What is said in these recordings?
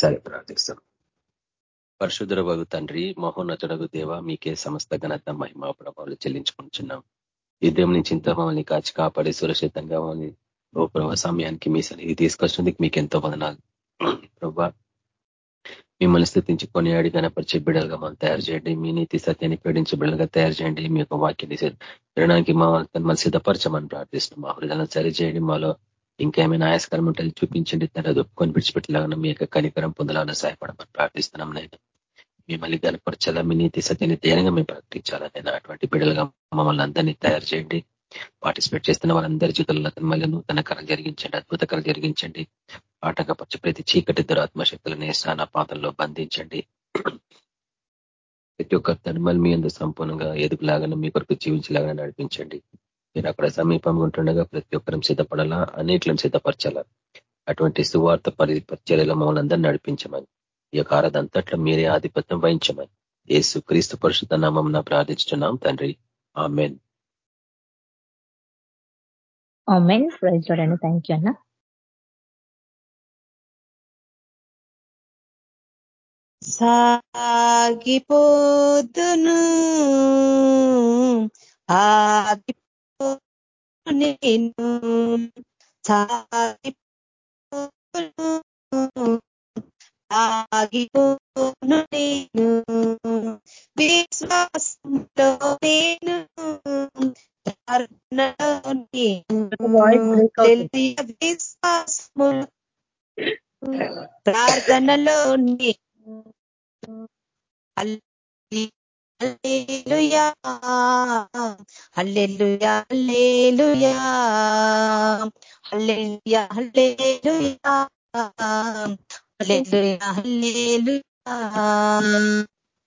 సరే ప్రార్థిస్తాం. పరశుధర వగు తండ్రి మహోన్నతుడగు దేవ మీకే సమస్త ఘనత మహిమ ప్రభావాలు చెల్లించుకుంటున్నాం. యుద్ధం నుంచి ఇంత మమ్మల్ని కాచి కాపాడి సురక్షితంగా మమ్మల్ని ఓ ప్రభావ సమయానికి మీ సన్నిధి తీసుకొచ్చినందుకు మీకు ఎంతో వదనాలు. ప్రభా మిమ్మల్ని స్థితించి కొనియాడి కనపరిచే బిడ్డలుగా మనం తయారు చేయండి. మీ నీతి సత్యాన్ని పీడించే బిడ్డలుగా తయారు చేయండి. మీ యొక్క వాక్యాన్ని వినడానికి మమ్మల్ని సిద్ధపరచమని ప్రార్థిస్తున్నాం. మా హృదయాలను సరిచేయండి. మాలో ఇంకేమైనా ఆయాస్కరం ఉంటుంది చూపించండి తన ఒప్పుకొని విడిచిపెట్టలాగా మీ యొక్క కనికరం పొందాలని సహాయపడమని ప్రార్థిస్తున్నాం నేను మిమ్మల్ని కనపరచాలా మీ నీతి సత్యాన్ని ధ్యానంగా మేము ప్రకటించాలా నేను అటువంటి బిడ్డలుగా మమ్మల్ని అందరినీ తయారు చేయండి. పార్టిసిపేట్ చేస్తున్న వాళ్ళందరి జీవితంలో మళ్ళీ నూతనకరం జరిగించండి అద్భుతకరం జరిగించండి. ఆటంకపరిచి ప్రతి చీకటి దురాత్మశక్తులని స్నాన పాత్రలో బంధించండి. ప్రతి ఒక్క తన్మల్ మీ అందరూ సంపూర్ణంగా ఎదుగులాగానే మీ కొరకు జీవించలాగానే నడిపించండి. మీరు అక్కడ సమీపంగా ఉంటుండగా ప్రతి ఒక్కరం సిద్ధపడాలా అన్నిట్లను సిద్ధపరచాలా? అటువంటి సువార్త పరిచర్యలో మమ్మల్ని అందరినీ నడిపించమని ఈ యొక్క ఆరాధంతట్లో మీరే ఆధిపత్యం వహించమని ఏసు క్రీస్తు పరిశుద్ధ నామం ప్రార్థించుతున్నాం తండ్రి. Amen. Amen. Praise thank you అన్న. సాగిపోతును ఆగిపో నేను ఆగిపోను నేను. విశ్వాసంలో నేను విశ్వాసములు ప్రార్థనలో అల్లెలుయా అల్లెలుయా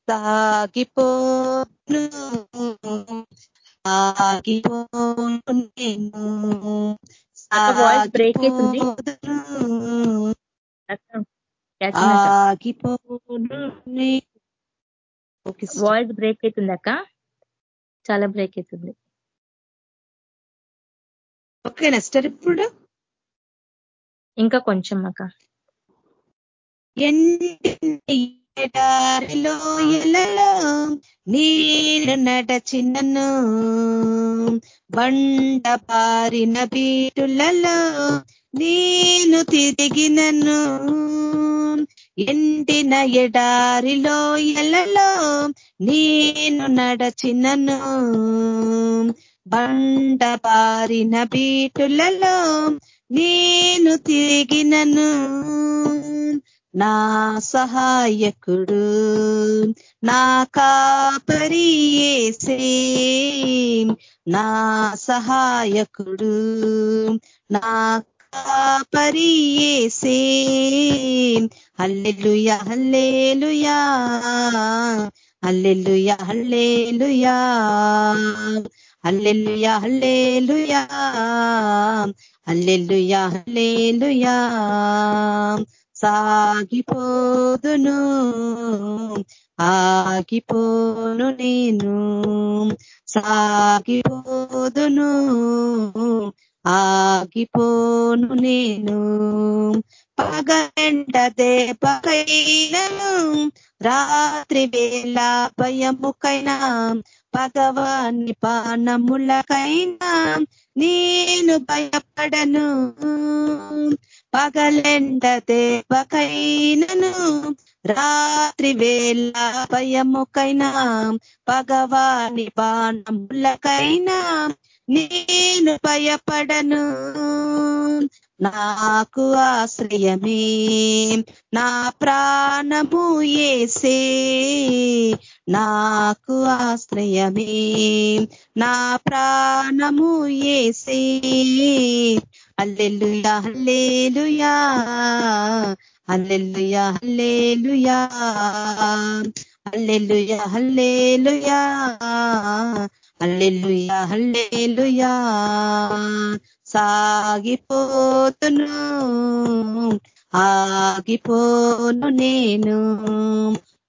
సాగిపోను. సాగిపోను నేను. అవుతుంది ఆగిపోను వాయిస్ బ్రేక్ అవుతుంది అక్క? చాలా బ్రేక్ అవుతుంది. ఓకే నెక్స్ట్ ఇప్పుడు? ఇంకా కొంచెం అక్క. ఎండారిలో ఎలలో నేను నడచినను బండ పారిన బీటులలో నేను తిరిగినను. ఎండిన ఎడారిలో ఎలలో నేను నడచినను. బండ పారిన బీటులలో నేను తిరిగినను. నా సహాయకుడు నా కాపరియేసే నా సహాయకుడు నా పరియేసే hallelujah hallelujah. Hallelujah hallelujah. Hallelujah hallelujah. Hallelujah hallelujah. సాగిపోదును ఆగిపోను నేను. సాగిపోదును ఆగిపోను నేను. పగంట దేపకైనను రాత్రి వేళ భయముకైనా భగవాన్ని పానములకైనా నేను భయపడను. పగలెండ దేవకైనను రాత్రి వేళ భయముకైనా భగవాని బాణములకైనా నేను భయపడను. నాకు ఆశ్రయమే. నా ప్రాణము ఏసే. నాకు ఆశ్రయమే. నా ప్రాణము ఏసే. Hallelujah hallelujah. Hallelujah hallelujah. Hallelujah hallelujah. Hallelujah hallelujah. సాగిపోతును ఆగిపోను నేను.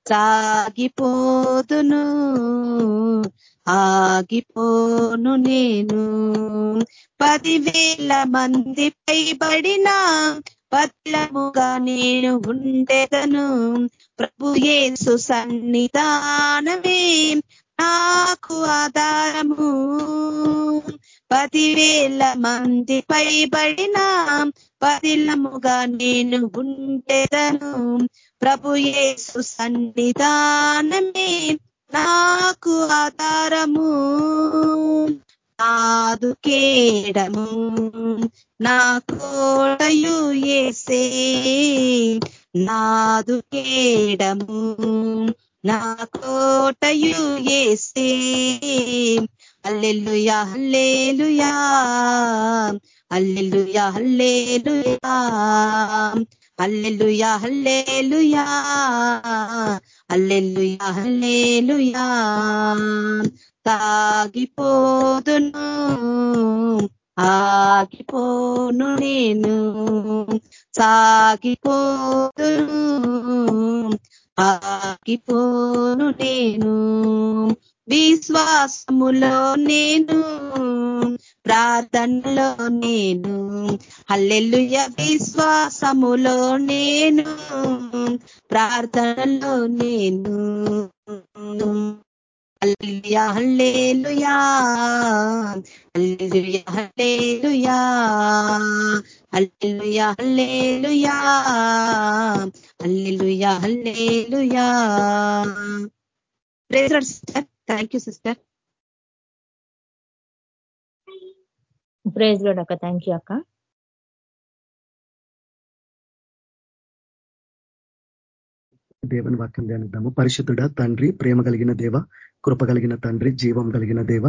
సాగిపోతును ఆగిపోను నేను. పదివేల మంది పైబడిన పతిలముగా నేను ఉండేదను. ప్రభు యేసు సన్నిధానమే. నాకు ఆధారము. పదివేల మంది పైబడిన. పదిలముగా నేను ఉండేదను. ప్రభు యేసు సన్నిధానమే నాకు ఆధారము. నాదు కేడము. నా కోటయు ఏసే నాదు కేడము. నా కోటయు ఏసే. Hallelujah hallelujah. Hallelujah hallelujah. Hallelujah hallelujah. Hallelujah hallelujah. తాగిపోదును ఆగిపోను నేను. సాగిపోదును ఆగిపోను నేను. విశ్వాసములో నేను. ప్రార్థనలో నేను. హల్లెల్లుయ విశ్వాసములో నేను. ప్రార్థనలో నేను. Hallelujah hallelujah hallelujah hallelujah hallelujah hallelujah hallelujah hallelujah praise sister thank you sister praise Lord అక్క. థ్యాంక్ యూ అక్క. దేవుని వాక్యం ధ్యానిద్దాము. పరిశుద్ధుడ తండ్రి ప్రేమ కలిగిన దేవ కృప కలిగిన తండ్రి జీవం కలిగిన దేవ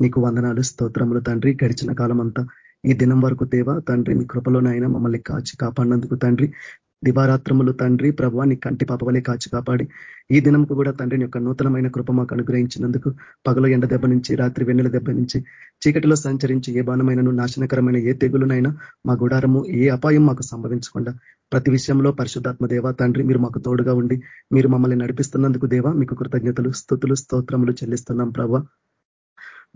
నీకు వందనాలు స్తోత్రములు తండ్రి. గడిచిన కాలం అంతా ఈ దినం వరకు దేవ తండ్రి మీ కృపలోనైనా మమ్మల్ని కాచి కాపాడినందుకు తండ్రి. దివారాత్రములు తండ్రి ప్రభు నీ కంటి పాపవలే కాచి కాపాడి. ఈ దినంకు కూడా తండ్రిని యొక్క నూతనమైన కృప మాకు అనుగ్రహించినందుకు పగలు ఎండ దెబ్బ నుంచి రాత్రి వెన్నెల దెబ్బ నుంచి చీకటిలో సంచరించి ఏ బాణమైనను నాశనకరమైన ఏ తెగులునైనా మా గుడారము ఏ అపాయం మాకు సంభవించకుండా ప్రతి విషయంలో పరిశుద్ధాత్మ దేవ తండ్రి మీరు మాకు తోడుగా ఉండి మీరు మమ్మల్ని నడిపిస్తున్నందుకు దేవా మీకు కృతజ్ఞతలు స్థుతులు స్తోత్రములు చెల్లిస్తున్నాం ప్రభా.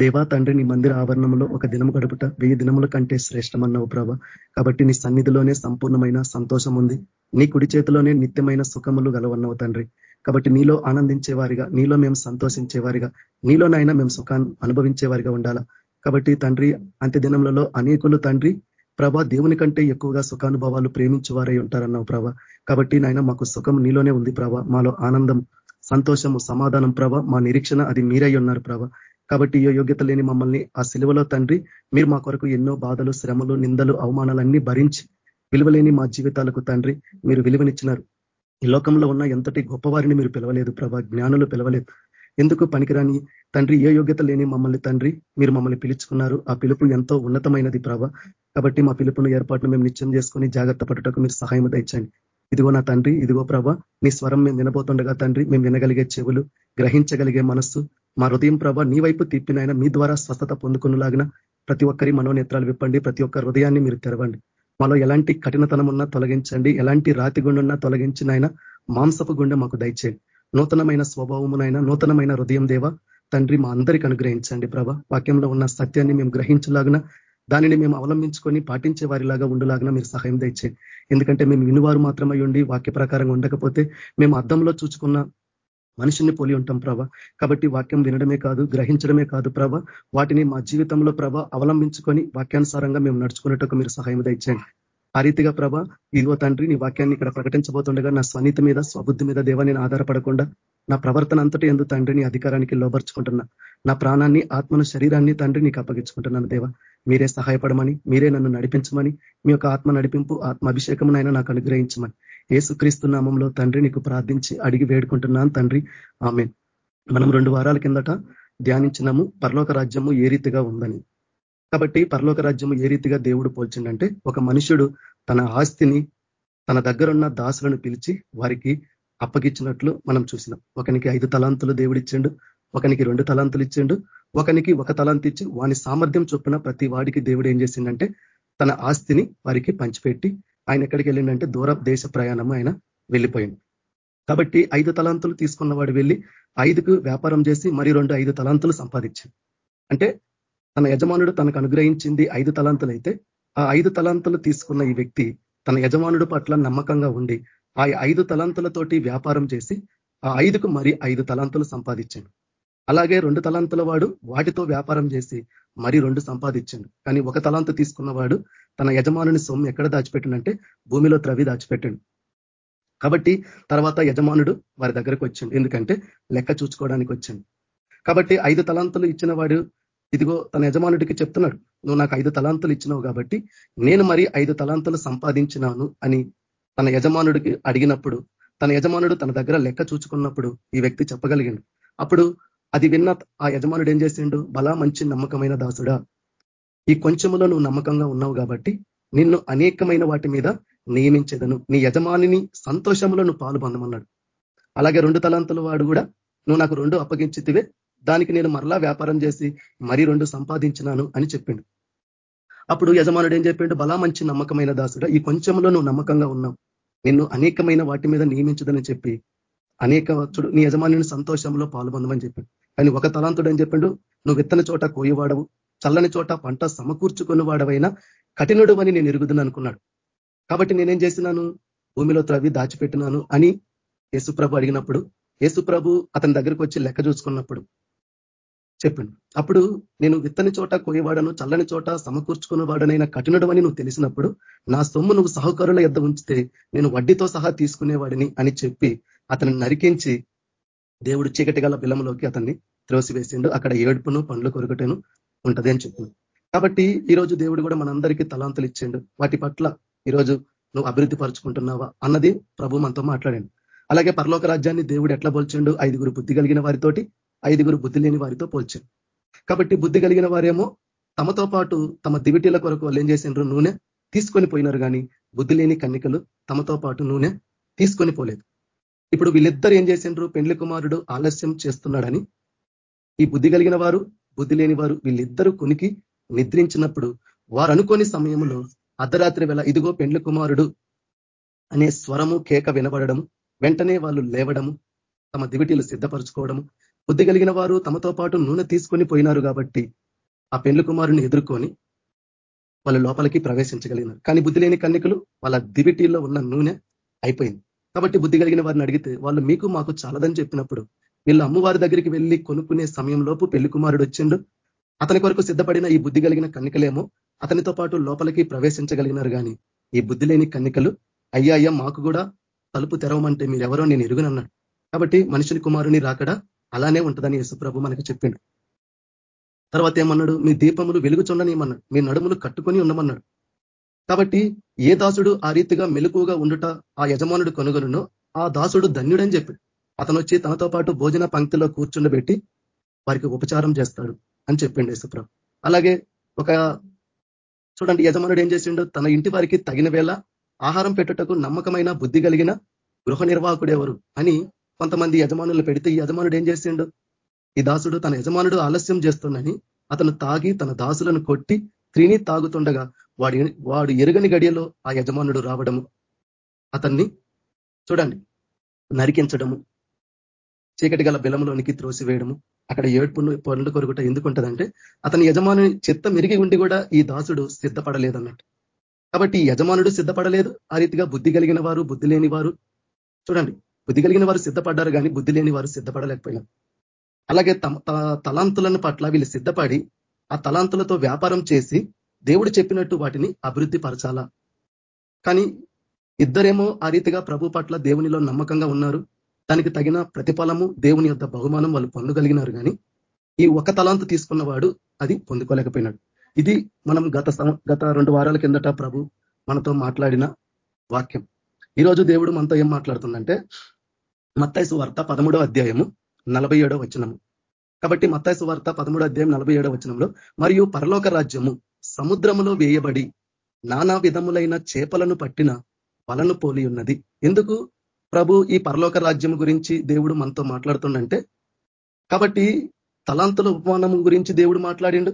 దేవా తండ్రి నీ మందిర ఆవరణంలో ఒక దినము గడుపుట వెయ్యి దినముల కంటే శ్రేష్టమన్నావు ప్రభ. కాబట్టి నీ సన్నిధిలోనే సంపూర్ణమైన సంతోషం ఉంది. నీ కుడి చేతిలోనే నిత్యమైన సుఖములు గలవన్నావు తండ్రి. కాబట్టి నీలో ఆనందించే వారిగా నీలో మేము సంతోషించే వారిగా నీలోనైనా మేము సుఖాన్ని అనుభవించే వారిగా ఉండాలా. కాబట్టి తండ్రి అంత్య దినములలో అనేకులు తండ్రి ప్రభా దేవుని కంటే ఎక్కువగా సుఖానుభవాలు ప్రేమించేవారై ఉంటారన్నావు ప్రభా. కాబట్టి నాయన మాకు సుఖం నీలోనే ఉంది ప్రభా. మాలో ఆనందం సంతోషము సమాధానం ప్రభ. మా నిరీక్షణ అది మీరై ఉన్నారు ప్రభ. కాబట్టి ఈ యోగ్యత లేని మమ్మల్ని ఆ సిలువలో తండ్రి మీరు మా కొరకు ఎన్నో బాధలు శ్రమలు నిందలు అవమానాలన్నీ భరించి విలువలేని మా జీవితాలకు తండ్రి మీరు విలువనిచ్చినారు. ఈ లోకంలో ఉన్న ఎంతటి గొప్పవారిని మీరు పిలవలేదు ప్రభా. జ్ఞానులు పిలవలేదు. ఎందుకు పనికిరాని? తండ్రి ఏ యోగ్యత లేని మమ్మల్ని తండ్రి మీరు మమ్మల్ని పిలుచుకున్నారు. ఆ పిలుపు ఎంతో ఉన్నతమైనది ప్రభ. కాబట్టి మా పిలుపును ఏర్పాటును మేము నిత్యం చేసుకొని జాగ్రత్త పడుటకు మీరు సహాయం దండి ఇదిగో నా తండ్రి ఇదిగో ప్రభ నీ స్వరం మేము వినబోతుండగా తండ్రి మేము వినగలిగే చెవులు గ్రహించగలిగే మనస్సు మా హృదయం ప్రభ నీ వైపు తిప్పినైనా మీ ద్వారా స్వస్థత పొందుకున్నలాగిన ప్రతి ఒక్కరి మనోనేత్రాలు విప్పండి ప్రతి ఒక్క హృదయాన్ని మీరు తెరవండి. మాలో ఎలాంటి కఠినతనం ఉన్నా తొలగించండి ఎలాంటి రాతి గుండున్నా తొలగించినైనా మాంసపు గుండె మాకు దయచేయండి. నూతనమైన స్వభావమునైనా నూతనమైన హృదయం దేవ తండ్రి మా అందరికి అనుగ్రహించండి ప్రభ. వాక్యంలో ఉన్న సత్యాన్ని మేము గ్రహించలాగిన దానిని మేము అవలంబించుకొని పాటించే వారిలాగా ఉండలాగిన మీరు సహాయం తెచ్చే ఎందుకంటే మేము వినువారు మాత్రమే ఉండి వాక్య ప్రకారంగా ఉండకపోతే మేము అద్దంలో చూచుకున్న మనిషిని పోలి ఉంటాం ప్రభ. కాబట్టి వాక్యం వినడమే కాదు గ్రహించడమే కాదు ప్రభ. వాటిని మా జీవితంలో ప్రభ అవలంబించుకొని వాక్యానుసారంగా మేము నడుచుకున్నట్టుకు మీరు సహాయం ఇచ్చేయండి ఆ రీతిగా ప్రభ ఇదిగో తండ్రి నీ వాక్యాన్ని ఇక్కడ ప్రకటించబోతుండగా నా స్వనీతి మీద స్వబుద్ధి మీద దేవా నేను ఆధారపడకుండా నా ప్రవర్తన అంతటి ఎందు తండ్రిని అధికారానికి లోపరుచుకుంటున్నా నా ప్రాణాన్ని ఆత్మను శరీరాన్ని తండ్రి నీకు అప్పగించుకుంటున్నాను దేవ. మీరే సహాయపడమని మీరే నన్ను నడిపించమని మీ యొక్క ఆత్మ నడిపింపు ఆత్మ అభిషేకమునైనా నాకు అనుగ్రహించమని. ఏసుక్రీస్తు నామంలో తండ్రి నీకు ప్రార్థించి అడిగి వేడుకుంటున్నాను తండ్రి. ఆమె మనం రెండు వారాల కిందట ధ్యానించినాము పరలోక రాజ్యము ఏ రీతిగా ఉందని. కాబట్టి పరలోక రాజ్యము ఏ రీతిగా దేవుడు పోల్చిండంటే ఒక మనుషుడు తన ఆస్తిని తన దగ్గరున్న దాసులను పిలిచి వారికి అప్పగించినట్లు మనం చూసినాం. ఒకనికి ఐదు తలాంతులు దేవుడిచ్చిండు ఒకనికి రెండు తలాంతులు ఇచ్చిండు ఒకనికి ఒక తలాంతి ఇచ్చి వాని సామర్థ్యం చొప్పున ప్రతి వాడికి దేవుడు ఏం చేసిండంటే తన ఆస్తిని వారికి పంచిపెట్టి ఆయన ఎక్కడికి వెళ్ళిండంటే దూర దేశ ప్రయాణము ఆయన వెళ్ళిపోయింది కాబట్టి ఐదు తలాంతులు తీసుకున్న వాడు వెళ్ళి ఐదుకు వ్యాపారం చేసి మరి రెండు ఐదు తలాంతులు సంపాదించాడు. అంటే తన యజమానుడు తనకు అనుగ్రహించింది ఐదు తలాంతులు అయితే ఆ ఐదు తలాంతులు తీసుకున్న ఈ వ్యక్తి తన యజమానుడు పట్ల నమ్మకంగా ఉండి ఆ ఐదు తలాంతులతోటి వ్యాపారం చేసి ఆ ఐదుకు మరి ఐదు తలాంతులు సంపాదించాడు. అలాగే రెండు తలాంతుల వాడు వాటితో వ్యాపారం చేసి మరి రెండు సంపాదించాడు. కానీ ఒక తలాంతు తీసుకున్నవాడు తన యజమానుని సొమ్ము ఎక్కడ దాచిపెట్టిండంటే భూమిలో త్రవి దాచిపెట్టాడు. కాబట్టి తర్వాత యజమానుడు వారి దగ్గరకు వచ్చాడు. ఎందుకంటే లెక్క చూసుకోవడానికి వచ్చాడు. కాబట్టి ఐదు తలాంతులు ఇచ్చిన వాడు ఇదిగో తన యజమానుడికి చెప్తున్నాడు నువ్వు నాకు ఐదు తలాంతులు ఇచ్చినావు కాబట్టి నేను మరి ఐదు తలాంతులు సంపాదించినాను అని తన యజమానుడికి అడిగినప్పుడు తన యజమానుడు తన దగ్గర లెక్క చూచుకున్నప్పుడు ఈ వ్యక్తి చెప్పగలిగిండు. అప్పుడు అది విన్న ఆ యజమానుడు ఏం చేసిండు? బలా మంచి నమ్మకమైన దాసుడా ఈ కొంచెములో నువ్వు నమ్మకంగా ఉన్నావు కాబట్టి నిన్ను అనేకమైన వాటి మీద నియమించేదను. నీ యజమానిని సంతోషంలో నువ్వు పాలు పొందమన్నాడు. అలాగే రెండు తలాంతుల వాడు కూడా నువ్వు నాకు రెండు అప్పగించితివే దానికి నేను మరలా వ్యాపారం చేసి మరి రెండు సంపాదించినాను అని చెప్పిండు. అప్పుడు యజమానుడు ఏం చెప్పిండు? బలా మంచి నమ్మకమైన దాసుడు ఈ కొంచెంలో నువ్వు నమ్మకంగా ఉన్నావు. నిన్ను అనేకమైన వాటి మీద నియమించదని చెప్పి అనేక చూడు నీ యజమానిని సంతోషంలో పాల్పొందమని చెప్పిండు. కానీ ఒక తలాంతుడు ఏం చెప్పిండు? నువ్వు విత్తన చోట కోయవాడవు చల్లని చోట పంట సమకూర్చుకుని వాడవైనా కఠినుడు అని నేను ఎరుగుదని అనుకున్నాడు. కాబట్టి నేనేం చేసినాను? భూమిలో త్రవ్వి దాచిపెట్టినాను అని యేసుప్రభు అడిగినప్పుడు యేసుప్రభు అతని దగ్గరికి వచ్చి లెక్క చూసుకున్నప్పుడు చెప్పిండు. అప్పుడు నేను విత్తని చోట కోయవాడను చల్లని చోట సమకూర్చుకున్న వాడనైనా అని నువ్వు తెలిసినప్పుడు నా సొమ్ము నువ్వు సహకారుల ఎద్ద ఉంచితే నేను వడ్డీతో సహా తీసుకునేవాడిని అని చెప్పి అతన్ని నరికించి దేవుడు చీకటి గల బిలంలోకి అతన్ని త్రోసివేసిండు. అక్కడ ఏడుపును పండ్లు కొరకటను ఉంటది అని చెప్పింది కాబట్టి ఈరోజు దేవుడు కూడా మనందరికీ తలాంతులు ఇచ్చిండు. వాటి పట్ల ఈరోజు నువ్వు అభివృద్ధి పరుచుకుంటున్నావా అన్నది ప్రభు మనతో మాట్లాడాడు. అలాగే పరలోక రాజ్యాన్ని దేవుడు ఎట్లా పోల్చిండు ఐదుగురు బుద్ధి కలిగిన వారితోటి ఐదుగురు బుద్ధి లేని వారితో పోల్చారు. కాబట్టి బుద్ధి కలిగిన వారేమో తమతో పాటు తమ దివిటీల కొరకు వాళ్ళు ఏం చేసిండ్రు? నూనె తీసుకొని పోయినారు కానీ బుద్ధి లేని కన్నికలు తమతో పాటు నూనె తీసుకొని పోలేదు. ఇప్పుడు వీళ్ళిద్దరు ఏం చేసిండ్రు? పెండ్లి కుమారుడు ఆలస్యం చేస్తున్నాడని ఈ బుద్ధి కలిగిన వారు బుద్ధి లేని వారు వీళ్ళిద్దరూ కొనికి నిద్రించినప్పుడు వారు అనుకోని సమయంలో అర్ధరాత్రి వేళ ఇదిగో పెండ్లి కుమారుడు అనే స్వరము కేక వినబడడం వెంటనే వాళ్ళు లేవడము తమ దివిటీలు సిద్ధపరచుకోవడము బుద్ధి కలిగిన వారు తమతో పాటు నూనె తీసుకొని పోయినారు కాబట్టి ఆ పెండ్లు కుమారుని ఎదుర్కొని వాళ్ళ లోపలికి ప్రవేశించగలిగినారు. కానీ బుద్ధి లేని కన్నికలు వాళ్ళ దివిటీల్లో ఉన్న నూనె అయిపోయింది. కాబట్టి బుద్ధి కలిగిన వారిని అడిగితే వాళ్ళు మీకు మాకు చాలదని చెప్పినప్పుడు వీళ్ళు అమ్మవారి దగ్గరికి వెళ్ళి కొనుక్కునే సమయంలోపు పెళ్ళి కుమారుడు వచ్చిండు. అతని కొరకు సిద్ధపడిన ఈ బుద్ధి కలిగిన కన్నికలేమో అతనితో పాటు లోపలికి ప్రవేశించగలిగినారు కానీ ఈ బుద్ధి లేని కన్నికలు అయ్యా అయ్యా మాకు కూడా తలుపు తెరవమంటే మీరెవరో నేను ఎరుగునన్నాడు కాబట్టి మనుషుని కుమారుని రాకడా అలానే ఉంటుందని యేసుప్రభు మనకి చెప్పిండు. తర్వాత ఏమన్నాడు? మీ దీపములు వెలుగుచుండనియమన్నాడు మీ నడుములు కట్టుకొని ఉండమన్నాడు. కాబట్టి ఏ దాసుడు ఆ రీతిగా మెలుకుగా ఉండుట ఆ యజమానుడు కొనుగొనునో ఆ దాసుడు ధన్యుడని చెప్పి అతను వచ్చి తనతో పాటు భోజన పంక్తిలో కూర్చుండబెట్టి వారికి ఉపచారం చేస్తాడు అని చెప్పిండు యేసుప్రభు. అలాగే ఒక చూడండి యజమానుడు ఏం చేసిండు? తన ఇంటి వారికి తగిన వేళ ఆహారం పెట్టుటకు నమ్మకమైన బుద్ధి కలిగిన గృహ నిర్వాహకుడు ఎవరు అని కొంతమంది యజమానులు పెడితే ఈ యజమానుడు ఏం చేసిండు? ఈ దాసుడు తన యజమానుడు ఆలస్యం చేస్తుందని అతను తాగి తన దాసులను కొట్టి త్రిని తాగుతుండగా వాడి వాడు ఎరుగని గడియలో ఆ యజమానుడు రావడము. అతన్ని చూడండి నరికించడము. చీకటి గల బిలంలోనికి త్రోసివేయడము. అక్కడ ఏడుపును పనులు కొరకుట ఎందుకుంటుందంటే అతని యజమాని చిత్త మెరిగి ఉండి కూడా ఈ దాసుడు సిద్ధపడలేదన్నట్టు. కాబట్టి యజమానుడు సిద్ధపడలేదు. ఆ రీతిగా బుద్ధి కలిగిన వారు బుద్ధి లేని వారు. చూడండి బుద్ధి కలిగిన వారు సిద్ధపడ్డారు కానీ బుద్ధి లేని వారు సిద్ధపడలేకపోయినారు. అలాగే తమ తలాంతులను పట్ల వీళ్ళు సిద్ధపడి ఆ తలాంతులతో వ్యాపారం చేసి దేవుడు చెప్పినట్టు వాటిని అభివృద్ధి పరచాలా? కానీ ఇద్దరేమో ఆ రీతిగా ప్రభు పట్ల దేవునిలో నమ్మకంగా ఉన్నారు. దానికి తగిన ప్రతిఫలము దేవుని యొక్క బహుమానం వాళ్ళు పొందగలిగినారు కానీ ఈ ఒక తలాంతు తీసుకున్నవాడు అది పొందుకోలేకపోయినాడు. ఇది మనం గత గత రెండు వారాల కిందట ప్రభు మనతో మాట్లాడిన వాక్యం. ఈరోజు దేవుడు మనతో ఏం మాట్లాడుతుందంటే మత్తైసు వార్త పదమూడో అధ్యాయము నలభై ఏడో వచనము. కాబట్టి మత్తాసు వార్త పదమూడో అధ్యాయం నలభై ఏడో వచనంలో మరియు పరలోక రాజ్యము సముద్రములో వేయబడి నానా విధములైన చేపలను పట్టిన వలను పోలి ఉన్నది. ఎందుకు? ప్రభు ఈ పరలోక రాజ్యం గురించి దేవుడు మనతో మాట్లాడుతుండంటే కాబట్టి తలాంతుల ఉపమానం గురించి దేవుడు మాట్లాడిండు.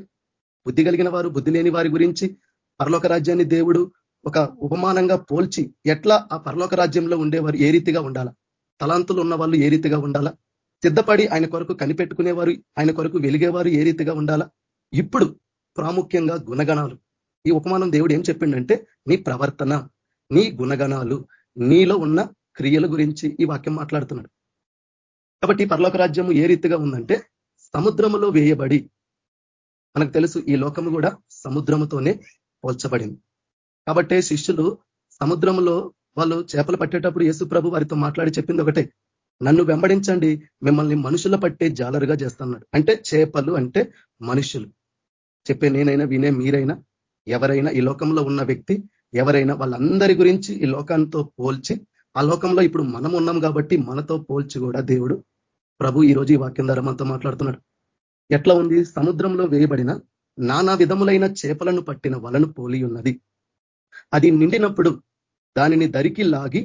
బుద్ధి కలిగిన వారు బుద్ధి లేని వారి గురించి పరలోక రాజ్యాన్ని దేవుడు ఒక ఉపమానంగా పోల్చి ఎట్లా ఆ పరలోక రాజ్యంలో ఉండేవారు ఏ రీతిగా ఉండాలా? తలాంతులు ఉన్న వాళ్ళు ఏ రీతిగా ఉండాలా? సిద్ధపడి ఆయన కొరకు కనిపెట్టుకునేవారు ఆయన కొరకు వెలిగేవారు ఏ రీతిగా ఉండాలా? ఇప్పుడు ప్రాముఖ్యంగా గుణగణాలు. ఈ ఉపమానం దేవుడు ఏం చెప్పిండంటే నీ ప్రవర్తన నీ గుణగణాలు నీలో ఉన్న క్రియల గురించి ఈ వాక్యం మాట్లాడుతున్నాడు. కాబట్టి పరలోక రాజ్యము ఏ రీతిగా ఉందంటే సముద్రములో వేయబడి మనకు తెలుసు ఈ లోకము కూడా సముద్రముతోనే పోల్చబడింది. కాబట్టే శిష్యులు సముద్రంలో వాళ్ళు చేపలు పట్టేటప్పుడు యేసు ప్రభు వారితో మాట్లాడి చెప్పింది ఒకటే నన్ను వెంబడించండి మిమ్మల్ని మనుషుల పట్టే జాలరుగా చేస్తున్నాడు. అంటే చేపలు అంటే మనుషులు. చెప్పే నేనైనా వినే మీరైనా ఎవరైనా ఈ లోకంలో ఉన్న వ్యక్తి ఎవరైనా వాళ్ళందరి గురించి ఈ లోకంతో పోల్చి ఆ లోకంలో ఇప్పుడు మనం ఉన్నాం కాబట్టి మనతో పోల్చి కూడా దేవుడు ప్రభు ఈ ఈ వాక్యం ద్వారా మనతో మాట్లాడుతున్నాడు. ఎట్లా ఉంది? సముద్రంలో వేయబడిన నానా విధములైన చేపలను పట్టిన వలను పోలి ఉన్నది. అది నిండినప్పుడు దానిని దరికి లాగి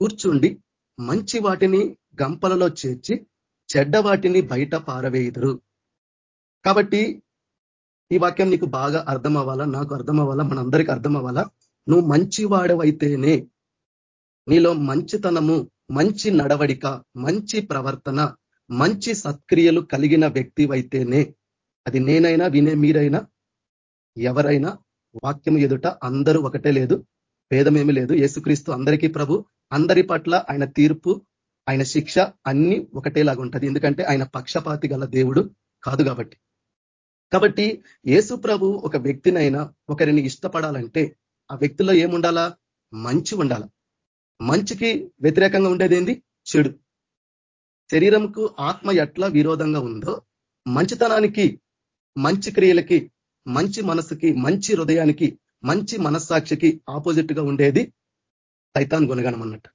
కూర్చుండి మంచి వాటిని గంపలలో చేర్చి చెడ్డ వాటిని బయట పారవేయుదురు. కాబట్టి ఈ వాక్యం నీకు బాగా అర్థం అవ్వాలా నాకు అర్థం అవ్వాలా మనందరికీ అర్థం అవ్వాలా నువ్వు మంచి వాడవైతేనే నీలో మంచితనము మంచి నడవడిక మంచి ప్రవర్తన మంచి సత్క్రియలు కలిగిన వ్యక్తివైతేనే అది నేనైనా వినే మీరైనా ఎవరైనా వాక్యం ఎదుట అందరూ ఒకటే లేదు. భేదమేమి లేదు. యేసుక్రీస్తు అందరికీ ప్రభు. అందరి పట్ల ఆయన తీర్పు ఆయన శిక్ష అన్ని ఒకటేలాగా ఉంటుంది. ఎందుకంటే ఆయన పక్షపాతి గల దేవుడు కాదు కాబట్టి. కాబట్టి యేసు ప్రభు ఒక వ్యక్తినైనా ఒకరిని ఇష్టపడాలంటే ఆ వ్యక్తిలో ఏముండాలా? మంచి ఉండాల? మంచికి వ్యతిరేకంగా ఉండేది ఏంది? చెడు. శరీరంకు ఆత్మ ఎట్లా విరోధంగా ఉందో మంచితనానికి మంచి క్రియలకి మంచి మనసుకి మంచి హృదయానికి మంచి మనస్సాక్షికి ఆపోజిట్గా ఉండేది సైతాన్ గుణగణం అన్నట్టు.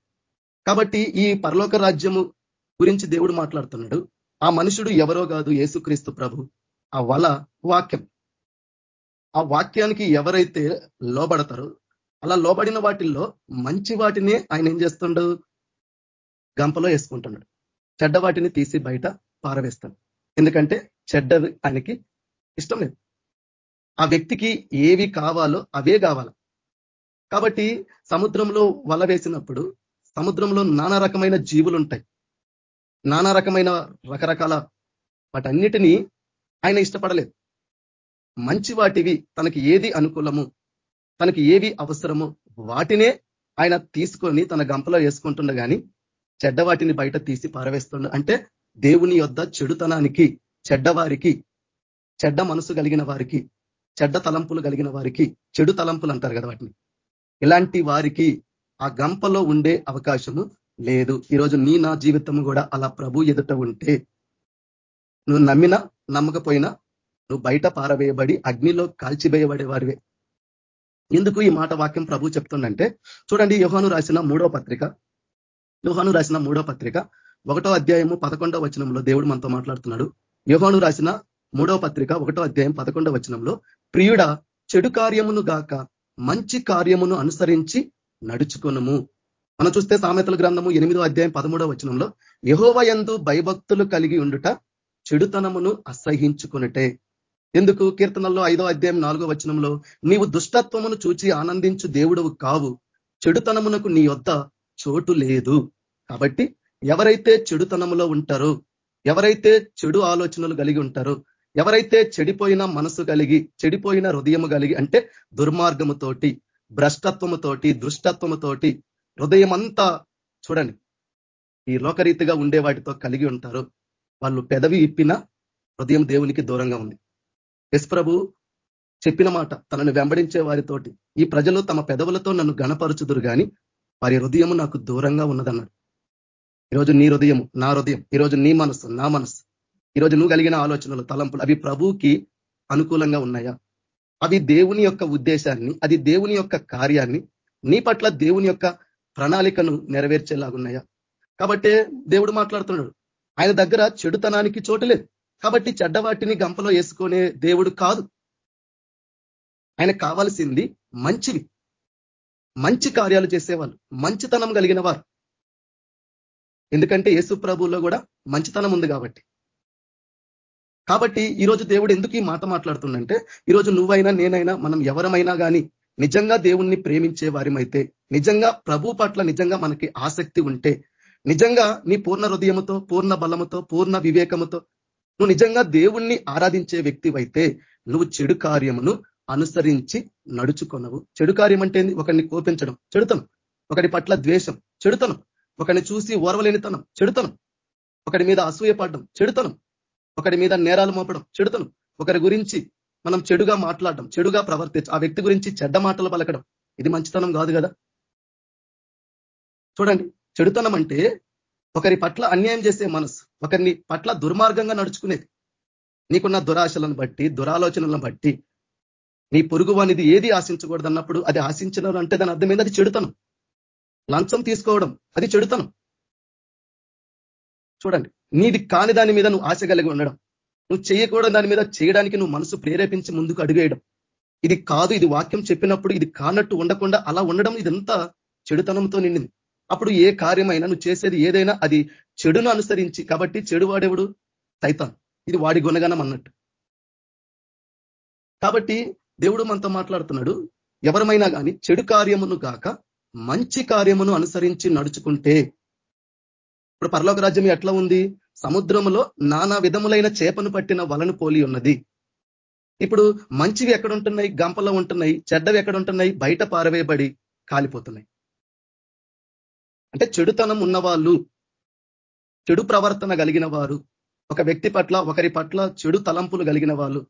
కాబట్టి ఈ పరలోక రాజ్యము గురించి దేవుడు మాట్లాడుతున్నాడు. ఆ మనుషుడు ఎవరో కాదు యేసుక్రీస్తు ప్రభు. ఆ వల వాక్యం. ఆ వాక్యానికి ఎవరైతే లోబడతారో అలా లోబడిన వాటిల్లో మంచి వాటిని ఆయన ఏం చేస్తుండడు గంపలో వేసుకుంటున్నాడు. చెడ్డ వాటిని తీసి బయట పారవేస్తాడు. ఎందుకంటే చెడ్డ ఆయనకి ఇష్టం లేదు. ఆ వ్యక్తికి ఏవి కావాలో అవే కావాలి. కాబట్టి సముద్రంలో వల వేసినప్పుడు సముద్రంలో నానా రకమైన జీవులు ఉంటాయి నానా రకమైన రకరకాల వాటన్నిటినీ ఆయన ఇష్టపడలేదు. మంచి వాటివి తనకి ఏది అనుకూలము తనకి ఏవి అవసరమో వాటినే ఆయన తీసుకొని తన గంపలో వేసుకుంటుండ కానీ చెడ్డ వాటిని బయట తీసి పారవేస్తుండ. అంటే దేవుని యొద్ద చెడుతనానికి చెడ్డవారికి చెడ్డ మనసు కలిగిన వారికి చెడ్డ తలంపులు కలిగిన వారికి చెడు తలంపులు అంటారు కదా వాటిని. ఇలాంటి వారికి ఆ గంపలో ఉండే అవకాశము లేదు. ఈరోజు నీ నా జీవితం కూడా అలా ప్రభు ఎదుట ఉంటే నువ్వు నమ్మినా నమ్మకపోయినా నువ్వు బయట పారవేయబడి అగ్నిలో కాల్చివేయబడే వారివే ఎందుకు ఈ మాట వాక్యం ప్రభు చెప్తుండంటే చూడండి యోహాను రాసిన మూడో పత్రిక. యోహాను రాసిన మూడో పత్రిక ఒకటో అధ్యాయము పదకొండో వచనంలో దేవుడు మనతో మాట్లాడుతున్నాడు. యోహాను రాసిన మూడో పత్రిక ఒకటో అధ్యాయం పదకొండో వచనంలో ప్రియుడ చెడు కార్యమును గాక మంచి కార్యమును అనుసరించి నడుచుకునము. మనం చూస్తే సామెతల గ్రంథము ఎనిమిదో అధ్యాయం పదమూడో వచనంలో యహోవయందు భయభక్తులు కలిగి ఉండుట చెడుతనమును అసహించుకునటే. ఎందుకు? కీర్తనల్లో ఐదో అధ్యాయం నాలుగో వచనంలో నీవు దుష్టత్వమును చూచి ఆనందించు దేవుడవు కావు. చెడుతనమునకు నీ యొద్ద చోటు లేదు. కాబట్టి ఎవరైతే చెడుతనములో ఉంటారో ఎవరైతే చెడు ఆలోచనలు కలిగి ఉంటారో ఎవరైతే చెడిపోయిన మనసు కలిగి చెడిపోయిన హృదయము కలిగి అంటే దుర్మార్గముతోటి భ్రష్టత్వముతోటి దృష్టత్వముతోటి హృదయం అంతా చూడండి ఈ లోకరీతిగా ఉండే వాటితో కలిగి ఉంటారు. వాళ్ళు పెదవి ఇప్పిన హృదయం దేవునికి దూరంగా ఉంది. ఎస్ ప్రభు చెప్పిన మాట తనను వెంబడించే వారితోటి ఈ ప్రజలు తమ పెదవులతో నన్ను గణపరుచుదురు కానీ వారి హృదయము నాకు దూరంగా ఉన్నదన్నాడు. ఈరోజు నీ హృదయం నా హృదయం ఈరోజు నీ మనసు నా మనసు ఈరోజు నువ్వు కలిగిన ఆలోచనలు తలంపులు అవి ప్రభుకి అనుకూలంగా ఉన్నాయా? అవి దేవుని యొక్క ఉద్దేశాన్ని అది దేవుని యొక్క కార్యాన్ని నీ పట్ల దేవుని యొక్క ప్రణాళికను నెరవేర్చేలాగున్నాయా? కాబట్టి దేవుడు మాట్లాడుతున్నాడు ఆయన దగ్గర చెడుతనానికి చోటులేదు కాబట్టి చెడ్డవాటిని గంపలో వేసుకునే దేవుడు కాదు. ఆయన కావాల్సింది మంచివి. మంచి కార్యాలు చేసేవాళ్ళు మంచితనం కలిగిన వారు. ఎందుకంటే యేసు ప్రభువులో కూడా మంచితనం ఉంది కాబట్టి. కాబట్టి ఈరోజు దేవుడు ఎందుకు ఈ మాట మాట్లాడుతుందంటే ఈరోజు నువ్వైనా నేనైనా మనం ఎవరమైనా కానీ నిజంగా దేవుణ్ణి ప్రేమించే వారిమైతే నిజంగా ప్రభు పట్ల నిజంగా మనకి ఆసక్తి ఉంటే నిజంగా నీ పూర్ణ హృదయముతో పూర్ణ బలముతో పూర్ణ వివేకముతో నువ్వు నిజంగా దేవుణ్ణి ఆరాధించే వ్యక్తివైతే నువ్వు చెడు కార్యమును అనుసరించి నడుచుకొనవు. చెడు కార్యం అంటే ఒకరిని కోపించడం చెడుతనం. ఒకరి పట్ల ద్వేషం చెడుతనం. ఒకరిని చూసి ఓర్వలేనితనం చెడుతనం. ఒకరి మీద అసూయపడడం చెడుతనం. ఒకరి మీద నేరాలు మోపడం చెడుతనం. ఒకరి గురించి మనం చెడుగా మాట్లాడడం చెడుగా ప్రవర్తి ఆ వ్యక్తి గురించి చెడ్డ మాటలు పలకడం ఇది మంచితనం కాదు కదా? చూడండి చెడుతనం అంటే ఒకరి పట్ల అన్యాయం చేసే మనసు ఒకరిని పట్ల దుర్మార్గంగా నడుచుకునేది. నీకున్న దురాశలను బట్టి దురాలోచనలను బట్టి నీ పొరుగు అనేది ఏది ఆశించకూడదన్నప్పుడు అది ఆశించడం అంటే దాని అర్థమైంది అది చెడుతనం. లంచం తీసుకోవడం అది చెడుతనం. చూడండి నీది కాని దాని మీద నువ్వు ఆశ కలిగి ఉండడం. నువ్వు చేయకూడదు దాని మీద చేయడానికి నువ్వు మనసు ప్రేరేపించి ముందుకు అడుగేయడం. ఇది కాదు ఇది వాక్యం చెప్పినప్పుడు ఇది కానట్టు ఉండకుండా అలా ఉండడం ఇదంతా చెడుతనంతో నిండింది. అప్పుడు ఏ కార్యమైనా నువ్వు చేసేది ఏదైనా అది చెడును అనుసరించి కాబట్టి చెడు వాడేవుడు సైతాన్. ఇది వాడి గుణగణం అన్నట్టు. కాబట్టి దేవుడు మనతో మాట్లాడుతున్నాడు. ఎవరమైనా కానీ చెడు కార్యమును కాక మంచి కార్యమును అనుసరించి నడుచుకుంటే ఇప్పుడు పరలోక రాజ్యం ఎట్లా ఉంది? సముద్రంలో నానా విధములైన చేపను పట్టిన వలను పోలి ఉన్నది. ఇప్పుడు మంచివి ఎక్కడ ఉంటున్నాయి గంపలో ఉంటున్నాయి. చెడ్డవి ఎక్కడ ఉంటున్నాయి బయట పారవేయబడి కాలిపోతున్నాయి. అంటే చెడుతనం ఉన్నవాళ్ళు చెడు ప్రవర్తన కలిగిన వారు ఒక వ్యక్తి పట్ల ఒకరి పట్ల చెడు తలంపులు కలిగిన వాళ్ళు.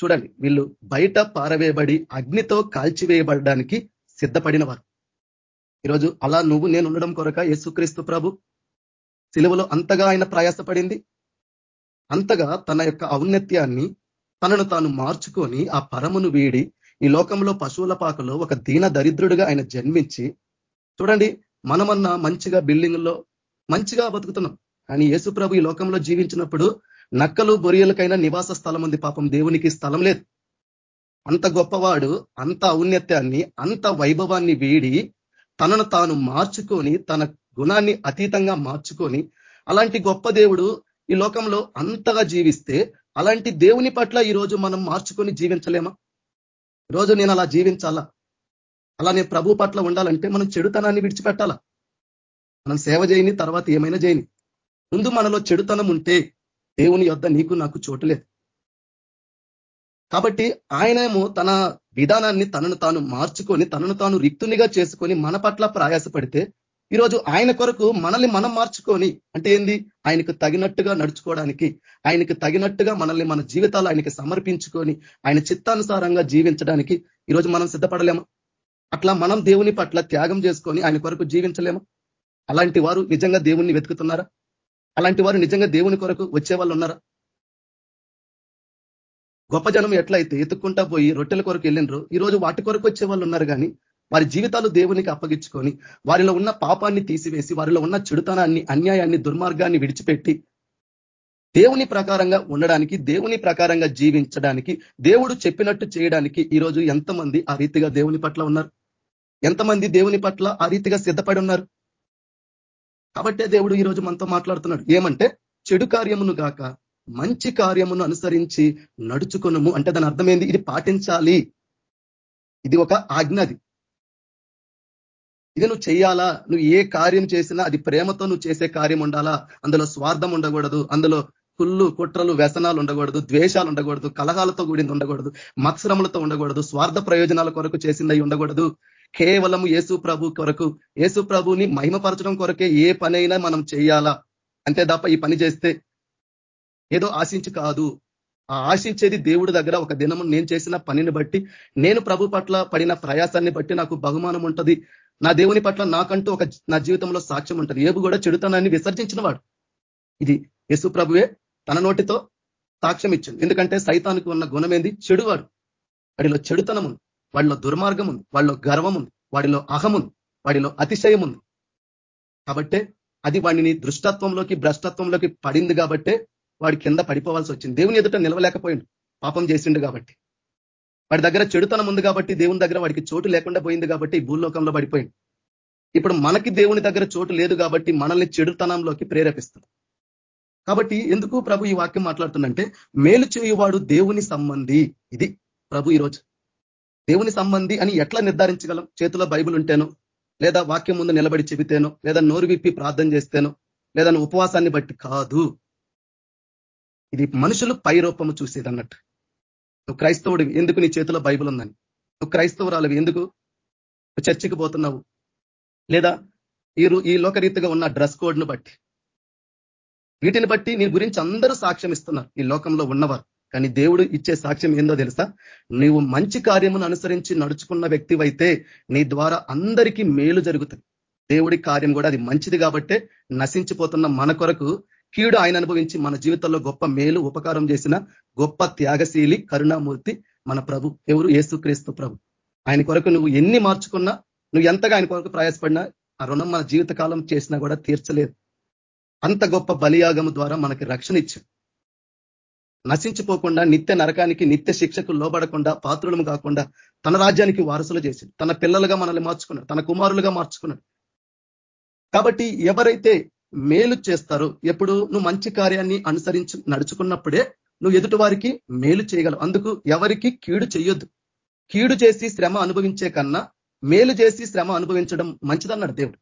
చూడండి వీళ్ళు బయట పారవేయబడి అగ్నితో కాల్చివేయబడడానికి సిద్ధపడిన వారు. ఈరోజు అలా నువ్వు నేను ఉండడం కొరక యేసుక్రీస్తు ప్రభు సిలువలో అంతగా ఆయన ప్రయాసపడింది. అంతగా తన యొక్క ఔన్నత్యాన్ని తనను తాను మార్చుకొని ఆ పరమును వీడి ఈ లోకంలో పశువుల పాకలో ఒక దీన దరిద్రుడిగా ఆయన జన్మించి చూడండి మనమన్నా మంచిగా బిల్డింగ్లో మంచిగా బతుకుతున్నాం. కానీ యేసు ప్రభు ఈ లోకంలో జీవించినప్పుడు నక్కలు బొరియలకైనా నివాస స్థలం ఉంది. పాపం దేవునికి స్థలం లేదు. అంత గొప్పవాడు అంత ఔన్నత్యాన్ని అంత వైభవాన్ని వీడి తనను తాను మార్చుకొని తన గుణాన్ని అతీతంగా మార్చుకొని అలాంటి గొప్ప దేవుడు ఈ లోకంలో అంతగా జీవిస్తే అలాంటి దేవుని పట్ల ఈరోజు మనం మార్చుకొని జీవించలేమా? రోజు నేను అలా జీవించాలా? అలా నేను ప్రభు పట్ల ఉండాలంటే మనం చెడుతనాన్ని విడిచిపెట్టాలా? మనం సేవ చేయని తర్వాత ఏమైనా చేయని? ముందు మనలో చెడుతనం ఉంటే దేవుని యొద్ద నీకు నాకు చోటు లేదు. కాబట్టి ఆయనేమో తన విధానాన్ని తనను తాను మార్చుకొని తనను తాను రిక్తునిగా చేసుకొని మన పట్ల ప్రయాసపడితే ఈరోజు ఆయన కొరకు మనల్ని మనం మార్చుకొని అంటే ఏంది? ఆయనకు తగినట్టుగా నడుచుకోవడానికి ఆయనకు తగినట్టుగా మనల్ని మన జీవితాలు ఆయనకి సమర్పించుకొని ఆయన చిత్తానుసారంగా జీవించడానికి ఈరోజు మనం సిద్ధపడలేమా? అట్లా మనం దేవుని పట్ల త్యాగం చేసుకొని ఆయన కొరకు జీవించలేమా? అలాంటి వారు నిజంగా దేవుణ్ణి వెతుకుతున్నారా? అలాంటి వారు నిజంగా దేవుని కొరకు వచ్చే వాళ్ళు ఉన్నారా? గొప్ప జనం ఎట్లయితే ఎత్తుక్కుంటా పోయి రొట్టెల కొరకు వెళ్ళినరు ఈ రోజు వాటి కొరకు వచ్చే వాళ్ళు ఉన్నారు కానీ వారి జీవితాలు దేవునికి అప్పగించుకొని వారిలో ఉన్న పాపాన్ని తీసివేసి వారిలో ఉన్న చెడుతనాన్ని అన్యాయాన్ని దుర్మార్గాన్ని విడిచిపెట్టి దేవుని ప్రకారంగా ఉండడానికి దేవుని ప్రకారంగా జీవించడానికి దేవుడు చెప్పినట్టు చేయడానికి ఈరోజు ఎంతమంది ఆ రీతిగా దేవుని పట్ల ఉన్నారు? ఎంతమంది దేవుని పట్ల ఆ రీతిగా సిద్ధపడి ఉన్నారు? కాబట్టే దేవుడు ఈరోజు మనతో మాట్లాడుతున్నాడు. ఏమంటే చెడు కార్యమును గాక మంచి కార్యమును అనుసరించి నడుచుకునము. అంటే దాని అర్థమైంది? ఇది పాటించాలి. ఇది ఒక ఆజ్ఞది ఇది నువ్వు చేయాలా నువ్వు ఏ కార్యం చేసినా అది ప్రేమతో నువ్వు చేసే కార్యం ఉండాలా? అందులో స్వార్థం ఉండకూడదు. అందులో కుళ్ళు కుట్రలు వ్యసనాలు ఉండకూడదు. ద్వేషాలు ఉండకూడదు. కలహాలతో కూడింది ఉండకూడదు. మత్సరములతో ఉండకూడదు. స్వార్థ ప్రయోజనాల కొరకు చేసిందై ఉండకూడదు. కేవలము యేసు ప్రభు కొరకు యేసు ప్రభుని మహిమపరచడం కొరకే ఏ పనైనా మనం చేయాలా అంతే తప్ప ఈ పని చేస్తే ఏదో ఆశించి కాదు. ఆ ఆశించేది దేవుడి దగ్గర ఒక దినము నేను చేసిన పనిని బట్టి నేను ప్రభు పట్ల పడిన ప్రయాసాన్ని బట్టి నాకు బహుమానం ఉంటుంది. నా దేవుని పట్ల నాకంటూ ఒక నా జీవితంలో సాక్ష్యం ఉంటుంది. ఏబు కూడా చెడుతనాన్ని విసర్జించిన వాడు ఇది యశు ప్రభువే తన నోటితో సాక్ష్యం ఇచ్చింది. ఎందుకంటే సైతానికి ఉన్న గుణమేంది? చెడువాడు. వాడిలో చెడుతనం ఉంది వాడిలో దుర్మార్గం ఉంది వాడిలో గర్వం ఉంది వాడిలో అహం ఉంది వాడిలో అతిశయం ఉంది కాబట్టే అది వాడిని దృష్టత్వంలోకి భ్రష్టత్వంలోకి పడింది కాబట్టే వాడి కింద పడిపోవాల్సి వచ్చింది. దేవుని ఎదుట నిలవలేకపోయిండు. పాపం చేసిండు కాబట్టి. వాడి దగ్గర చెడుతనం ఉంది కాబట్టి దేవుని దగ్గర వాడికి చోటు లేకుండా పోయింది కాబట్టి భూలోకంలో పడిపోయింది ఇప్పుడు మనకి దేవుని దగ్గర చోటు లేదు కాబట్టి మనల్ని చెడుతనంలోకి ప్రేరేపిస్తుంది. కాబట్టి ఎందుకు ప్రభు ఈ వాక్యం మాట్లాడుతుందంటే మేలు చేయువాడు దేవుని సంబంధి. ఇది ప్రభు ఈరోజు దేవుని సంబంధి అని ఎట్లా నిర్ధారించగలం? చేతిలో బైబుల్ ఉంటేనో లేదా వాక్యం ముందు నిలబడి చెబితేనో లేదా నోరు విప్పి ప్రార్థన చేస్తేనో లేదా ఉపవాసాన్ని బట్టి కాదు. ఇది మనుషులు పై రూపము చూసేది అన్నట్టు నువ్వు క్రైస్తవుడివి ఎందుకు నీ చేతిలో బైబుల్ ఉందని? నువ్వు క్రైస్తవురాలివి ఎందుకు చర్చికి పోతున్నావు? లేదా ఈ ఈ లోకరీతిగా ఉన్న డ్రెస్ కోడ్ను బట్టి. వీటిని బట్టి నీ గురించి అందరూ సాక్ష్యం ఇస్తున్నారు. ఈ లోకంలో ఉన్నవారు. కానీ దేవుడు ఇచ్చే సాక్ష్యం ఏందో తెలుసా? నీవు మంచి కార్యమును అనుసరించి నడుచుకున్న వ్యక్తివైతే నీ ద్వారా అందరికీ మేలు జరుగుతుంది. దేవుడి కార్యం కూడా అది మంచిది కాబట్టే నశించిపోతున్న మన కొరకు కీడు ఆయన అనుభవించి మన జీవితంలో గొప్ప మేలు ఉపకారం చేసిన గొప్ప త్యాగశీలి కరుణామూర్తి మన ప్రభు ఎవరు? ఏసుక్రీస్తు ప్రభు. ఆయన కొరకు నువ్వు ఎన్ని మార్చుకున్నా నువ్వు ఎంతగా ఆయన కొరకు ప్రయాసపడినా ఆ రుణం మన జీవితకాలం చేసినా కూడా తీర్చలేదు. అంత గొప్ప బలియాగము ద్వారా మనకి రక్షణ ఇచ్చాడు. నశించిపోకుండా నిత్య నరకానికి నిత్య శిక్షకు లోబడకుండా పాత్రులము కాకుండా తన రాజ్యానికి వారసులు చేసి తన పిల్లలుగా మనల్ని మార్చుకున్నాడు. తన కుమారులుగా మార్చుకున్నాడు. కాబట్టి ఎవరైతే మేలు చేస్తారు. ఎప్పుడు నువ్వు మంచి కార్యాన్ని అనుసరించి నడుచుకున్నప్పుడే నువ్వు ఎదుటి వారికి మేలు చేయగలవు. అందుకు ఎవరికి కీడు చేయొద్దు కీడు చేసి శ్రమ అనుభవించే కన్నా మేలు చేసి శ్రమ అనుభవించడం మంచిదన్నాడు దేవుడు.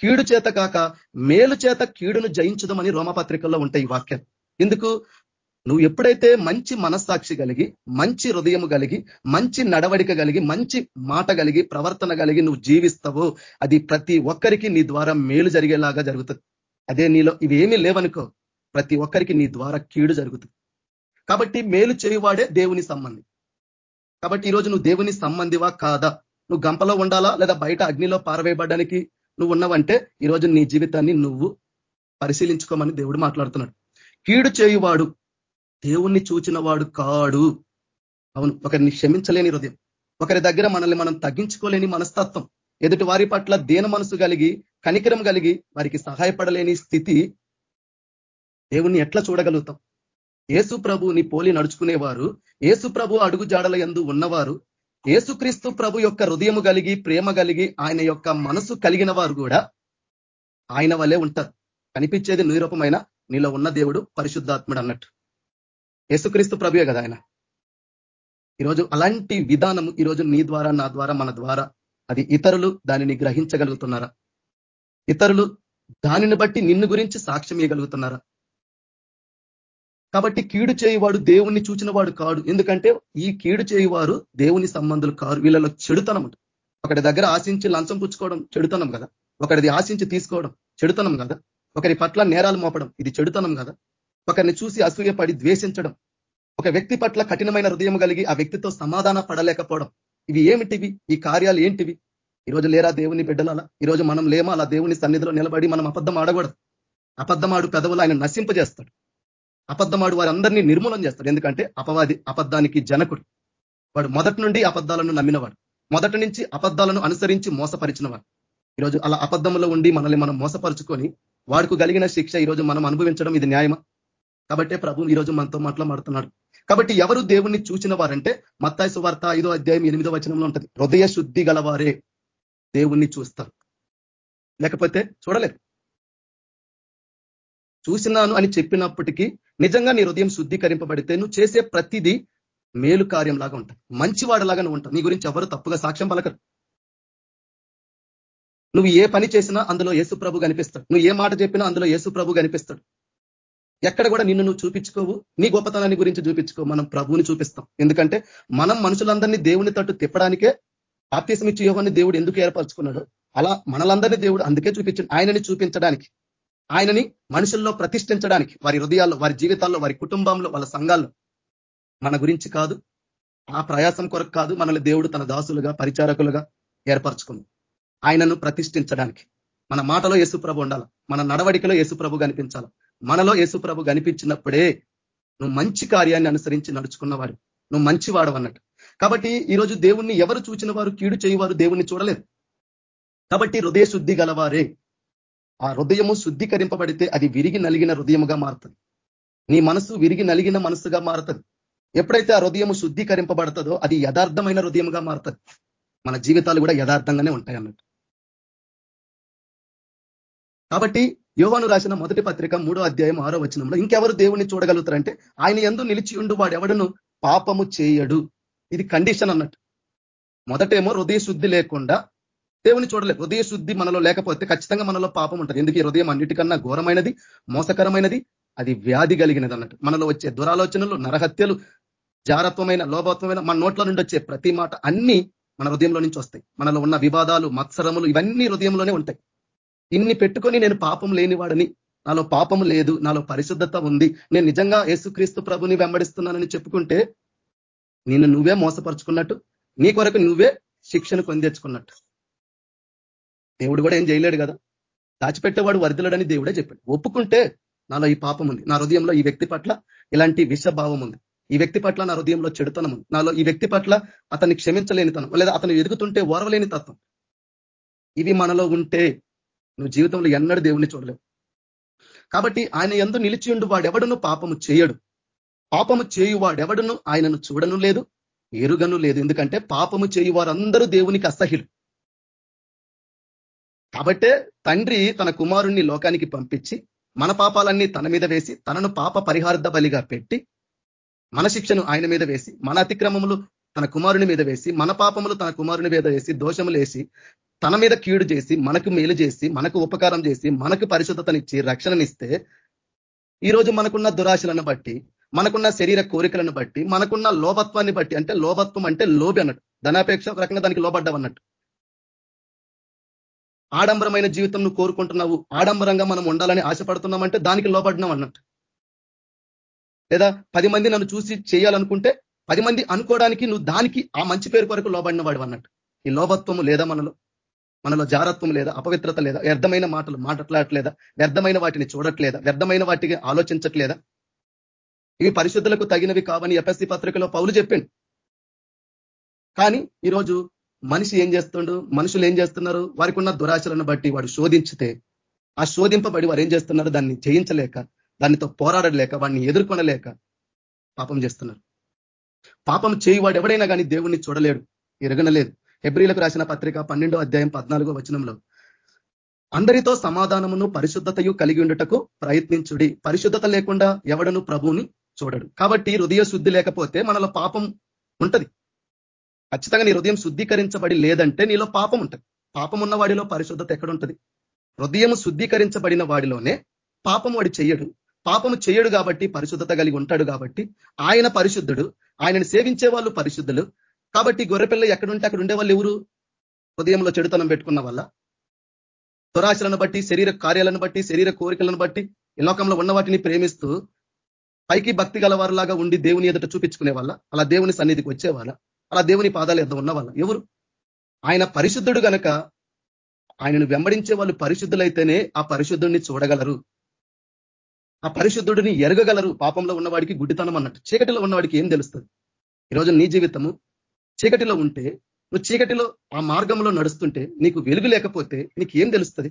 కీడు చేత కాక మేలు చేత కీడును జయించదమని రోమపత్రికల్లో ఉంటాయి ఈ ఎందుకు నువ్వు ఎప్పుడైతే మంచి మనస్సాక్షి కలిగి మంచి హృదయం కలిగి మంచి నడవడిక కలిగి మంచి మాట కలిగి ప్రవర్తన కలిగి నువ్వు జీవిస్తావో అది ప్రతి ఒక్కరికి నీ ద్వారా మేలు జరిగేలాగా జరుగుతుంది. అదే నీలో ఇవేమీ లేవనుకో ప్రతి ఒక్కరికి నీ ద్వారా కీడు జరుగుతుంది. కాబట్టి మేలు చేయువాడే దేవుని సంబంధి. కాబట్టి ఈరోజు నువ్వు దేవుని సంబంధివా కాదా? నువ్వు గంపలో ఉండాలా లేదా బయట అగ్నిలో పారవేయబడడానికి నువ్వు ఉన్నావంటే ఈరోజు నీ జీవితాన్ని నువ్వు పరిశీలించుకోమని దేవుడు మాట్లాడుతున్నాడు. కీడు చేయువాడు దేవుణ్ణి చూచిన వాడు కాడు. అవును ఒకరిని క్షమించలేని హృదయం. ఒకరి దగ్గర మనల్ని మనం తగ్గించుకోలేని మనస్తత్వం. ఎదుటి వారి పట్ల దేన మనసు కలిగి కనికరం కలిగి వారికి సహాయపడలేని స్థితి దేవుణ్ణి ఎట్లా చూడగలుగుతాం? ఏసు ప్రభుని పోలి నడుచుకునేవారు ఏసు ప్రభు అడుగు జాడల ఎందు ఉన్నవారు ఏసుక్రీస్తు ప్రభు యొక్క హృదయము కలిగి ప్రేమ కలిగి ఆయన యొక్క మనసు కలిగిన వారు కూడా ఆయన వల్లే ఉంటారు. కనిపించేది నిరూపమైన నీలో ఉన్న దేవుడు పరిశుద్ధాత్ముడు అన్నట్టు. యేసుక్రీస్తు ప్రభుయే కదా ఆయన. ఈరోజు అలాంటి విధానం ఈరోజు నీ ద్వారా నా ద్వారా మన ద్వారా అది ఇతరులు దానిని గ్రహించగలుగుతున్నారా? ఇతరులు దానిని బట్టి నిన్ను గురించి సాక్ష్యం ఇవ్వగలుగుతున్నారా కాబట్టి కీడు చేయువాడు దేవుణ్ణి చూచిన వాడు కాడు. ఎందుకంటే ఈ కీడు చేయువారు దేవుని సంబంధులు కారు. వీళ్ళలో చెడుతనం ఒకటి దగ్గర ఆశించి లంచం పుచ్చుకోవడం చెడుతనం కదా. ఒకరిది ఆశించి తీసుకోవడం చెడుతనం కదా. ఒకరి పట్ల నేరాలు మోపడం ఇది చెడుతనం కదా. ఒకరిని చూసి అసూయపడి ద్వేషించడం. ఒక వ్యక్తి పట్ల కఠినమైన హృదయం కలిగి ఆ వ్యక్తితో సమాధాన పడలేకపోవడం. ఇవి ఏమిటివి? ఈ కార్యాలు ఏంటివి? ఈరోజు లేరా దేవుని బిడ్డల ఈరోజు మనం లేమా? అలా దేవుని సన్నిధిలో నిలబడి మనం అబద్ధం ఆడకూడదు. అబద్ధమాడు పెదవులు ఆయన నశింపజేస్తాడు అబద్ధమాడు వారందరినీ నిర్మూలన చేస్తాడు. ఎందుకంటే అపవాది అబద్ధానికి జనకుడు. వాడు మొదటి నుండి అబద్ధాలను నమ్మినవాడు. మొదటి నుంచి అబద్ధాలను అనుసరించి మోసపరిచినవాడు. ఈరోజు అలా అబద్ధంలో ఉండి మనల్ని మనం మోసపరుచుకొని వాడుకు కలిగిన శిక్ష ఈరోజు మనం అనుభవించడం ఇది న్యాయమా? కాబట్టే ప్రభు ఈరోజు మనతో మాట్లాడుతున్నాడు. కాబట్టి ఎవరు దేవుణ్ణి చూసిన వారంటే మత్తాయి సువార్త ఐదో అధ్యాయం ఎనిమిదో వచనంలో ఉంటుంది. హృదయ శుద్ధి గలవారే. దేవుణ్ణి చూస్తారు లేకపోతే చూడలేదు. చూసినాను అని చెప్పినప్పటికీ నిజంగా నీ హృదయం శుద్ధీకరింపబడితే నువ్వు చేసే ప్రతిదీ మేలు కార్యంలాగా ఉంటాయి. మంచివాడలాగా నువ్వు ఉంటావు. నీ గురించి ఎవరు తప్పుగా సాక్ష్యం పలకరు. నువ్వు ఏ పని చేసినా అందులో యేసు ప్రభు కనిపిస్తాడు. నువ్వు ఏ మాట చెప్పినా అందులో యేసు ప్రభు కనిపిస్తాడు. ఎక్కడ కూడా నిన్ను నువ్వు చూపించుకోవు. నీ గొప్పతనాన్ని గురించి చూపించుకో మనం ప్రభువుని చూపిస్తాం. ఎందుకంటే మనం మనుషులందరినీ దేవుని తట్టు తిప్పడానికే బాప్తీసం ఇచ్చే యోగాన్ని దేవుడు ఎందుకు ఏర్పరచుకున్నాడు? అలా మనలందరినీ దేవుడు అందుకే చూపించాడు ఆయనని చూపించడానికి ఆయనని మనుషుల్లో ప్రతిష్ఠించడానికి వారి హృదయాల్లో వారి జీవితాల్లో వారి కుటుంబంలో వాళ్ళ సంఘాల్లో. మన గురించి కాదు ఆ ప్రయాసం కొరకు కాదు మనల్ని దేవుడు తన దాసులుగా పరిచారకులుగా ఏర్పరచుకుంది ఆయనను ప్రతిష్ఠించడానికి. మన మాటలో యేసుప్రభు ఉండాలి? మన నడవడికలో యేసుప్రభు కనిపించాలి? మనలో యేసుప్రభు కనిపించినప్పుడే నువ్వు మంచి కార్యాన్ని అనుసరించి నడుచుకున్నవాడు నువ్వు మంచివాడు అన్నట్టు కాబట్టి ఈరోజు దేవుణ్ణి ఎవరు చూచిన వారు కీడు చేయవారు దేవుణ్ణి చూడలేరు కాబట్టి హృదయ శుద్ధి గలవారే. ఆ హృదయము శుద్ధీకరింపబడితే అది విరిగి నలిగిన హృదయముగా మారుతుంది. నీ మనసు విరిగి నలిగిన మనసుగా మారుతుంది. ఎప్పుడైతే ఆ హృదయము శుద్ధీకరింపబడుతుందో అది యథార్థమైన హృదయముగా మారుతుంది. మన జీవితాలు కూడా యథార్థంగానే ఉంటాయి అన్నట్టు. కాబట్టి యోవాను రాసిన మొదటి పత్రిక మూడో అధ్యాయం ఆరో వచనంలో ఇంకెవరు దేవుణ్ణి చూడగలుగుతారంటే ఆయన ఎందు నిలిచి ఉండు వాడు ఎవడను పాపము చేయడు. ఇది కండిషన్ అన్నట్టు. మొదటేమో హృదయ శుద్ధి లేకుండా దేవుని చూడలేదు. హృదయ శుద్ధి మనలో లేకపోతే ఖచ్చితంగా మనలో పాపం ఉంటుంది. ఎందుకు ఈ హృదయం అన్నిటికన్నా ఘోరమైనది మోసకరమైనది? అది వ్యాధి కలిగినది అన్నట్టు. మనలో వచ్చే దురాలోచనలు నరహత్యలు జారత్వమైన లోభత్వమైన మన నోట్ల నుండి వచ్చే ప్రతి మాట అన్ని మన హృదయంలో నుంచి వస్తాయి. మనలో ఉన్న వివాదాలు మత్సరములు ఇవన్నీ హృదయంలోనే ఉంటాయి. ఇన్ని పెట్టుకొని నేను పాపం లేనివాడని. నాలో పాపం లేదు నాలో పరిశుద్ధత ఉంది. నేను నిజంగా యేసుక్రీస్తు ప్రభుని వెంబడిస్తున్నానని చెప్పుకుంటే నిన్ను నువ్వే మోసపరుచుకున్నట్టు నీ కొరకు నువ్వే శిక్షను పొందేచుకున్నట్టు దేవుడు కూడా ఏం చేయలేడు కదా? దాచిపెట్టేవాడు వరదలడని దేవుడే చెప్పాడు. ఒప్పుకుంటే నాలో ఈ పాపం ఉంది. నా హృదయంలో ఈ వ్యక్తి పట్ల ఇలాంటి విషభావం ఉంది. ఈ వ్యక్తి పట్ల నా హృదయంలో చెడుతనం ఉంది. నాలో ఈ వ్యక్తి పట్ల అతన్ని క్షమించలేనితనం లేదా అతను ఎదుగుతుంటే ఓరవలేని తత్వం. ఇవి మనలో ఉంటే నువ్వు జీవితంలో ఎన్నడూ దేవుణ్ణి చూడలేవు. కాబట్టి ఆయన ఎందు నిలిచియుండు వాడెవడును పాపము చేయడు. పాపము చేయువాడెవడును? ఆయనను చూడను లేదు ఎరుగను లేదు. ఎందుకంటే పాపము చేయు వారందరూ దేవునికి అసహ్యులు. కాబట్టే తండ్రి తన కుమారుణ్ణి లోకానికి పంపించి మన పాపాలన్నీ తన మీద వేసి తనను పాప పరిహార్థ బలిగా పెట్టి మన శిక్షను ఆయన మీద వేసి మన అతిక్రమములు తన కుమారుని మీద వేసి మన పాపములు తన కుమారుని మీద వేసి దోషములు వేసి తన మీద కీడు చేసి మనకు మేలు చేసి మనకు ఉపకారం చేసి మనకు పరిశుద్ధతనిచ్చి రక్షణనిస్తే ఈరోజు మనకున్న దురాశలను బట్టి మనకున్న శరీర కోరికలను బట్టి మనకున్న లోభత్వాన్ని బట్టి అంటే లోభత్వం అంటే లోబి అన్నట్టు. ధనాపేక్ష ఒక రకంగా దానికి లోబడ్డావన్నట్టు ఆడంబరమైన జీవితం నువ్వు కోరుకుంటున్నావు ఆడంబరంగా మనం ఉండాలని ఆశపడుతున్నామంటే దానికి లోబడినాం అన్నట్టు. లేదా పది మంది నన్ను చూసి చేయాలనుకుంటే పది మంది అనుకోవడానికి నువ్వు దానికి ఆ మంచి పేరు కొరకు లోబడిన వాడు అన్నట్టు. ఈ లోభత్వము లేదా మనలో? మనలో జారత్వం లేదా? అపవిత్రత లేదా? వ్యర్థమైన మాటలు మాట్లాడట్లేదా? వ్యర్థమైన వాటిని చూడట్లేదా? వ్యర్థమైన వాటికి ఆలోచించట్లేదా? ఇవి పరిశుద్ధులకు తగినవి కావని ఎఫ్ఎస్సి పత్రికలో పౌలు చెప్పిండు. కానీ ఈరోజు మనిషి ఏం చేస్తుండు? మనుషులు ఏం చేస్తున్నారు? వారికి ఉన్న దురాశలను బట్టి వాడు శోధించితే ఆ శోధింపబడి వారు ఏం చేస్తున్నారు? దాన్ని జయించలేక దానితో పోరాడలేక వాడిని ఎదుర్కొనలేక పాపం చేస్తున్నారు. పాపం చేయువాడు ఎవడైనా కానీ దేవుణ్ణి చూడలేడు ఎరగనలేదు. ఎబ్రిలకు రాసిన పత్రిక పన్నెండో అధ్యాయం పద్నాలుగో వచనంలో అందరితో సమాధానమును పరిశుద్ధతయు కలిగి ఉండటకు ప్రయత్నించుడి. పరిశుద్ధత లేకుండా ఎవడను ప్రభువుని చూడడు. కాబట్టి హృదయ శుద్ధి లేకపోతే మనలో పాపం ఉంటది. ఖచ్చితంగా నీ హృదయం శుద్ధీకరించబడి లేదంటే నీలో పాపం ఉంటుంది. పాపం ఉన్న వాడిలో పరిశుద్ధత ఎక్కడుంటది? హృదయం శుద్ధీకరించబడిన వాడిలోనే పాపం వాడు చెయ్యడు. పాపము చేయడు కాబట్టి పరిశుద్ధత కలిగి ఉంటాడు కాబట్టి ఆయన పరిశుద్ధుడు ఆయనను సేవించే వాళ్ళు పరిశుద్ధులు. కాబట్టి గొర్రెపిల్ల ఎక్కడుంటే అక్కడ ఉండే వాళ్ళు ఎవరు? హృదయంలో చెడుతనం పెట్టుకున్న వల్ల దురాశలను బట్టి శరీర కార్యాలను బట్టి శరీర కోరికలను బట్టి ఈ లోకంలో ఉన్న వాటిని ప్రేమిస్తూ పైకి భక్తి గలవారులాగా ఉండి దేవుని ఎదుట చూపించుకునే వాళ్ళ అలా దేవుని సన్నిధికి వచ్చేవాళ్ళ అలా దేవుని పాదాలు ఎద్ద ఉన్న వాళ్ళ ఎవరు? ఆయన పరిశుద్ధుడు గనక ఆయనను వెంబడించే వాళ్ళు పరిశుద్ధులైతేనే ఆ పరిశుద్ధుడిని చూడగలరు. ఆ పరిశుద్ధుడిని ఎరగగలరు. పాపంలో ఉన్నవాడికి గుడ్డితనం అన్నట్టు. చీకటిలో ఉన్నవాడికి ఏం తెలుస్తుంది? ఈరోజు నీ జీవితము చీకటిలో ఉంటే నువ్వు చీకటిలో ఆ మార్గంలో నడుస్తుంటే నీకు వెలుగు లేకపోతే నీకు ఏం తెలుస్తుంది?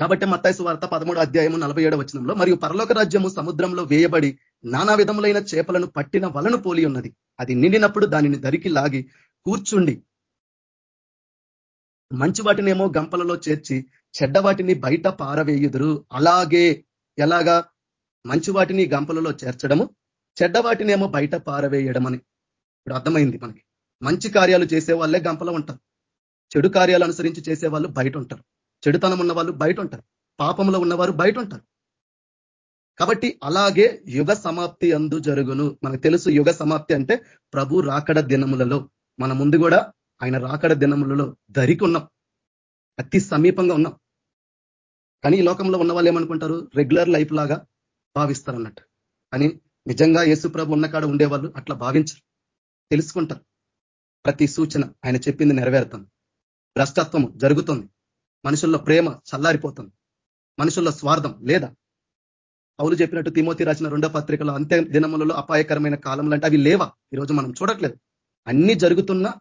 కాబట్టి మత్తాయి వార్త పదమూడు అధ్యాయము నలభై ఏడవ వచనంలో మరియు పరలోక రాజ్యము సముద్రంలో వేయబడి నానా విధములైన చేపలను పట్టిన వలను పోలి ఉన్నది. అది నిండినప్పుడు దానిని దరికి లాగి కూర్చుండి. మంచి వాటినేమో గంపలలో చేర్చి చెడ్డ వాటిని బయట పారవేయుదురు. అలాగే ఎలాగా? మంచి వాటిని గంపలలో చేర్చడము చెడ్డ వాటినేమో బయట పారవేయడం అని ఇప్పుడు అర్థమైంది మనకి. మంచి కార్యాలు చేసే వాళ్ళే గంపలో ఉంటారు. చెడు కార్యాలు అనుసరించి చేసే వాళ్ళు బయట ఉంటారు. చెడుతనం ఉన్న వాళ్ళు బయట ఉంటారు పాపంలో ఉన్నవారు బయట ఉంటారు కాబట్టి అలాగే యుగ సమాప్తి అందు జరుగును. మనకు తెలుసు యుగ సమాప్తి అంటే ప్రభు రాకడ దినములలో. మన ముందు కూడా ఆయన రాకడ దినములలో ధరికి ఉన్నాం అతి సమీపంగా ఉన్నాం. కానీ ఈ లోకంలో ఉన్న వాళ్ళు ఏమనుకుంటారు? రెగ్యులర్ లైఫ్ లాగా భావిస్తారు అన్నట్టు కానీ నిజంగా యేసు ప్రభు ఉన్న కాడ ఉండేవాళ్ళు అట్లా భావించరు. తెలుసుకుంటారు. ప్రతి సూచన ఆయన చెప్పింది నెరవేరుతుంది. భ్రష్టత్వం జరుగుతుంది. మనుషుల్లో ప్రేమ చల్లారిపోతుంది. మనుషుల్లో స్వార్థం లేదా? పౌలు చెప్పినట్టు తిమోతి రాసిన రెండో పత్రికలో అంత్య దినములలో అపాయకరమైన కాలంలో అంటే అవి లేవా? ఈరోజు మనం చూడట్లేదు. అన్ని జరుగుతున్నా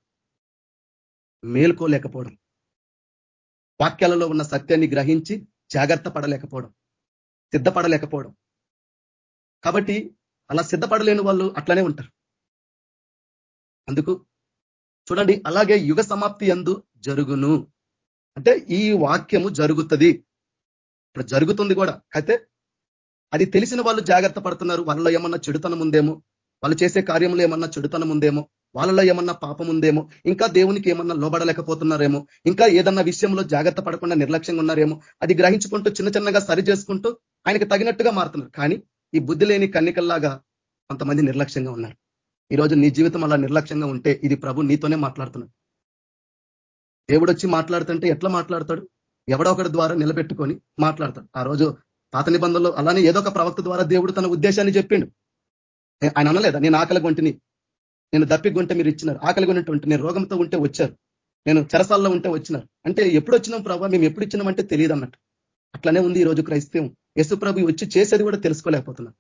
మేల్కోలేకపోవడం. వాక్యాలలో ఉన్న సత్యాన్ని గ్రహించి జాగ్రత్త పడలేకపోవడం. సిద్ధపడలేకపోవడం. కాబట్టి అలా సిద్ధపడలేని వాళ్ళు అట్లనే ఉంటారు. అందుకు చూడండి అలాగే యుగ సమాప్తి ఎందు జరుగును. అంటే ఈ వాక్యము జరుగుతుంది. ఇప్పుడు జరుగుతుంది కూడా. అయితే అది తెలిసిన వాళ్ళు జాగ్రత్త పడుతున్నారు. వాళ్ళలో ఏమన్నా చెడుతనం ఉందేమో? వాళ్ళు చేసే కార్యంలో ఏమన్నా చెడుతనం ఉందేమో? వాళ్ళలో ఏమన్నా పాపం ఉందేమో? ఇంకా దేవునికి ఏమన్నా లోబడలేకపోతున్నారేమో? ఇంకా ఏదన్నా విషయంలో జాగ్రత్త పడకుండా నిర్లక్ష్యంగా ఉన్నారేమో? అది గ్రహించుకుంటూ చిన్న చిన్నగా సరి చేసుకుంటూ ఆయనకి తగినట్టుగా మారుతున్నారు. కానీ ఈ బుద్ధి లేని కన్నికల్లాగా కొంతమంది నిర్లక్ష్యంగా ఉన్నారు. ఈరోజు నీ జీవితం అలా నిర్లక్ష్యంగా ఉంటే ఇది ప్రభు నీతోనే మాట్లాడుతున్నాడు. దేవుడు వచ్చి మాట్లాడుతుంటే ఎట్లా మాట్లాడతాడు? ఎవడో ఒకటి ద్వారా నిలబెట్టుకొని మాట్లాడతాడు. ఆ రోజు పాత నిబంధనలో అలానే ఏదో ఒక ప్రవక్త ద్వారా దేవుడు తన ఉద్దేశాన్ని చెప్పిండు. ఆయన అనలేదా? నేను ఆకలి గుంటిని నేను దప్పి గుంట మీరు ఇచ్చినారు. ఆకలి కొన్నట్టు నేను రోగంతో ఉంటే వచ్చారు. నేను చెరసాల్లో ఉంటే వచ్చినారు. అంటే ఎప్పుడు వచ్చినాం ప్రభావ మేము ఎప్పుడు ఇచ్చినామంటే తెలియదు అన్నట్టు అట్లనే ఉంది ఈ రోజు క్రైస్తవం ప్రభు వచ్చి చేసేది కూడా తెలుసుకోలేకపోతున్నాం.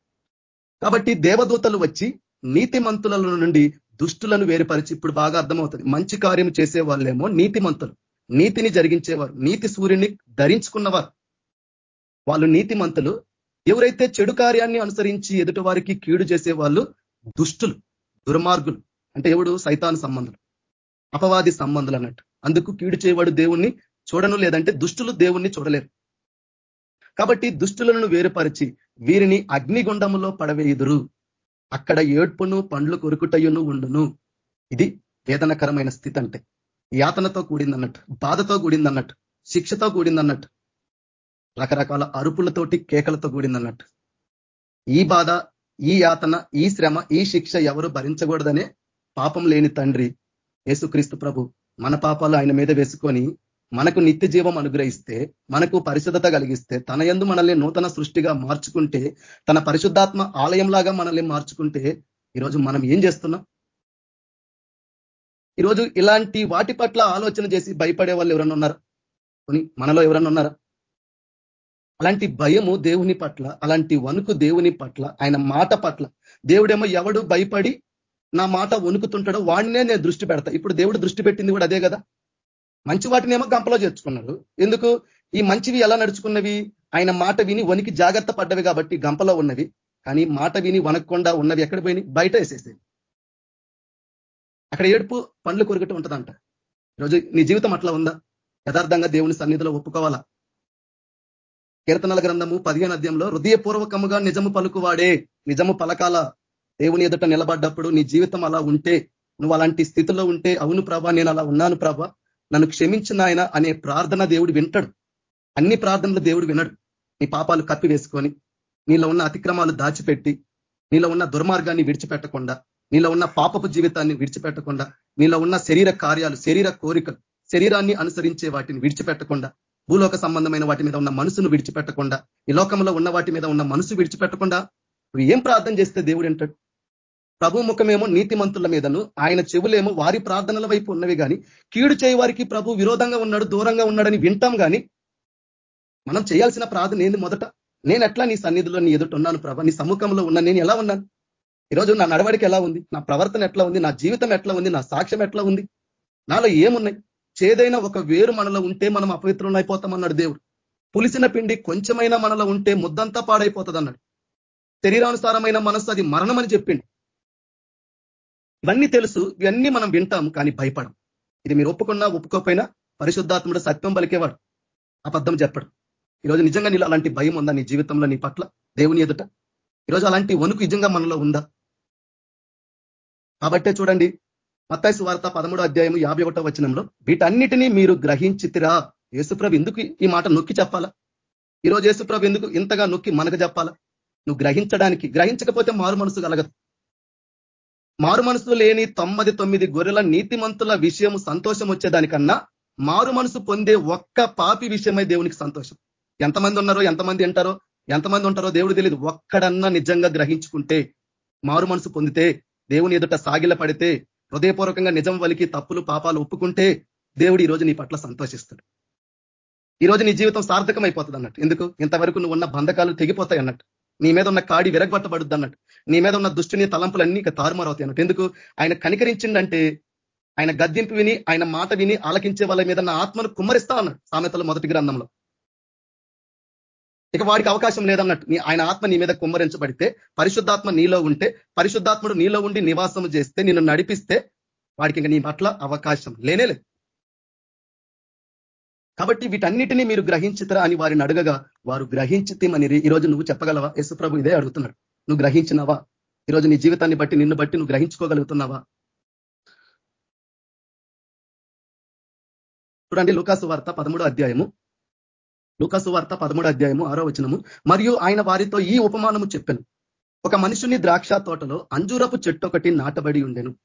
కాబట్టి దేవదూతలు వచ్చి నీతిమంతుల నుండి దుష్టులను వేరుపరిచి ఇప్పుడు బాగా అర్థమవుతుంది. మంచి కార్యం చేసే వాళ్ళేమో నీతిమంతులు. నీతిని జరిగించేవారు నీతి సూర్యుని ధరించుకున్నవారు. వాళ్ళు నీతిమంతులు. ఎవరైతే చెడు కార్యాన్ని అనుసరించి ఎదుటి వారికి కీడు చేసే వాళ్ళు దుష్టులు దుర్మార్గులు. అంటే ఎవడు? సైతాను సంబంధులు. అపవాది సంబంధులు అన్నట్టు. అందుకు కీడు చేయవాడు దేవుణ్ణి చూడను లేదంటే దుష్టులు దేవుణ్ణి చూడలేరు. కాబట్టి దుష్టులను వేరుపరిచి వీరిని అగ్నిగుండములో పడవేయుదురు. అక్కడ ఏడ్పును పండ్లు కొరుకుటయును ఉండును. ఇది వేదనకరమైన స్థితి అంటే యాతనతో కూడిందన్నట్టు బాధతో కూడిందన్నట్టు శిక్షతో కూడిందన్నట్టు రకరకాల అరుపులతోటి కేకలతో కూడిందన్నట్టు. ఈ బాధ ఈ యాతన ఈ శ్రమ ఈ శిక్ష ఎవరు భరించకూడదనే పాపం లేని తండ్రి యేసుక్రీస్తు ప్రభు మన పాపాలు ఆయన మీద వేసుకొని మనకు నిత్య జీవం అనుగ్రహిస్తే మనకు పరిశుద్ధత కలిగిస్తే తన ఎందు మనల్ని నూతన సృష్టిగా మార్చుకుంటే తన పరిశుద్ధాత్మ ఆలయంలాగా మనల్ని మార్చుకుంటే ఈరోజు మనం ఏం చేస్తున్నాం? ఈరోజు ఇలాంటి వాటి పట్ల ఆలోచన చేసి భయపడే వాళ్ళు ఎవరన్నా ఉన్నారా? కొని మనలో ఎవరన్నా ఉన్నారా? అలాంటి భయము దేవుని పట్ల అలాంటి వణుకు దేవుని పట్ల ఆయన మాట పట్ల. దేవుడేమో ఎవడు భయపడి నా మాట వణుకుతుంటాడో వాడినే నేను దృష్టి పెడతా. ఇప్పుడు దేవుడు దృష్టి పెట్టింది కూడా అదే కదా? మంచి వాటినేమో గంపలో చేర్చుకున్నాడు. ఎందుకు? ఈ మంచివి ఎలా నడుచుకున్నవి? ఆయన మాట విని వనికి జాగ్రత్త పడ్డవి కాబట్టి గంపలో ఉన్నవి. కానీ మాట విని వనకుండా ఉన్నవి ఎక్కడ పోయినాయి? బయట వేసేసేవి. అక్కడ ఏడుపు పండ్లు కొరగటం ఉంటుందంట. ఈరోజు నీ జీవితం అట్లా ఉందా? యథార్థంగా దేవుని సన్నిధిలో ఒప్పుకోవాలా? కీర్తనల గ్రంథము పదిహేను అధ్యాయంలో హృదయపూర్వకముగా నిజము పలుకువాడే నిజము పలకాల. దేవుని ఎదుట నిలబడ్డప్పుడు నీ జీవితం అలా ఉంటే నువ్వు అలాంటి స్థితిలో ఉంటే అవును ప్రభా నేను అలా ఉన్నాను ప్రభా. నన్ను క్షమించిన ఆయన అనే ప్రార్థన దేవుడు వింటాడు. అన్ని ప్రార్థనలు దేవుడు వినడు. నీ పాపాలు కప్పి వేసుకొని నీలో ఉన్న అతిక్రమాలు దాచిపెట్టి నీలో ఉన్న దుర్మార్గాన్ని విడిచిపెట్టకుండా నీలో ఉన్న పాపపు జీవితాన్ని విడిచిపెట్టకుండా నీలో ఉన్న శరీర కార్యాలు శరీర కోరికలు శరీరాన్ని అనుసరించే వాటిని విడిచిపెట్టకుండా భూలోక సంబంధమైన వాటి మీద ఉన్న మనసును విడిచిపెట్టకుండా ఈ లోకంలో ఉన్న వాటి మీద ఉన్న మనసు విడిచిపెట్టకుండా నువ్వు ఏం ప్రార్థన చేస్తే దేవుడు ఏంటాడు ప్రభు ముఖమేమో నీతిమంతుల మీదను ఆయన చెవులేమో వారి ప్రార్థనల వైపు ఉన్నవి కానీ కీడు చేయ వారికి ప్రభు విరోధంగా ఉన్నాడు దూరంగా ఉన్నాడని వింటాం కానీ మనం చేయాల్సిన ప్రార్థన ఏంది మొదట? నేను ఎట్లా నీ సన్నిధిలో నీ ఎదుట ఉన్నాను ప్రభ? నీ సముఖంలో ఉన్నా నేను ఎలా ఉన్నాను? ఈరోజు నా నడవడికి ఎలా ఉంది? నా ప్రవర్తన ఎట్లా ఉంది? నా జీవితం ఎట్లా ఉంది? నా సాక్ష్యం ఎట్లా ఉంది? నాలో ఏమున్నాయి? చేదైనా ఒక వేరు మనలో ఉంటే మనం అపవిత్రం అయిపోతామన్నాడు దేవుడు. పులిసిన పిండి కొంచెమైనా మనలో ఉంటే ముద్దంతా పాడైపోతుంది అన్నాడు శరీరానుసారమైన మనస్సు అది మరణం అని చెప్పిండు. ఇవన్నీ తెలుసు ఇవన్నీ మనం వింటాం కానీ భయపడం ఇది మీరు ఒప్పుకున్నా ఒప్పుకోకపోయినా పరిశుద్ధాత్ముడు సత్యం పలికేవాడు. అబద్ధం చెప్పడు. ఈరోజు నిజంగా నీళ్ళు అలాంటి భయం ఉందా నీ జీవితంలో నీ పట్ల దేవుని ఎదుట? ఈరోజు అలాంటి వణుకు నిజంగా మనలో ఉందా? కాబట్టే చూడండి మత్తాయి వార్త పదమూడో అధ్యాయం యాభై ఒకటో వచనంలో వీటన్నిటినీ మీరు గ్రహించితిరా. యేసుప్రభు ఎందుకు ఈ మాట నొక్కి చెప్పాలా? ఈరోజు యేసుప్రభు ఎందుకు ఇంతగా నొక్కి మనకు చెప్పాలా? నువ్వు గ్రహించడానికి గ్రహించకపోతే మారు మనసు కలగదు. మారు మనసు లేని తొమ్మిది తొమ్మిది గొర్రెల నీతిమంతుల విషయం సంతోషం వచ్చేదానికన్నా మారు మనసు పొందే ఒక్క పాపి విషయమై దేవునికి సంతోషం. ఎంతమంది ఉన్నారో ఎంతమంది అంటారో ఎంతమంది ఉంటారో దేవుడు తెలియదు ఒక్కడన్నా నిజంగా గ్రహించుకుంటే మారు మనసు పొందితే దేవుని ఎదుట సాగిల పడితే హృదయపూర్వకంగా నిజం వలికి తప్పులు పాపాలు ఒప్పుకుంటే దేవుడు ఈ రోజు నీ పట్ల సంతోషిస్తాడు. ఈ రోజు నీ జీవితం సార్థకం అయిపోతుంది అన్నట్టు. ఎందుకు? ఇంతవరకు నువ్వు ఉన్న బంధకాలు తెగిపోతాయి అన్నట్టు. నీ మీద ఉన్న కాడి విరగొట్టబడుద్ది అన్నట్టు. నీ మీద ఉన్న దుష్టిని తలంపులన్నీ ఇక తారుమారవుతాయి అన్నట్టు. ఎందుకు? ఆయన కనికరించిండంటే ఆయన గద్దింపు విని ఆయన మాట విని ఆలకించే వాళ్ళ మీద నా ఆత్మను కుమ్మరిస్తా అన్నాడు సామెతలు మొదటి గ్రంథంలో. ఇక వాడికి అవకాశం లేదన్నట్టు. నీ ఆయన ఆత్మ నీ మీద కుమ్మరించబడితే పరిశుద్ధాత్మ నీలో ఉంటే పరిశుద్ధాత్ముడు నీలో ఉండి నివాసం చేస్తే నిన్ను నడిపిస్తే వాడికి ఇంకా నీ పట్ల అవకాశం లేనేలేదు కాబట్టి వీటన్నిటినీ మీరు గ్రహించుతరా అని వారిని అడగగా వారు గ్రహించితేమని ఈరోజు నువ్వు చెప్పగలవా? ప్రభు ఇదే అడుగుతున్నాడు. నువ్వు గ్రహించినవా? ఈరోజు నీ జీవితాన్ని బట్టి నిన్ను బట్టి నువ్వు గ్రహించుకోగలుగుతున్నావా? చూడండి లుకాసు వార్త పదమూడో అధ్యాయము. లుకాసు వార్త పదమూడో అధ్యాయము ఆరో వచనము. మరియు ఆయన వారితో ఈ ఉపమానము చెప్పాను. ఒక మనుషుని ద్రాక్ష తోటలో అంజూరపు చెట్టు ఒకటి నాటబడి ఉండెను.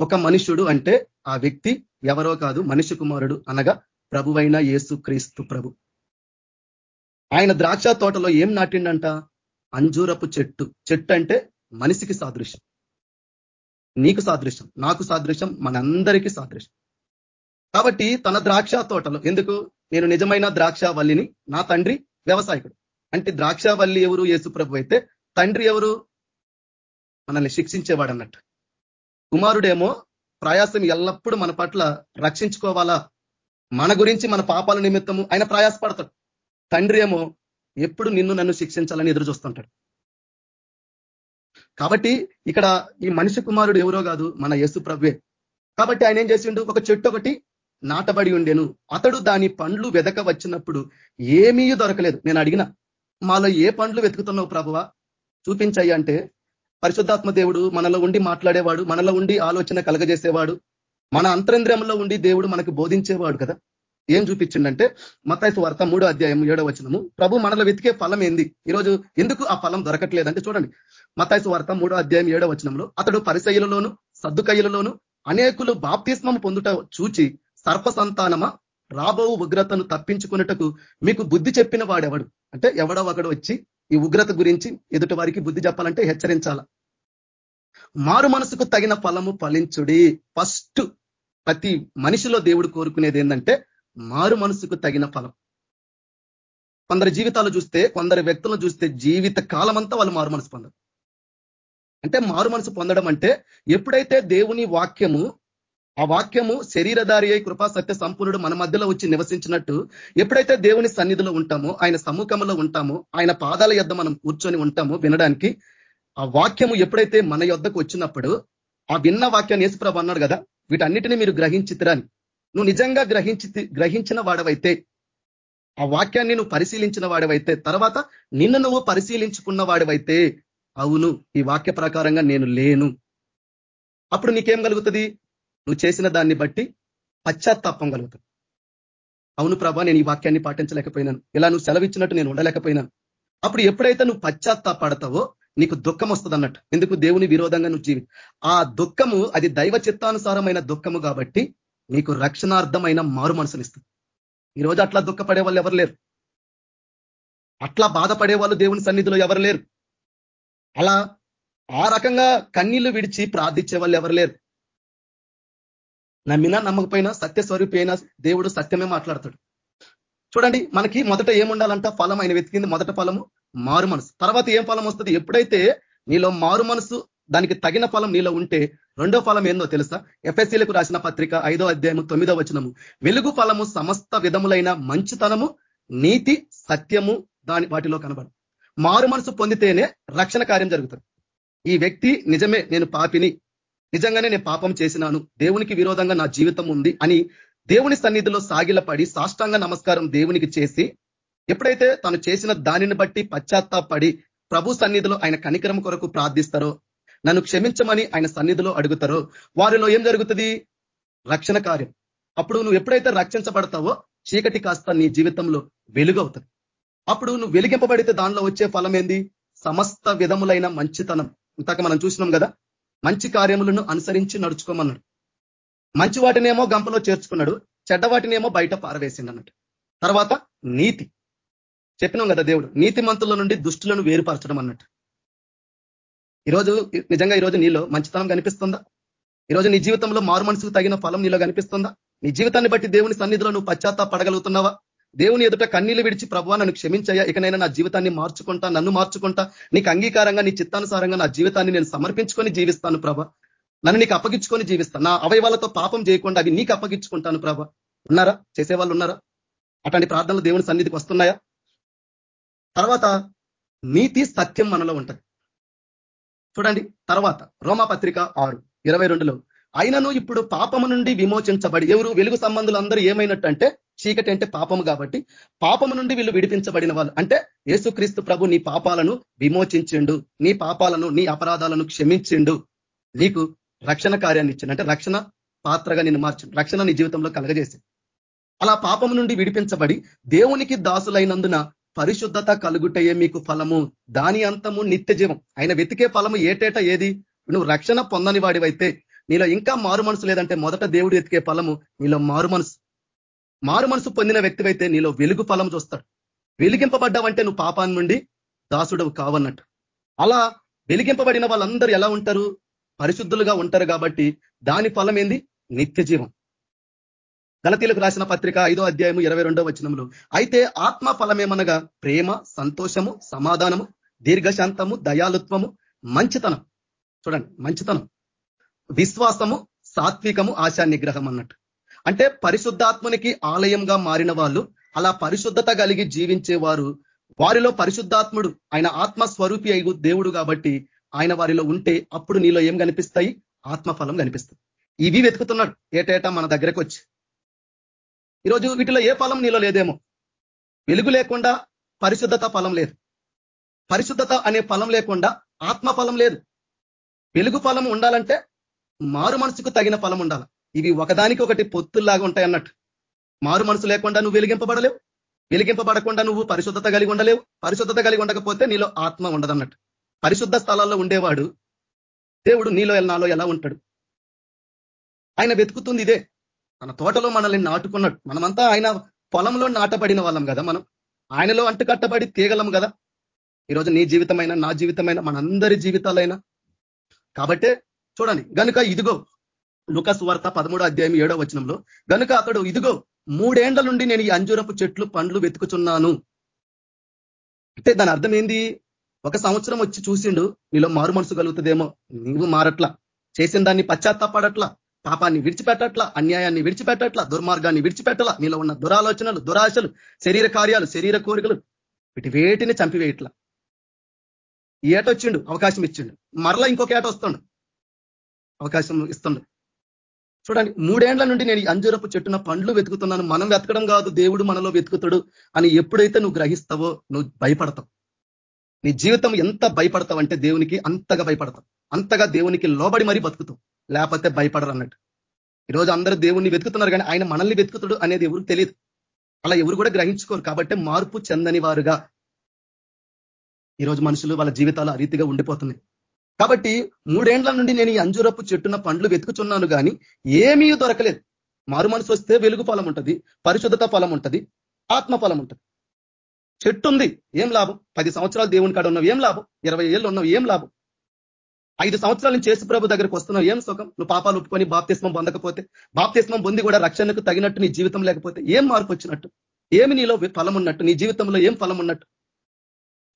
ఒక మనుషుడు అంటే ఆ వ్యక్తి ఎవరో కాదు మనిషి కుమారుడు అనగా ప్రభువైన యేసు క్రీస్తు ప్రభు. ఆయన ద్రాక్ష తోటలో ఏం నాటిండంట? అంజూరపు చెట్టు. చెట్టు అంటే మనిషికి సాదృశ్యం. నీకు సాదృశ్యం నాకు సాదృశ్యం మనందరికీ సాదృశ్యం. కాబట్టి తన ద్రాక్ష తోటలో ఎందుకు? నేను నిజమైన ద్రాక్ష వల్లిని నా తండ్రి వ్యవసాయకుడు. అంటే ద్రాక్ష వల్లి ఎవరు? యేసుప్రభు అయితే తండ్రి ఎవరు? మనల్ని శిక్షించేవాడు అన్నట్టు కుమారుడేమో ప్రయాసం ఎల్లప్పుడూ మన పట్ల రక్షించుకోవాలా? మన గురించి మన పాపాల నిమిత్తము ఆయన ప్రయాసపడతాడు. తండ్రి ఏమో ఎప్పుడు నిన్ను నన్ను శిక్షించాలని ఎదురు చూస్తుంటాడు. కాబట్టి ఇక్కడ ఈ మనిషి కుమారుడు ఎవరో కాదు మన యేసు ప్రవ్వే కాబట్టి ఆయన ఏం చేసిండు? ఒక చెట్టు ఒకటి నాటబడి ఉండేను. అతడు దాని పండ్లు వెదక వచ్చినప్పుడు ఏమీ దొరకలేదు. నేను అడిగిన మాలో ఏ పండ్లు వెతుకుతున్నావు ప్రభువ? చూపించాయి అంటే పరిశుద్ధాత్మ దేవుడు మనలో ఉండి మాట్లాడేవాడు మనలో ఉండి ఆలోచన కలగజేసేవాడు. మన అంతరంద్రియంలో ఉండి దేవుడు మనకు బోధించేవాడు కదా. ఏం చూపించిండంటే మతాయిసు వార్త మూడో అధ్యాయం ఏడో వచనము ప్రభు మనలో వెతికే ఫలం ఏంది? ఈరోజు ఎందుకు ఆ ఫలం దొరకట్లేదంటే చూడండి. మతాయిసు వార్త మూడో అధ్యాయం ఏడో వచనంలో అతడు పరిశైలలోను సర్దుకయ్యలలోను అనేకులు బాప్తిస్మం పొందుట చూచి సర్ప సంతానమా రాబో ఉగ్రతను తప్పించుకున్నటకు మీకు బుద్ధి చెప్పిన వాడెవడు? అంటే ఎవడో ఒకడు వచ్చి ఈ ఉగ్రత గురించి ఎదుటి వారికి బుద్ధి చెప్పాలంటే హెచ్చరించాల. మారు మనసుకు తగిన ఫలము ఫలించుడి. ఫస్ట్ ప్రతి మనిషిలో దేవుడు కోరుకునేది ఏంటంటే మారు మనసుకు తగిన ఫలం. కొందరి జీవితాలు చూస్తే కొందరి వ్యక్తులను చూస్తే జీవిత కాలమంతా వాళ్ళు మారు మనసు పొందరు. అంటే మారు మనసు పొందడం అంటే ఎప్పుడైతే దేవుని వాక్యము ఆ వాక్యము శరీరధారి అయి కృపా సత్య సంపూర్ణుడు మన మధ్యలో వచ్చి నివసించినట్టు ఎప్పుడైతే దేవుని సన్నిధిలో ఉంటామో ఆయన సమ్ముఖంలో ఉంటామో ఆయన పాదాల యొద్ మనం కూర్చొని ఉంటామో వినడానికి ఆ వాక్యము ఎప్పుడైతే మన యొద్దకు వచ్చినప్పుడు ఆ విన్న వాక్యాన్ని యేసుప్రభు అన్నాడు కదా వీటన్నిటిని మీరు గ్రహించితిరని. నువ్వు నిజంగా గ్రహించి గ్రహించిన వాడవైతే ఆ వాక్యాన్ని నువ్వు పరిశీలించిన వాడవైతే తర్వాత నిన్ను నువ్వు పరిశీలించుకున్న వాడవైతే అవును ఈ వాక్య ప్రకారంగా నేను లేను. అప్పుడు నీకేం కలుగుతుంది? నువ్వు చేసిన దాన్ని బట్టి పశ్చాత్తాపం కలుగుతుంది. అవును ప్రభా నేను ఈ వాక్యాన్ని పాటించలేకపోయినాను. ఇలా నువ్వు సెలవిచ్చినట్టు నేను ఉండలేకపోయినాను. అప్పుడు ఎప్పుడైతే నువ్వు పశ్చాత్తాపడతావో నీకు దుఃఖం వస్తుంది అన్నట్టు. ఎందుకు? దేవుని విరోధంగా నువ్వు జీవి. ఆ దుఃఖము అది దైవ చిత్తానుసారమైన దుఃఖము కాబట్టి నీకు రక్షణార్థమైన మారు మనసునిస్తుంది. ఈరోజు అట్లా దుఃఖపడే వాళ్ళు ఎవరు లేరు? అట్లా బాధపడే వాళ్ళు దేవుని సన్నిధిలో ఎవరు లేరు? అలా ఆ రకంగా కన్నీళ్ళు విడిచి ప్రార్థించే వాళ్ళు ఎవరు లేరు? నమ్మినా నమ్మకపోయినా సత్య స్వరూపి అయినా దేవుడు సత్యమే మాట్లాడతాడు. చూడండి మనకి మొదట ఏముండాలంట? ఫలం ఆయన వెతికింది మొదట ఫలము మారు మనసు. తర్వాత ఏం ఫలం వస్తుంది? ఎప్పుడైతే నీలో మారు మనసు దానికి తగిన ఫలం నీలో ఉంటే రెండో ఫలం ఏందో తెలుసా? ఎఫ్ఎస్సీలకు రాసిన పత్రిక ఐదో అధ్యాయము తొమ్మిదో వచనము. వెలుగు ఫలము సమస్త విధములైన మంచితనము నీతి సత్యము దాని వాటిలో కనబడు. మారు మనసు పొందితేనే రక్షణ కార్యం జరుగుతుంది. ఈ వ్యక్తి నిజమే నేను పాపిని నిజంగానే నేను పాపం చేసినాను. దేవునికి విరోధంగా నా జీవితం ఉంది అని దేవుని సన్నిధిలో సాగిలపడి సాష్టాంగ నమస్కారం దేవునికి చేసి ఎప్పుడైతే తను చేసిన దానిని బట్టి పశ్చాత్తాపడి ప్రభు సన్నిధిలో ఆయన కనికరం కొరకు ప్రార్థిస్తారో నన్ను క్షమించమని ఆయన సన్నిధిలో అడుగుతారో వారిలో ఏం జరుగుతుంది? రక్షణ కార్యం. అప్పుడు నువ్వు ఎప్పుడైతే రక్షించబడతావో చీకటి కాస్త నీ జీవితంలో వెలుగవుతుంది అప్పుడు నువ్వు వెలిగింపబడితే దానిలో వచ్చే ఫలం ఏంది సమస్త విధములైన మంచితనం. ఇంతాక మనం చూసినాం కదా మంచి కార్యములను అనుసరించి నడుచుకోమన్నాడు. మంచి వాటినేమో గంపలో చేర్చుకున్నాడు చెడ్డ వాటినేమో బయట పారవేసిండు అన్నట్టు తర్వాత నీతి. చెప్పినాం కదా దేవుడు నీతి మంతుల నుండి దుష్టులను వేరుపరచడం అన్నట్టు. ఈరోజు నిజంగా ఈరోజు నీలో మంచితనం కనిపిస్తుందా? ఈరోజు నీ జీవితంలో మారు మనసుకు తగిన ఫలం నీలో కనిపిస్తుందా? నీ జీవితాన్ని బట్టి దేవుని సన్నిధిలో నువ్వు పశ్చాత్తాపడగలుగుతున్నావా? దేవుని ఎదుట కన్నీళ్ళు విడిచి ప్రభావ నన్ను క్షమించయ్యా. ఇకనైనా నా జీవితాన్ని మార్చుకుంటా నన్ను మార్చుకుంటా. నీకు అంగీకారంగా నీ చిత్తానుసారంగా నా జీవితాన్ని నేను సమర్పించుకొని జీవిస్తాను ప్రభ. నన్ను నీకు అప్పగించుకొని జీవిస్తాను నా అవయవాలతో పాపం చేయకుండా అవి నీకు అప్పగించుకుంటాను ప్రభ. ఉన్నారా? చేసేవాళ్ళు ఉన్నారా? అట్లాంటి ప్రార్థనలు దేవుని సన్నిధికి వస్తున్నాయా? తర్వాత నీతి సత్యం మనలో ఉంటుంది. చూడండి తర్వాత రోమాపత్రిక ఆరు ఇరవై రెండులో అయినను ఇప్పుడు పాపము నుండి విమోచించబడి ఎవరు వెలుగు సంబంధులు అందరూ ఏమైనట్టు అంటే చీకటి అంటే పాపము కాబట్టి పాపము నుండి వీళ్ళు విడిపించబడిన వాళ్ళు. అంటే యేసుక్రీస్తు ప్రభు నీ పాపాలను విమోచించిండు నీ పాపాలను నీ అపరాధాలను క్షమించిండు. నీకు రక్షణ కార్యాన్ని ఇచ్చిండు. అంటే రక్షణ పాత్రగా నిన్ను మార్చిండు. రక్షణ నీ జీవితంలో కలగజేసి అలా పాపము నుండి విడిపించబడి దేవునికి దాసులైనందున పరిశుద్ధత కలుగుటయే మీకు ఫలము. దాని అంతము నిత్య జీవం ఆయన వెతికే ఫలము ఏటేటా ఏది? నువ్వు రక్షణ పొందని వాడివైతే నీలో ఇంకా మారు మనసు లేదంటే మొదట దేవుడు ఎతికే ఫలము నీలో మారు మనసు. మారు మనసు పొందిన వ్యక్తివైతే నీలో వెలుగు ఫలం చూస్తాడు. వెలిగింపబడ్డావంటే నువ్వు పాపాన్ని నుండి దాసుడవు కావన్నట్టు. అలా వెలిగింపబడిన వాళ్ళందరూ ఎలా ఉంటారు? పరిశుద్ధులుగా ఉంటారు కాబట్టి దాని ఫలం ఏంది? నిత్య జీవం గలతీలకు రాసిన పత్రిక ఐదో అధ్యాయము ఇరవై రెండో వచనంలో అయితే ఆత్మ ఫలమేమనగా? ప్రేమ సంతోషము సమాధానము దీర్ఘశాంతము దయాలుత్వము మంచితనం. చూడండి మంచితనం. విశ్వాసము సాత్వికము ఆశా నిగ్రహం అన్నట్టు. అంటే పరిశుద్ధాత్మనికి ఆలయంగా మారిన వాళ్ళు అలా పరిశుద్ధత కలిగి జీవించేవారు వారిలో పరిశుద్ధాత్ముడు ఆయన ఆత్మ స్వరూపి అయి దేవుడు కాబట్టి ఆయన వారిలో ఉంటే అప్పుడు నీలో ఏం కనిపిస్తాయి? ఆత్మఫలం కనిపిస్తుంది. ఇవి వెతుకుతున్నాడు. ఏటేటా మన దగ్గరకు వచ్చి ఈరోజు వీటిలో ఏ ఫలం నీలో లేదేమో. వెలుగు లేకుండా పరిశుద్ధత ఫలం లేదు. పరిశుద్ధత అనే ఫలం లేకుండా ఆత్మ ఫలం లేదు. వెలుగు ఫలం ఉండాలంటే మారు మనసుకు తగిన ఫలం ఉండాలి. ఇవి ఒకదానికి ఒకటి పొత్తుల్లాగా ఉంటాయి అన్నట్టు. మారు మనసు లేకుండా నువ్వు వెలిగింపబడలేవు. వెలిగింపబడకుండా నువ్వు పరిశుద్ధత కలిగి ఉండలేవు. పరిశుద్ధత కలిగి ఉండకపోతే నీలో ఆత్మ ఉండదన్నట్టు. పరిశుద్ధ స్థలాల్లో ఉండేవాడు దేవుడు నీలో నాలో ఎలా ఉంటాడు? ఆయన వెతుకుతుంది ఇదే. తన తోటలో మనల్ని నాటుకున్నాడు. మనమంతా ఆయన పొలంలో నాటబడిన వాళ్ళం కదా మనం. ఆయనలో అంటుకట్టబడి తీగలం కదా. ఈరోజు నీ జీవితమైనా నా జీవితమైనా మనందరి జీవితాలైనా. కాబట్టే చూడండి గనుక ఇదిగో లుకస్ వార్త పదమూడో అధ్యాయం ఏడో వచనంలో గనుక అతడు ఇదిగో మూడేండ్ల నుండి నేను ఈ అంజూరపు చెట్లు పండ్లు వెతుకుతున్నాను అంటే దాని అర్థం ఏంది ఒక సంవత్సరం వచ్చి చూసిండు నీలో మారు మనసు కలుగుతుందేమో. నీవు మారట్లా. చేసిన దాన్ని పశ్చాత్తాపడట్లా. పాపాన్ని విడిచిపెట్టట్లా. అన్యాయాన్ని విడిచిపెట్టట్లా. దుర్మార్గాన్ని విడిచిపెట్టలా. నీలో ఉన్న దురాలోచనలు దురాశలు శరీర కార్యాలు శరీర కోరికలు వీటి వేటిని చంపివేయట్లా. ఏటొచ్చిండు ఏట వచ్చిండు అవకాశం ఇచ్చిండు. మరలా ఇంకొక ఏట వస్తుండు. అవకాశం ఇస్తుండు. చూడండి మూడేండ్ల నుండి నేను అంజూరపు చెట్టున పండ్లు వెతుకుతున్నాను. మనం వెతకడం కాదు దేవుడు మనలో వెతుకుతాడు అని ఎప్పుడైతే నువ్వు గ్రహిస్తావో నువ్వు భయపడతావు. నీ జీవితం ఎంత భయపడతావు అంటే దేవునికి అంతగా భయపడతావు. అంతగా దేవునికి లోబడి మరీ బతుకుతావు. లేకపోతే భయపడరు అన్నట్టు ఈరోజు అందరూ దేవుణ్ణి వెతుకుతున్నారు కానీ ఆయన మనల్ని వెతుకుతాడు అనేది ఎవరు తెలియదు అలా ఎవరు కూడా గ్రహించుకోరు. కాబట్టి మార్పు చెందని వారుగా ఈరోజు మనుషులు వాళ్ళ జీవితాలు ఆ రీతిగా ఉండిపోతున్నాయి. కాబట్టి మూడేండ్ల నుండి నేను ఈ అంజురపు చెట్టున పండ్లు వెతుకుచున్నాను కానీ ఏమీ దొరకలేదు. మారు మనసు వస్తే వెలుగు ఫలం ఉంటుంది పరిశుద్ధత ఫలం ఉంటుంది ఆత్మ ఫలం ఉంటుంది. చెట్టు ఉంది ఏం లాభం? పది సంవత్సరాలు దేవుని కాడ ఉన్నావు ఏం లాభం? ఇరవై ఏళ్ళు ఉన్నావు ఏం లాభం? ఐదు సంవత్సరాల నుంచి చేసు ప్రభు దగ్గరికి వస్తున్నావు ఏం సుఖం? నువ్వు పాపాలు ఒప్పుకొని బాప్తిస్మం పొందకపోతే బాప్తిస్మం పొంది కూడా రక్షణకు తగినట్టు నీ జీవితం లేకపోతే ఏం మార్పు వచ్చినట్టు? ఏమి నీలో ఫలం ఉన్నట్టు? నీ జీవితంలో ఏం ఫలం ఉన్నట్టు?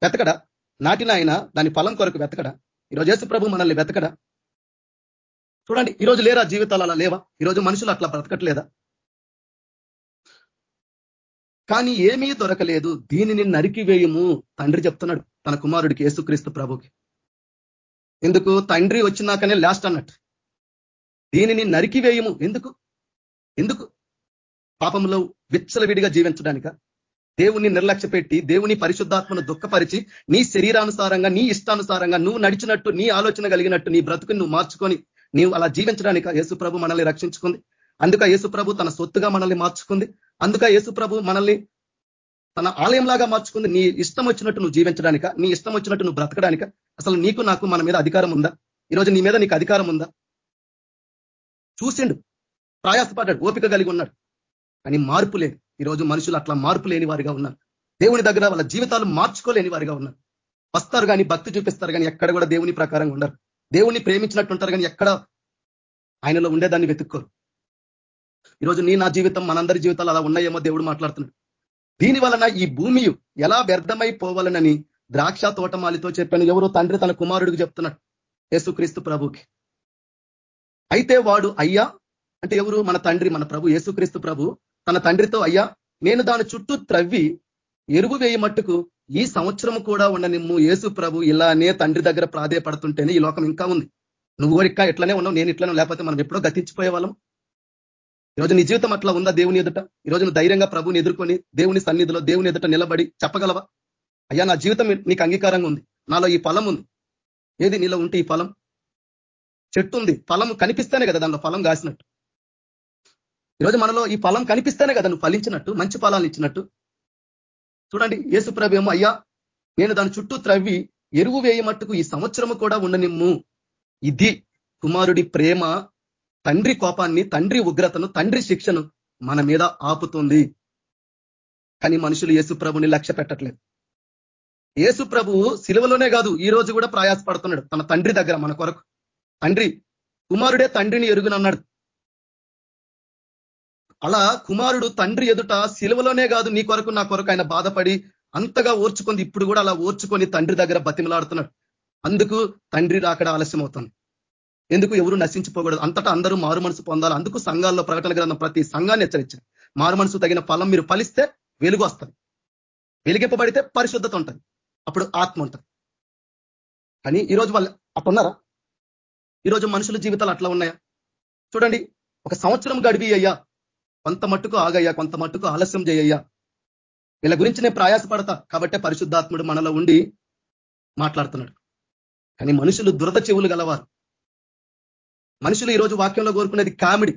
వెతకడా? నాటిన ఆయన దాని ఫలం కొరకు వెతకడా? ఈరోజు యేసు ప్రభు మనల్ని వెతకడా? చూడండి ఈరోజు లేరా జీవితాలు అలా లేవా? ఈరోజు మనుషులు అట్లా బ్రతకట్లేదా? కానీ ఏమీ దొరకలేదు. దీనిని నరికివేయము తండ్రి చెప్తున్నాడు తన కుమారుడికి యేసుక్రీస్తు ప్రభుకి. ఎందుకు? తండ్రి వచ్చినాకనే లాస్ట్ అన్నట్టు. దీనిని నరికివేయము ఎందుకు? ఎందుకు? పాపంలో విచ్చలవిడిగా జీవించడానిక? దేవుని నిర్లక్ష్య పెట్టి దేవుని పరిశుద్ధాత్మను దుఃఖపరిచి నీ శరీరానుసారంగా నీ ఇష్టానుసారంగా నువ్వు నడిచినట్టు నీ ఆలోచన కలిగినట్టు నీ బ్రతుకుని నువ్వు మార్చుకొని నీవు అలా జీవించడానికి యేసుప్రభు మనల్ని రక్షించుకుంది. అందుక యేసుప్రభు తన సొత్తుగా మనల్ని మార్చుకుంది. అందుక యేసుప్రభు మనల్ని తన ఆలయంలాగా మార్చుకుంది. నీ ఇష్టం వచ్చినట్టు నువ్వు జీవించడానిక నీ ఇష్టం వచ్చినట్టు నువ్వు బ్రతకడానిక అసలు నీకు నాకు మన మీద అధికారం ఉందా? ఈరోజు నీ మీద నీకు అధికారం ఉందా? చూసిండు. ప్రయాసపడ్డాడు. ఓపిక కలిగి ఉన్నాడు. కానీ మార్పు లేదు. ఈరోజు మనుషులు అట్లా మార్పు లేని వారిగా ఉన్నారు. దేవుని దగ్గర వాళ్ళ జీవితాలు మార్చుకోలేని వారిగా ఉన్నారు. వస్తారు కానీ భక్తి చూపిస్తారు కానీ ఎక్కడ కూడా దేవుని ప్రకారంగా ఉండరు. దేవుణ్ణి ప్రేమించినట్టు ఉంటారు కానీ ఎక్కడ ఆయనలో ఉండేదాన్ని వెతుక్కోరు. ఈరోజు నీ నా జీవితం మనందరి జీవితాలు అలా ఉన్నాయేమో దేవుడు మాట్లాడుతున్నాడు. దీని వలన ఈ భూమి ఎలా వ్యర్థమైపోవాలనని ద్రాక్ష తోటమాలితో చెప్పాను. ఎవరో తండ్రి తన కుమారుడికి చెప్తున్నాడు. యేసుక్రీస్తు ప్రభుకి. అయితే వాడు అయ్యా అంటే ఎవరు? మన తండ్రి మన ప్రభు యేసుక్రీస్తు ప్రభు. తన తండ్రితో అయ్యా నేను దాని చుట్టూ త్రవ్వి ఎరువు వేయి మట్టుకు ఈ సంవత్సరం కూడా ఉండనిమ్ము. యేసు ప్రభు ఇలానే తండ్రి దగ్గర ప్రాధేయపడుతుంటేనే ఈ లోకం ఇంకా ఉంది. నువ్వు కూడా ఇంకా ఎట్లనే ఉన్నావు నేను ఇట్లనే లేకపోతే మనం ఎప్పుడో గతించిపోయే వాళ్ళం. ఈరోజు నీ జీవితం అట్లా ఉందా దేవుని ఎదుట? ఈరోజు నువ్వు ధైర్యంగా ప్రభుని ఎదుర్కొని దేవుని సన్నిధిలో దేవుని ఎదుట నిలబడి చెప్పగలవా? అయ్యా నా జీవితం నీకు అంగీకారంగా ఉంది. నాలో ఈ ఫలం ఉంది. ఏది నీలో ఉంటే ఈ ఫలం? చెట్టు ఉంది. ఫలం కనిపిస్తేనే కదా దానిలో ఫలం కాసినట్టు. ఈరోజు మనలో ఈ ఫలం కనిపిస్తేనే కదా నువ్వు ఫలించినట్టు మంచి ఫలాలు ఇచ్చినట్టు. చూడండి యేసుప్రభు ఏమో అయ్యా నేను దాని చుట్టూ త్రవ్వి ఎరువు వేయ మట్టుకు ఈ సంవత్సరము కూడా ఉండనిమ్ము. ఇది కుమారుడి ప్రేమ తండ్రి కోపాన్ని తండ్రి ఉగ్రతను తండ్రి శిక్షను మన మీద ఆపుతుంది. కానీ మనుషులు యేసుప్రభుని లక్ష్య పెట్టట్లేదు. యేసు ప్రభువు సిలువలోనే కాదు ఈ రోజు కూడా ప్రయాసపడుతున్నాడు తన తండ్రి దగ్గర మన కొరకు. తండ్రి కుమారుడే తండ్రిని ఎరుగునన్నాడు. అలా కుమారుడు తండ్రి ఎదుట సిలువలోనే కాదు నీ కొరకు నా కొరకు ఆయన బాధపడి అంతగా ఓర్చుకుంది. ఇప్పుడు కూడా అలా ఓర్చుకొని తండ్రి దగ్గర బతిమలాడుతున్నాడు. అందుకు తండ్రి రాకడ ఆలస్యం అవుతుంది ఎందుకు ఎవరు నశించిపోకూడదు? అంతటా అందరూ మారు మనసు పొందాలి. అందుకు సంఘాల్లో ప్రకటన గ్రంథం ప్రతి సంఘాన్ని హెచ్చరించారు. మారు మనసు తగిన ఫలం మీరు ఫలిస్తే వెలుగు వస్తుంది. వెలిగింపబడితే పరిశుద్ధత ఉంటుంది. అప్పుడు ఆత్మ ఉంటుంది. కానీ ఈరోజు వాళ్ళు అట్టున్నారా ఈరోజు మనుషుల జీవితాలు అట్లా ఉన్నాయా? చూడండి ఒక సంవత్సరం గడిపి అయ్యా కొంత మట్టుకు ఆగయ్యా కొంత మట్టుకు ఆలస్యం చేయయ్యా వీళ్ళ గురించి నేను ప్రయాసపడతా కాబట్టే పరిశుద్ధాత్ముడు మనలో ఉండి మాట్లాడుతున్నాడు. కానీ మనుషులు దురద చెవులు గలవారు. మనుషులు ఈరోజు వాక్యంలో కోరుకునేది కామెడీ.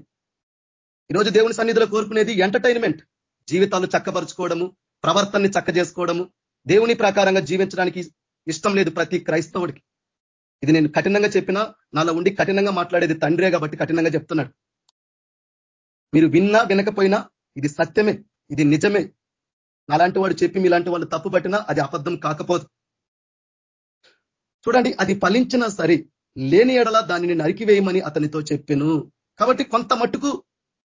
ఈరోజు దేవుని సన్నిధిలో కోరుకునేది ఎంటర్టైన్మెంట్. జీవితాలు చక్కపరుచుకోవడము ప్రవర్తనని చక్క చేసుకోవడము దేవుని ప్రకారంగా జీవించడానికి ఇష్టం లేదు ప్రతి క్రైస్తవుడికి. ఇది నేను కఠినంగా చెప్పినా నాలో ఉండి కఠినంగా మాట్లాడేది తండ్రే కాబట్టి కఠినంగా చెప్తున్నాడు. మీరు విన్నా వినకపోయినా ఇది సత్యమే ఇది నిజమే. అలాంటి వాడు చెప్పి మీలాంటి వాళ్ళు తప్పు పట్టినా అది అబద్ధం కాకపోదు. చూడండి అది ఫలించినా సరే లేని ఎడల దానిని నరికివేయమని అతనితో చెప్పాను. కాబట్టి కొంత మట్టుకు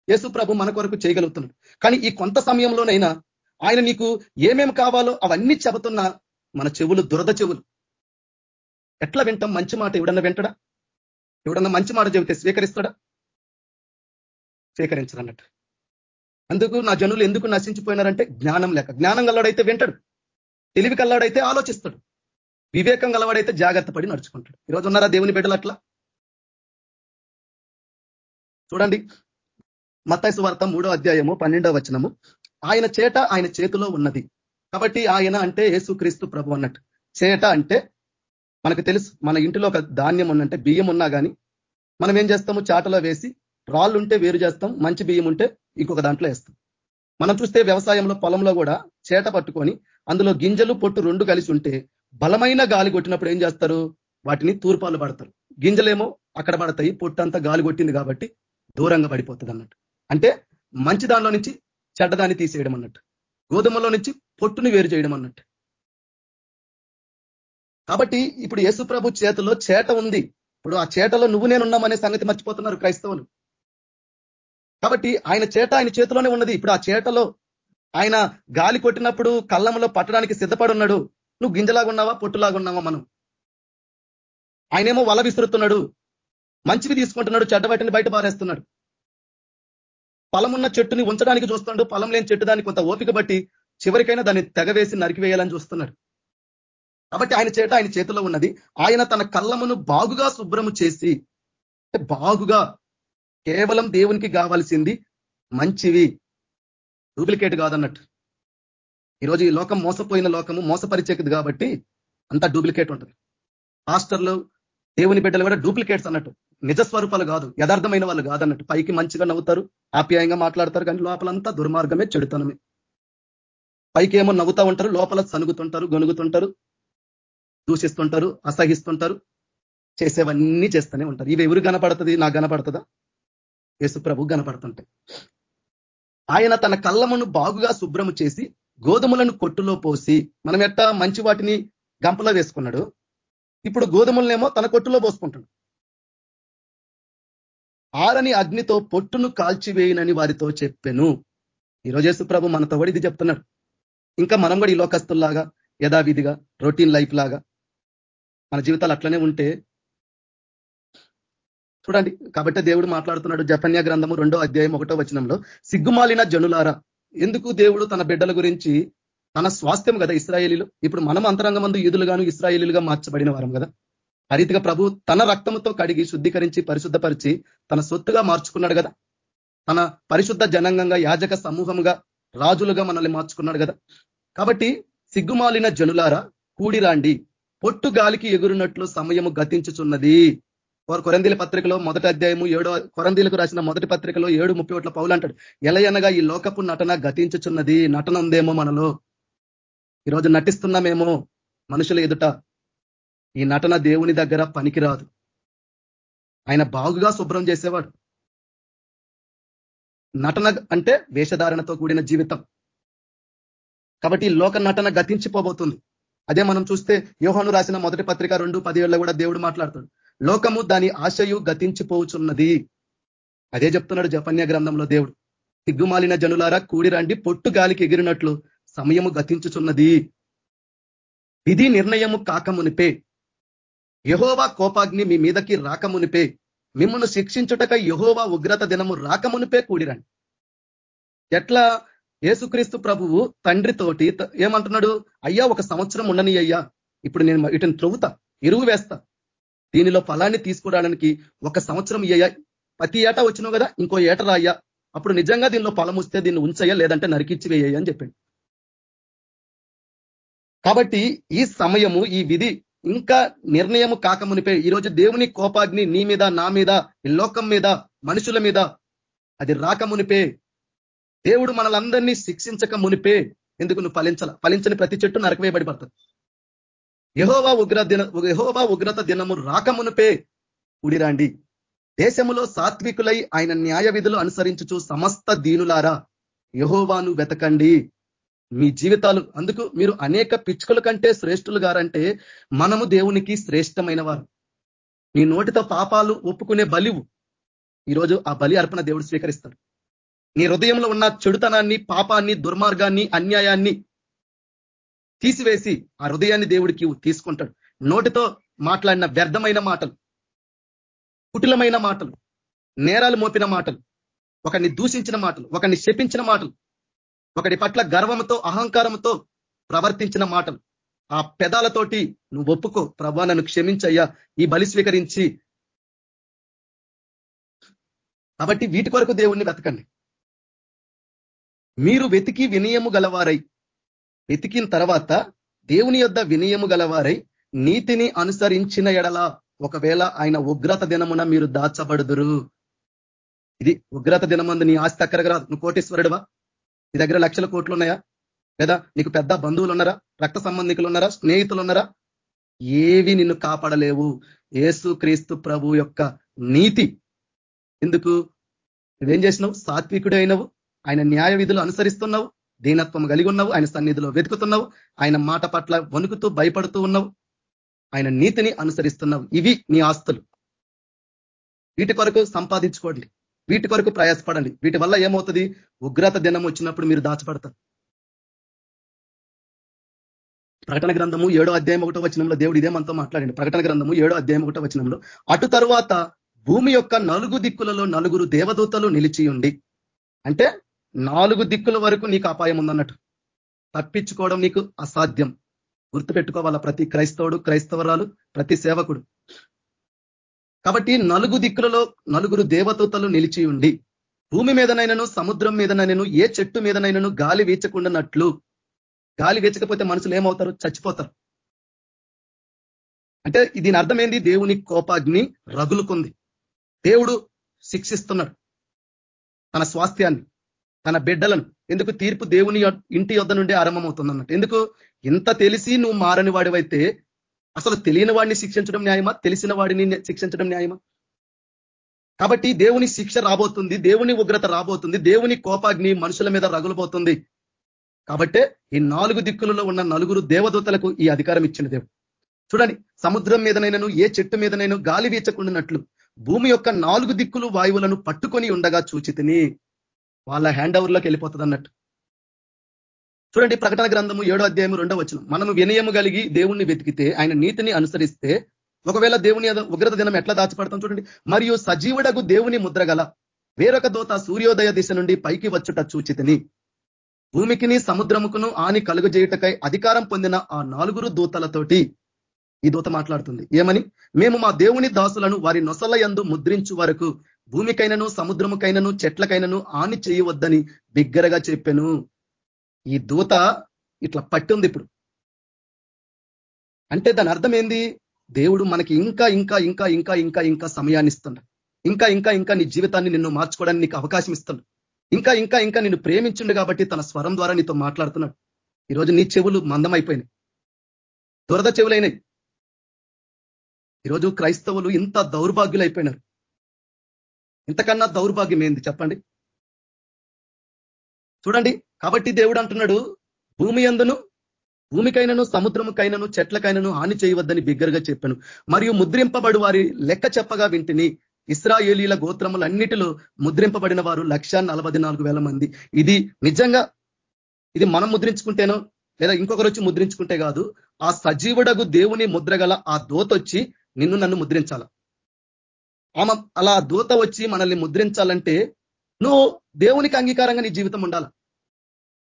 యేసు ప్రభు మన కొరకు చేయగలుగుతున్నాడు. కానీ ఈ కొంత సమయంలోనైనా ఆయన నీకు ఏమేమి కావాలో అవన్నీ చెబుతున్నా మన చెవులు దురద చెవులు. ఎట్లా వింటాం? మంచి మాట ఎవడన్నా వింటడా? ఎవడన్నా మంచి మాట చెబితే స్వీకరిస్తాడా? స్వీకరించడన్నట్టు అందుకు నా జనులు ఎందుకు నశించిపోయినారంటే జ్ఞానం లేక. జ్ఞానం గల్లవాడైతే వింటాడు. తెలివి కల్లాడైతే ఆలోచిస్తాడు. వివేకం గలవాడైతే జాగ్రత్త పడి నడుచుకుంటాడు. ఈరోజు ఉన్నారా దేవుని బిడ్డలు అట్లా? చూడండి. మత్తాయిసు వార్త మూడో అధ్యాయము పన్నెండో వచనము. ఆయన చేట ఆయన చేతిలో ఉన్నది. కాబట్టి ఆయన అంటే యేసుక్రీస్తు ప్రభు అన్నట్టు. చేట అంటే మనకు తెలుసు. మన ఇంటిలో ఒక ధాన్యం ఉందంటే బియ్యం ఉన్నా కానీ మనం ఏం చేస్తాము? చాటలో వేసి రాళ్ళు ఉంటే వేరు చేస్తాం మంచి బియ్యం ఉంటే ఇంకొక దాంట్లో వేస్తాం. మనం చూస్తే వ్యవసాయంలో పొలంలో కూడా చేట పట్టుకొని అందులో గింజలు పొట్టు రెండు కలిసి ఉంటే బలమైన గాలి కొట్టినప్పుడు ఏం చేస్తారు? వాటిని తూర్పాలు పడతారు. గింజలేమో అక్కడ పడతాయి పొట్టు అంతా గాలి కొట్టింది కాబట్టి దూరంగా పడిపోతుంది అన్నట్టు అంటే మంచి దానిలో నుంచి చెడ్డదాన్ని తీసేయడం అన్నట్టు. గోధుమలో నుంచి పొట్టుని వేరు చేయడం అన్నట్టు. కాబట్టి ఇప్పుడు యేసుప్రభు చేతిలో చేట ఉంది. ఇప్పుడు ఆ చేటలో నువ్వు నేనున్నామనే సంగతి మర్చిపోతున్నారు క్రైస్తవులు. కాబట్టి ఆయన చేట ఆయన చేతిలోనే ఉన్నది. ఇప్పుడు ఆ చేటలో ఆయన గాలి కొట్టినప్పుడు కళ్ళంలో పట్టడానికి సిద్ధపడి ఉన్నాడు నువ్వు గింజలాగా ఉన్నావా? ఉన్నావా మనం? ఆయనేమో వల విసురుతున్నాడు. మంచివి తీసుకుంటున్నాడు. చెడ్డ బయట పారేస్తున్నాడు. ఫలమున్న చెట్టుని ఉంచడానికి చూస్తున్నాడు. ఫలం లేని చెట్టు దాన్ని కొంత ఓపిక బట్టి చివరికైనా దాన్ని తెగవేసి నరికివేయాలని చూస్తున్నాడు. కాబట్టి ఆయన చేట ఆయన చేతిలో ఉన్నది. ఆయన తన కళ్ళమును బాగుగా శుభ్రము చేసి బాగుగా కేవలం దేవునికి కావాల్సింది మంచివి. డూప్లికేట్ కాదన్నట్టు. ఈరోజు ఈ లోకం మోసపోయిన లోకము మోసపరిచేది కాబట్టి అంతా డూప్లికేట్ ఉంటుంది. పాస్టర్లు దేవుని బిడ్డలు కూడా డూప్లికేట్స్ అన్నట్టు. నిజ స్వరూపాలు కాదు యథార్థమైన వాళ్ళు కాదన్నట్టు. పైకి మంచిగా నవ్వుతారు ఆప్యాయంగా మాట్లాడతారు కానీ లోపలంతా దుర్మార్గమే చెడుతనమే. పైకి ఏమో నవ్వుతా ఉంటారు లోపల సనుగుతుంటారు గొనుగుతుంటారు దూషిస్తుంటారు అసహిస్తుంటారు చేసేవన్నీ చేస్తూనే ఉంటారు. ఇవి ఎవరు కనపడుతుంది? నాకు కనపడుతుందా? యేసుప్రభు కనపడుతుంటాయి ఆయన తన కళ్ళమును బాగుగా శుభ్రము చేసి గోధుమలను కొట్టులో పోసి మనం ఎట్టా మంచి వాటిని గంపలో వేసుకున్నాడు? ఇప్పుడు గోధుమలనేమో తన కొట్టులో పోసుకుంటాడు ఆరని అగ్నితో పొట్టును కాల్చివేయనని వారితో చెప్పాను. ఈరోజు ప్రభు మనతో కూడా ఇది చెప్తున్నాడు. ఇంకా మనం కూడా ఈ లోకస్తుల్లాగా యథావిధిగా రొటీన్ లైఫ్ లాగా మన జీవితాలు అట్లనే ఉంటే చూడండి కాబట్టి దేవుడు మాట్లాడుతున్నాడు జపన్య గ్రంథము రెండో అధ్యాయం ఒకటో వచనంలో సిగ్గుమాలిన జనులారా ఎందుకు దేవుడు తన బిడ్డల గురించి తన స్వాస్థ్యం కదా ఇస్రాయేలీలు? ఇప్పుడు మనం అంతరంగ మందు ఈదులుగాను ఇస్రాయేలీలుగా మార్చబడిన వారం కదా? ఆ రీతిగా ప్రభు తన రక్తంతో కడిగి శుద్ధీకరించి పరిశుద్ధపరిచి తన సొత్తుగా మార్చుకున్నాడు కదా? తన పరిశుద్ధ జనంగంగా యాజక సమూహంగా రాజులుగా మనల్ని మార్చుకున్నాడు కదా? కాబట్టి సిగ్గుమాలిన జనులారా కూడిరాండి పొట్టు గాలికి ఎగురున్నట్లు సమయము గతించుచున్నది. కొరందీల పత్రికలో మొదటి అధ్యాయము ఏడో కొరందీలకు రాసిన మొదటి పత్రికలో ఏడు ముప్పై ఒకట్ల పౌలు అంటాడు. ఎలయనగా ఈ లోకపు నటన గతించుచున్నది నటన ఉందేమో మనలో ఈరోజు నటిస్తున్నామేమో మనుషుల ఎదుట. ఈ నటన దేవుని దగ్గర పనికిరాదు. ఆయన బాగుగా శుభ్రం చేసేవాడు. నటన అంటే వేషధారణతో కూడిన జీవితం. కాబట్టి లోక నటన గతించిపోబోతుంది. అదే మనం చూస్తే యోహాను రాసిన మొదటి పత్రిక రెండు పదివేళ్ళ కూడా దేవుడు మాట్లాడుతాడు. లోకము దాని ఆశయు గతించిపోచున్నది. అదే చెప్తున్నాడు జపన్య గ్రంథంలో దేవుడు. సిగ్గుమాలిన జనులారా కూడిరండి పొట్టు గాలికి ఎగిరినట్లు సమయము గతించుచున్నది. విధి నిర్ణయము కాకమునిపే. యహోవా కోపాగ్ని మీ మీదకి రాకమునిపే. మిమ్మల్ని శిక్షించుటక యహోవా ఉగ్రత దినము రాకమునిపే కూడిరండి. ఎట్లా? యేసుక్రీస్తు ప్రభువు తండ్రితోటి ఏమంటున్నాడు? అయ్యా ఒక సంవత్సరం ఉండని అయ్యా ఇప్పుడు నేను వీటిని త్రవ్వుతా ఎరువు వేస్తా. దీనిలో ఫలాన్ని తీసుకురావడానికి ఒక సంవత్సరం ఇయ్యా ప్రతి ఏటా వచ్చినావు కదా ఇంకో ఏట రాయ్యా. అప్పుడు నిజంగా దీనిలో ఫలం వస్తే దీన్ని ఉంచయ్యా లేదంటే నరికిచ్చి వేయ్యా అని చెప్పాడు. కాబట్టి ఈ సమయము ఈ విధి ఇంకా నిర్ణయము కాకమునిపై ఈరోజు దేవుని కోపాగ్ని నీ మీద నా మీద ఈ లోకం మీద మనుషుల మీద అది రాకమునిపే దేవుడు మనలందరినీ శిక్షించక మునిపే. ఎందుకు? నువ్వు ఫలించాల ఫలించని ప్రతి చెట్టు నరకవేయబడి పడుతుంది. యహోవా ఉగ్ర దిన యహోవా ఉగ్రత దినము రాకమునుపే ఉడిరాండి. దేశములో సాత్వికులై ఆయన న్యాయ విధులు అనుసరించుచు సమస్త దీనులారా యహోవాను వెతకండి. మీ జీవితాలు అందుకు మీరు అనేక పిచ్చుకల కంటే శ్రేష్ఠులు గారంటే మనము దేవునికి శ్రేష్టమైన వారు నీ నోటితో పాపాలు ఒప్పుకునే బలివు ఈరోజు ఆ బలి అర్పణ దేవుడు స్వీకరిస్తాడు. నీ హృదయంలో ఉన్న చెడుతనాన్ని పాపాన్ని దుర్మార్గాన్ని అన్యాయాన్ని తీసివేసి ఆ హృదయాన్ని దేవుడికి తీసుకుంటాడు. నోటితో మాట్లాడిన వ్యర్థమైన మాటలు కుటిలమైన మాటలు నేరాలు మోపిన మాటలు ఒకరిని దూషించిన మాటలు ఒకరిని శపించిన మాటలు ఒకటి పట్ల గర్వంతో అహంకారంతో ప్రవర్తించిన మాటలు. ఆ పెదాలతోటి నువ్వు ఒప్పుకో. ప్రభా నన్ను క్షమించయ్యా. ఈ బలి స్వీకరించి కాబట్టి వీటి కొరకు దేవుణ్ణి వెతకండి. మీరు వెతికి వినయము గలవారై వెతికిన తర్వాత దేవుని యొద్ వినయము గలవారై నీతిని అనుసరించిన ఎడల ఒకవేళ ఆయన ఉగ్రత దినమున మీరు దాచబడుదురు. ఇది ఉగ్రత దినమందు నీ ఆస్తి అక్కరగా నువ్వు కోటేశ్వరుడువా? నీ దగ్గర లక్షల కోట్లు ఉన్నాయా లేదా నీకు పెద్ద బంధువులు ఉన్నారా రక్త సంబంధికులు ఉన్నారా స్నేహితులు ఉన్నారా ఏవి నిన్ను కాపాడలేవు. ఏసు క్రీస్తు ప్రభు యొక్క నీతి. ఎందుకు? నువ్వేం చేసినావు? సాత్వికుడైనవు. ఆయన న్యాయ విధులు అనుసరిస్తున్నావు. దీనత్వం కలిగి ఉన్నావు ఆయన సన్నిధిలో వెతుకుతున్నావు ఆయన మాట పట్ల వణుకుతూ భయపడుతూ ఉన్నావు ఆయన నీతిని అనుసరిస్తున్నావు. ఇవి నీ ఆస్తులు. వీటి కొరకు సంపాదించుకోండి. వీటి కొరకు ప్రయాసపడండి. వీటి వల్ల ఏమవుతుంది? ఉగ్రత దినం వచ్చినప్పుడు మీరు దాచపడతారు ప్రకటన గ్రంథము ఏడో అధ్యాయం ఒకటో వచనంలో దేవుడు ఇదే మనతో మాట్లాడండి. ప్రకటన గ్రంథము ఏడో అధ్యాయం ఒకటో వచనంలో అటు తరువాత భూమి యొక్క నలుగు దిక్కులలో నలుగురు దేవదూతలు నిలిచి ఉండి అంటే నాలుగు దిక్కుల వరకు నీకు అపాయం ఉందన్నట్టు. తప్పించుకోవడం నీకు అసాధ్యం. గుర్తుపెట్టుకోవాల ప్రతి క్రైస్తవుడు క్రైస్తవరాలు ప్రతి సేవకుడు. కాబట్టి నలుగు దిక్కులలో నలుగురు దేవతూతలు నిలిచి ఉండి భూమి మీదనైనను సముద్రం మీదనైనను ఏ చెట్టు మీదనైనను గాలి వీచకుండానట్లు గాలి వీచకపోతే మనుషులు ఏమవుతారు? చచ్చిపోతారు. అంటే దీని అర్థమైంది? దేవుని కోపాగ్ని రగులుకుంది. దేవుడు శిక్షిస్తున్నాడు తన స్వాస్థ్యాన్ని. తన బిడ్డలను. ఎందుకు తీర్పు దేవుని ఇంటి యొద్ద నుండి ఆరంభమవుతుంది అన్నట్టు ఎందుకు? ఇంత తెలిసి నువ్వు మారని వాడివైతే అసలు తెలియని వాడిని శిక్షించడం న్యాయమా? తెలిసిన వాడిని శిక్షించడం న్యాయమా? కాబట్టి దేవుని శిక్ష రాబోతుంది దేవుని ఉగ్రత రాబోతుంది దేవుని కోపాగ్ని మనుషుల మీద రగులబోతుంది. కాబట్టే ఈ నాలుగు దిక్కులలో ఉన్న నలుగురు దేవదూతలకు ఈ అధికారం ఇచ్చిన దేవుడు. చూడండి సముద్రం మీదనైనాను ఏ చెట్టు మీదనైనా గాలి వీచకుండానట్లు భూమి యొక్క నాలుగు దిక్కులు వాయువులను పట్టుకొని ఉండగా చూచితిని. వాళ్ళ హ్యాండ్ ఓవర్లోకి వెళ్ళిపోతుంది అన్నట్టు. చూడండి ప్రకటన గ్రంథము ఏడో అధ్యాయం రెండో వచ్చిన మనము వినయము కలిగి దేవుణ్ణి వెతికితే ఆయన నీతిని అనుసరిస్తే ఒకవేళ దేవుని ఉగ్రత దినం ఎట్లా దాచిపడతాం చూడండి. మరియు సజీవుడకు దేవుని ముద్రగల వేరొక దోత సూర్యోదయ దిశ నుండి పైకి వచ్చుట చూచితిని. భూమికిని సముద్రముకును ఆని కలుగజేయుటకై అధికారం పొందిన ఆ నాలుగురు దూతలతోటి ఈ దూత మాట్లాడుతుంది. ఏమని? మేము మా దేవుని దాసులను వారి నొసల యందు ముద్రించు వరకు భూమికైనను సముద్రముకైనను చెట్లకైనను ఆని చేయవద్దని బిగ్గరగా చెప్పాను. ఈ దూత ఇట్లా పట్టుంది ఇప్పుడు. అంటే దాని అర్థం ఏంది? దేవుడు మనకి ఇంకా ఇంకా ఇంకా ఇంకా ఇంకా ఇంకా సమయాన్ని ఇస్తుండ ఇంకా ఇంకా ఇంకా నీ జీవితాన్ని నిన్ను మార్చుకోవడానికి నీకు అవకాశం ఇస్తుండ ఇంకా ఇంకా ఇంకా నిన్ను ప్రేమించిండు కాబట్టి తన స్వరం ద్వారా నీతో మాట్లాడుతున్నాడు. ఈరోజు నీ చెవులు మందమైపోయినాయి. దురద చెవులైనాయి. ఈరోజు క్రైస్తవులు ఇంత దౌర్భాగ్యులైపోయినారు. ఇంతకన్నా దౌర్భాగ్యం ఏంది చెప్పండి. చూడండి కాబట్టి దేవుడు అంటున్నాడు భూమి అందును భూమికైనను సముద్రముకైనను చెట్లకైనను హాని చేయవద్దని బిగ్గరగా చెప్పాను. మరియు ముద్రింపబడి వారి లెక్క చెప్పగా వింటిని ఇస్రాయేలీల గోత్రములన్నిటిలో ముద్రింపబడిన వారు లక్ష మంది. ఇది నిజంగా ఇది మనం ముద్రించుకుంటేనో లేదా ఇంకొకరు వచ్చి ముద్రించుకుంటే కాదు ఆ సజీవుడగు దేవుని ముద్రగల ఆ దోతొచ్చి నిన్ను నన్ను ముద్రించాల. ఆమె అలా దూత వచ్చి మనల్ని ముద్రించాలంటే నువ్వు దేవునికి అంగీకారంగా నీ జీవితం ఉండాల.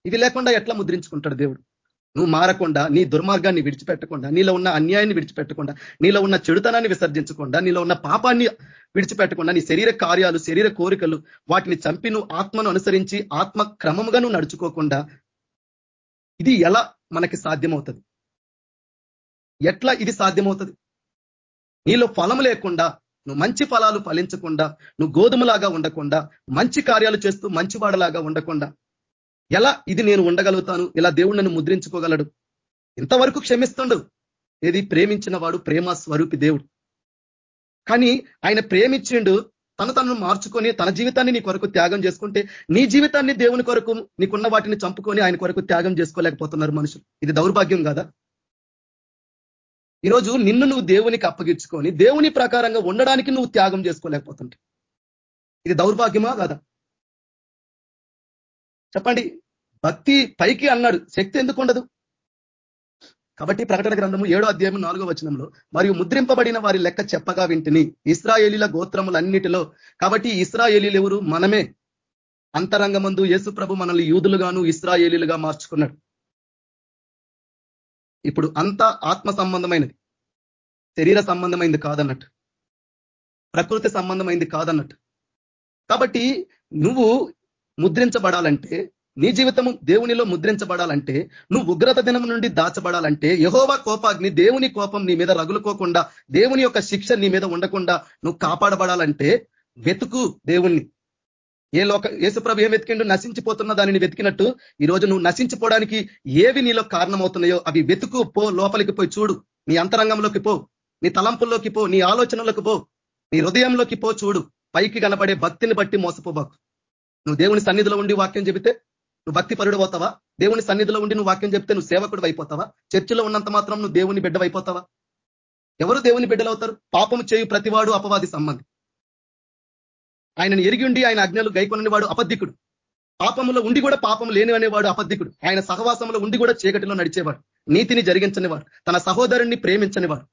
ఇది లేకుండా ఎట్లా ముద్రించుకుంటాడు దేవుడు? నువ్వు మారకుండా నీ దుర్మార్గాన్ని విడిచిపెట్టకుండా నీలో ఉన్న అన్యాయాన్ని విడిచిపెట్టకుండా నీలో ఉన్న చెడుతనాన్ని విసర్జించకుండా నీలో ఉన్న పాపాన్ని విడిచిపెట్టకుండా నీ శరీర కార్యాలు శరీర కోరికలు వాటిని చంపి నువ్వు ఆత్మను అనుసరించి ఆత్మ క్రమముగా నువ్వు నడుచుకోకుండా ఇది ఎలా మనకి సాధ్యమవుతుంది? ఎట్లా ఇది సాధ్యమవుతుంది? నీలో ఫలం లేకుండా నువ్వు మంచి ఫలాలు ఫలించకుండా నువ్వు గోధుమలాగా ఉండకుండా మంచి కార్యాలు చేస్తూ మంచివాడలాగా ఉండకుండా ఎలా ఇది నేను ఉండగలుగుతాను ఇలా దేవుడు నన్ను ముద్రించుకోగలడు? ఇంతవరకు క్షమిస్తుండు. ఏది? ప్రేమించిన వాడు ప్రేమ స్వరూపి దేవుడు. కానీ ఆయన ప్రేమించిండు తను తనను మార్చుకొని తన జీవితాన్ని నీ కొరకు త్యాగం చేసుకుంటే నీ జీవితాన్ని దేవుని కొరకు నీకున్న వాటిని చంపుకొని ఆయన కొరకు త్యాగం చేసుకోలేకపోతున్నారు మనుషులు. ఇది దౌర్భాగ్యం కదా? ఈరోజు నిన్ను నువ్వు దేవునికి అప్పగించుకొని దేవుని ప్రకారంగా ఉండడానికి నువ్వు త్యాగం చేసుకోలేకపోతుంటే ఇది దౌర్భాగ్యమా కదా? చెప్పండి. భక్తి పైకి అన్నాడు. శక్తి ఎందుకు ఉండదు? కాబట్టి ప్రకటన గ్రంథము ఏడో అధ్యాయం నాలుగో వచనంలో మరియు ముద్రింపబడిన వారి లెక్క చెప్పగా వింటిని ఇస్రాయేలీల గోత్రములన్నిటిలో. కాబట్టి ఇస్రాయేలీలు ఎవరు మనమే. అంతరంగమందు యేసు ప్రభు మనల్ని యూదులుగాను ఇస్రాయేలీలుగా మార్చుకున్నాడు. ఇప్పుడు అంతా ఆత్మ సంబంధమైనది. శరీర సంబంధమైంది కాదన్నట్టు. ప్రకృతి సంబంధమైంది కాదన్నట్టు. కాబట్టి నువ్వు ముద్రించబడాలంటే నీ జీవితము దేవునిలో ముద్రించబడాలంటే నువ్వు ఉగ్రత దినం నుండి దాచబడాలంటే యహోవా కోపాగ్ని దేవుని కోపం నీ మీద రగులుకోకుండా దేవుని యొక్క శిక్ష నీ మీద ఉండకుండా నువ్వు కాపాడబడాలంటే వెతుకు దేవుణ్ణి. ఏ లోక యేసుప్రభు ఏం వెతికిండు? నశించిపోతున్న దానిని వెతికినట్టు ఈరోజు నువ్వు నశించిపోవడానికి ఏవి నీలో కారణమవుతున్నాయో అవి వెతుకు పో లోపలికి పోయి చూడు. నీ అంతరంగంలోకి పో. నీ తలంపుల్లోకి పో. నీ ఆలోచనలోకి పో. నీ హృదయంలోకి పో చూడు. పైకి కనబడే భక్తిని బట్టి మోసపోబాకు. నువ్వు దేవుని సన్నిధిలో ఉండి వాక్యం చెబితే నువ్వు భక్తి పరుడు అవుతావా? దేవుని సన్నిధిలో ఉండి నువ్వు వాక్యం చెప్తే నువ్వు సేవకుడు అయిపోతావా? చర్చిలో ఉన్నంత మాత్రం నువ్వు దేవుని బిడ్డ అయిపోతావా ఎవరు దేవుని బిడ్డలు అవుతారు పాపం చేయు ప్రతివాడు అపవాది సంబంధి. ఆయనను ఎరిగి ఉండి ఆయన అజ్ఞలు గైకొనని వాడు అబద్ధికుడు. పాపంలో ఉండి కూడా పాపం లేని అనేవాడు అబద్ధికుడు. ఆయన సహవాసంలో ఉండి కూడా చీకటిలో నడిచేవాడు. నీతిని జరిగించనివాడు తన సహోదరుణ్ణి ప్రేమించనివాడు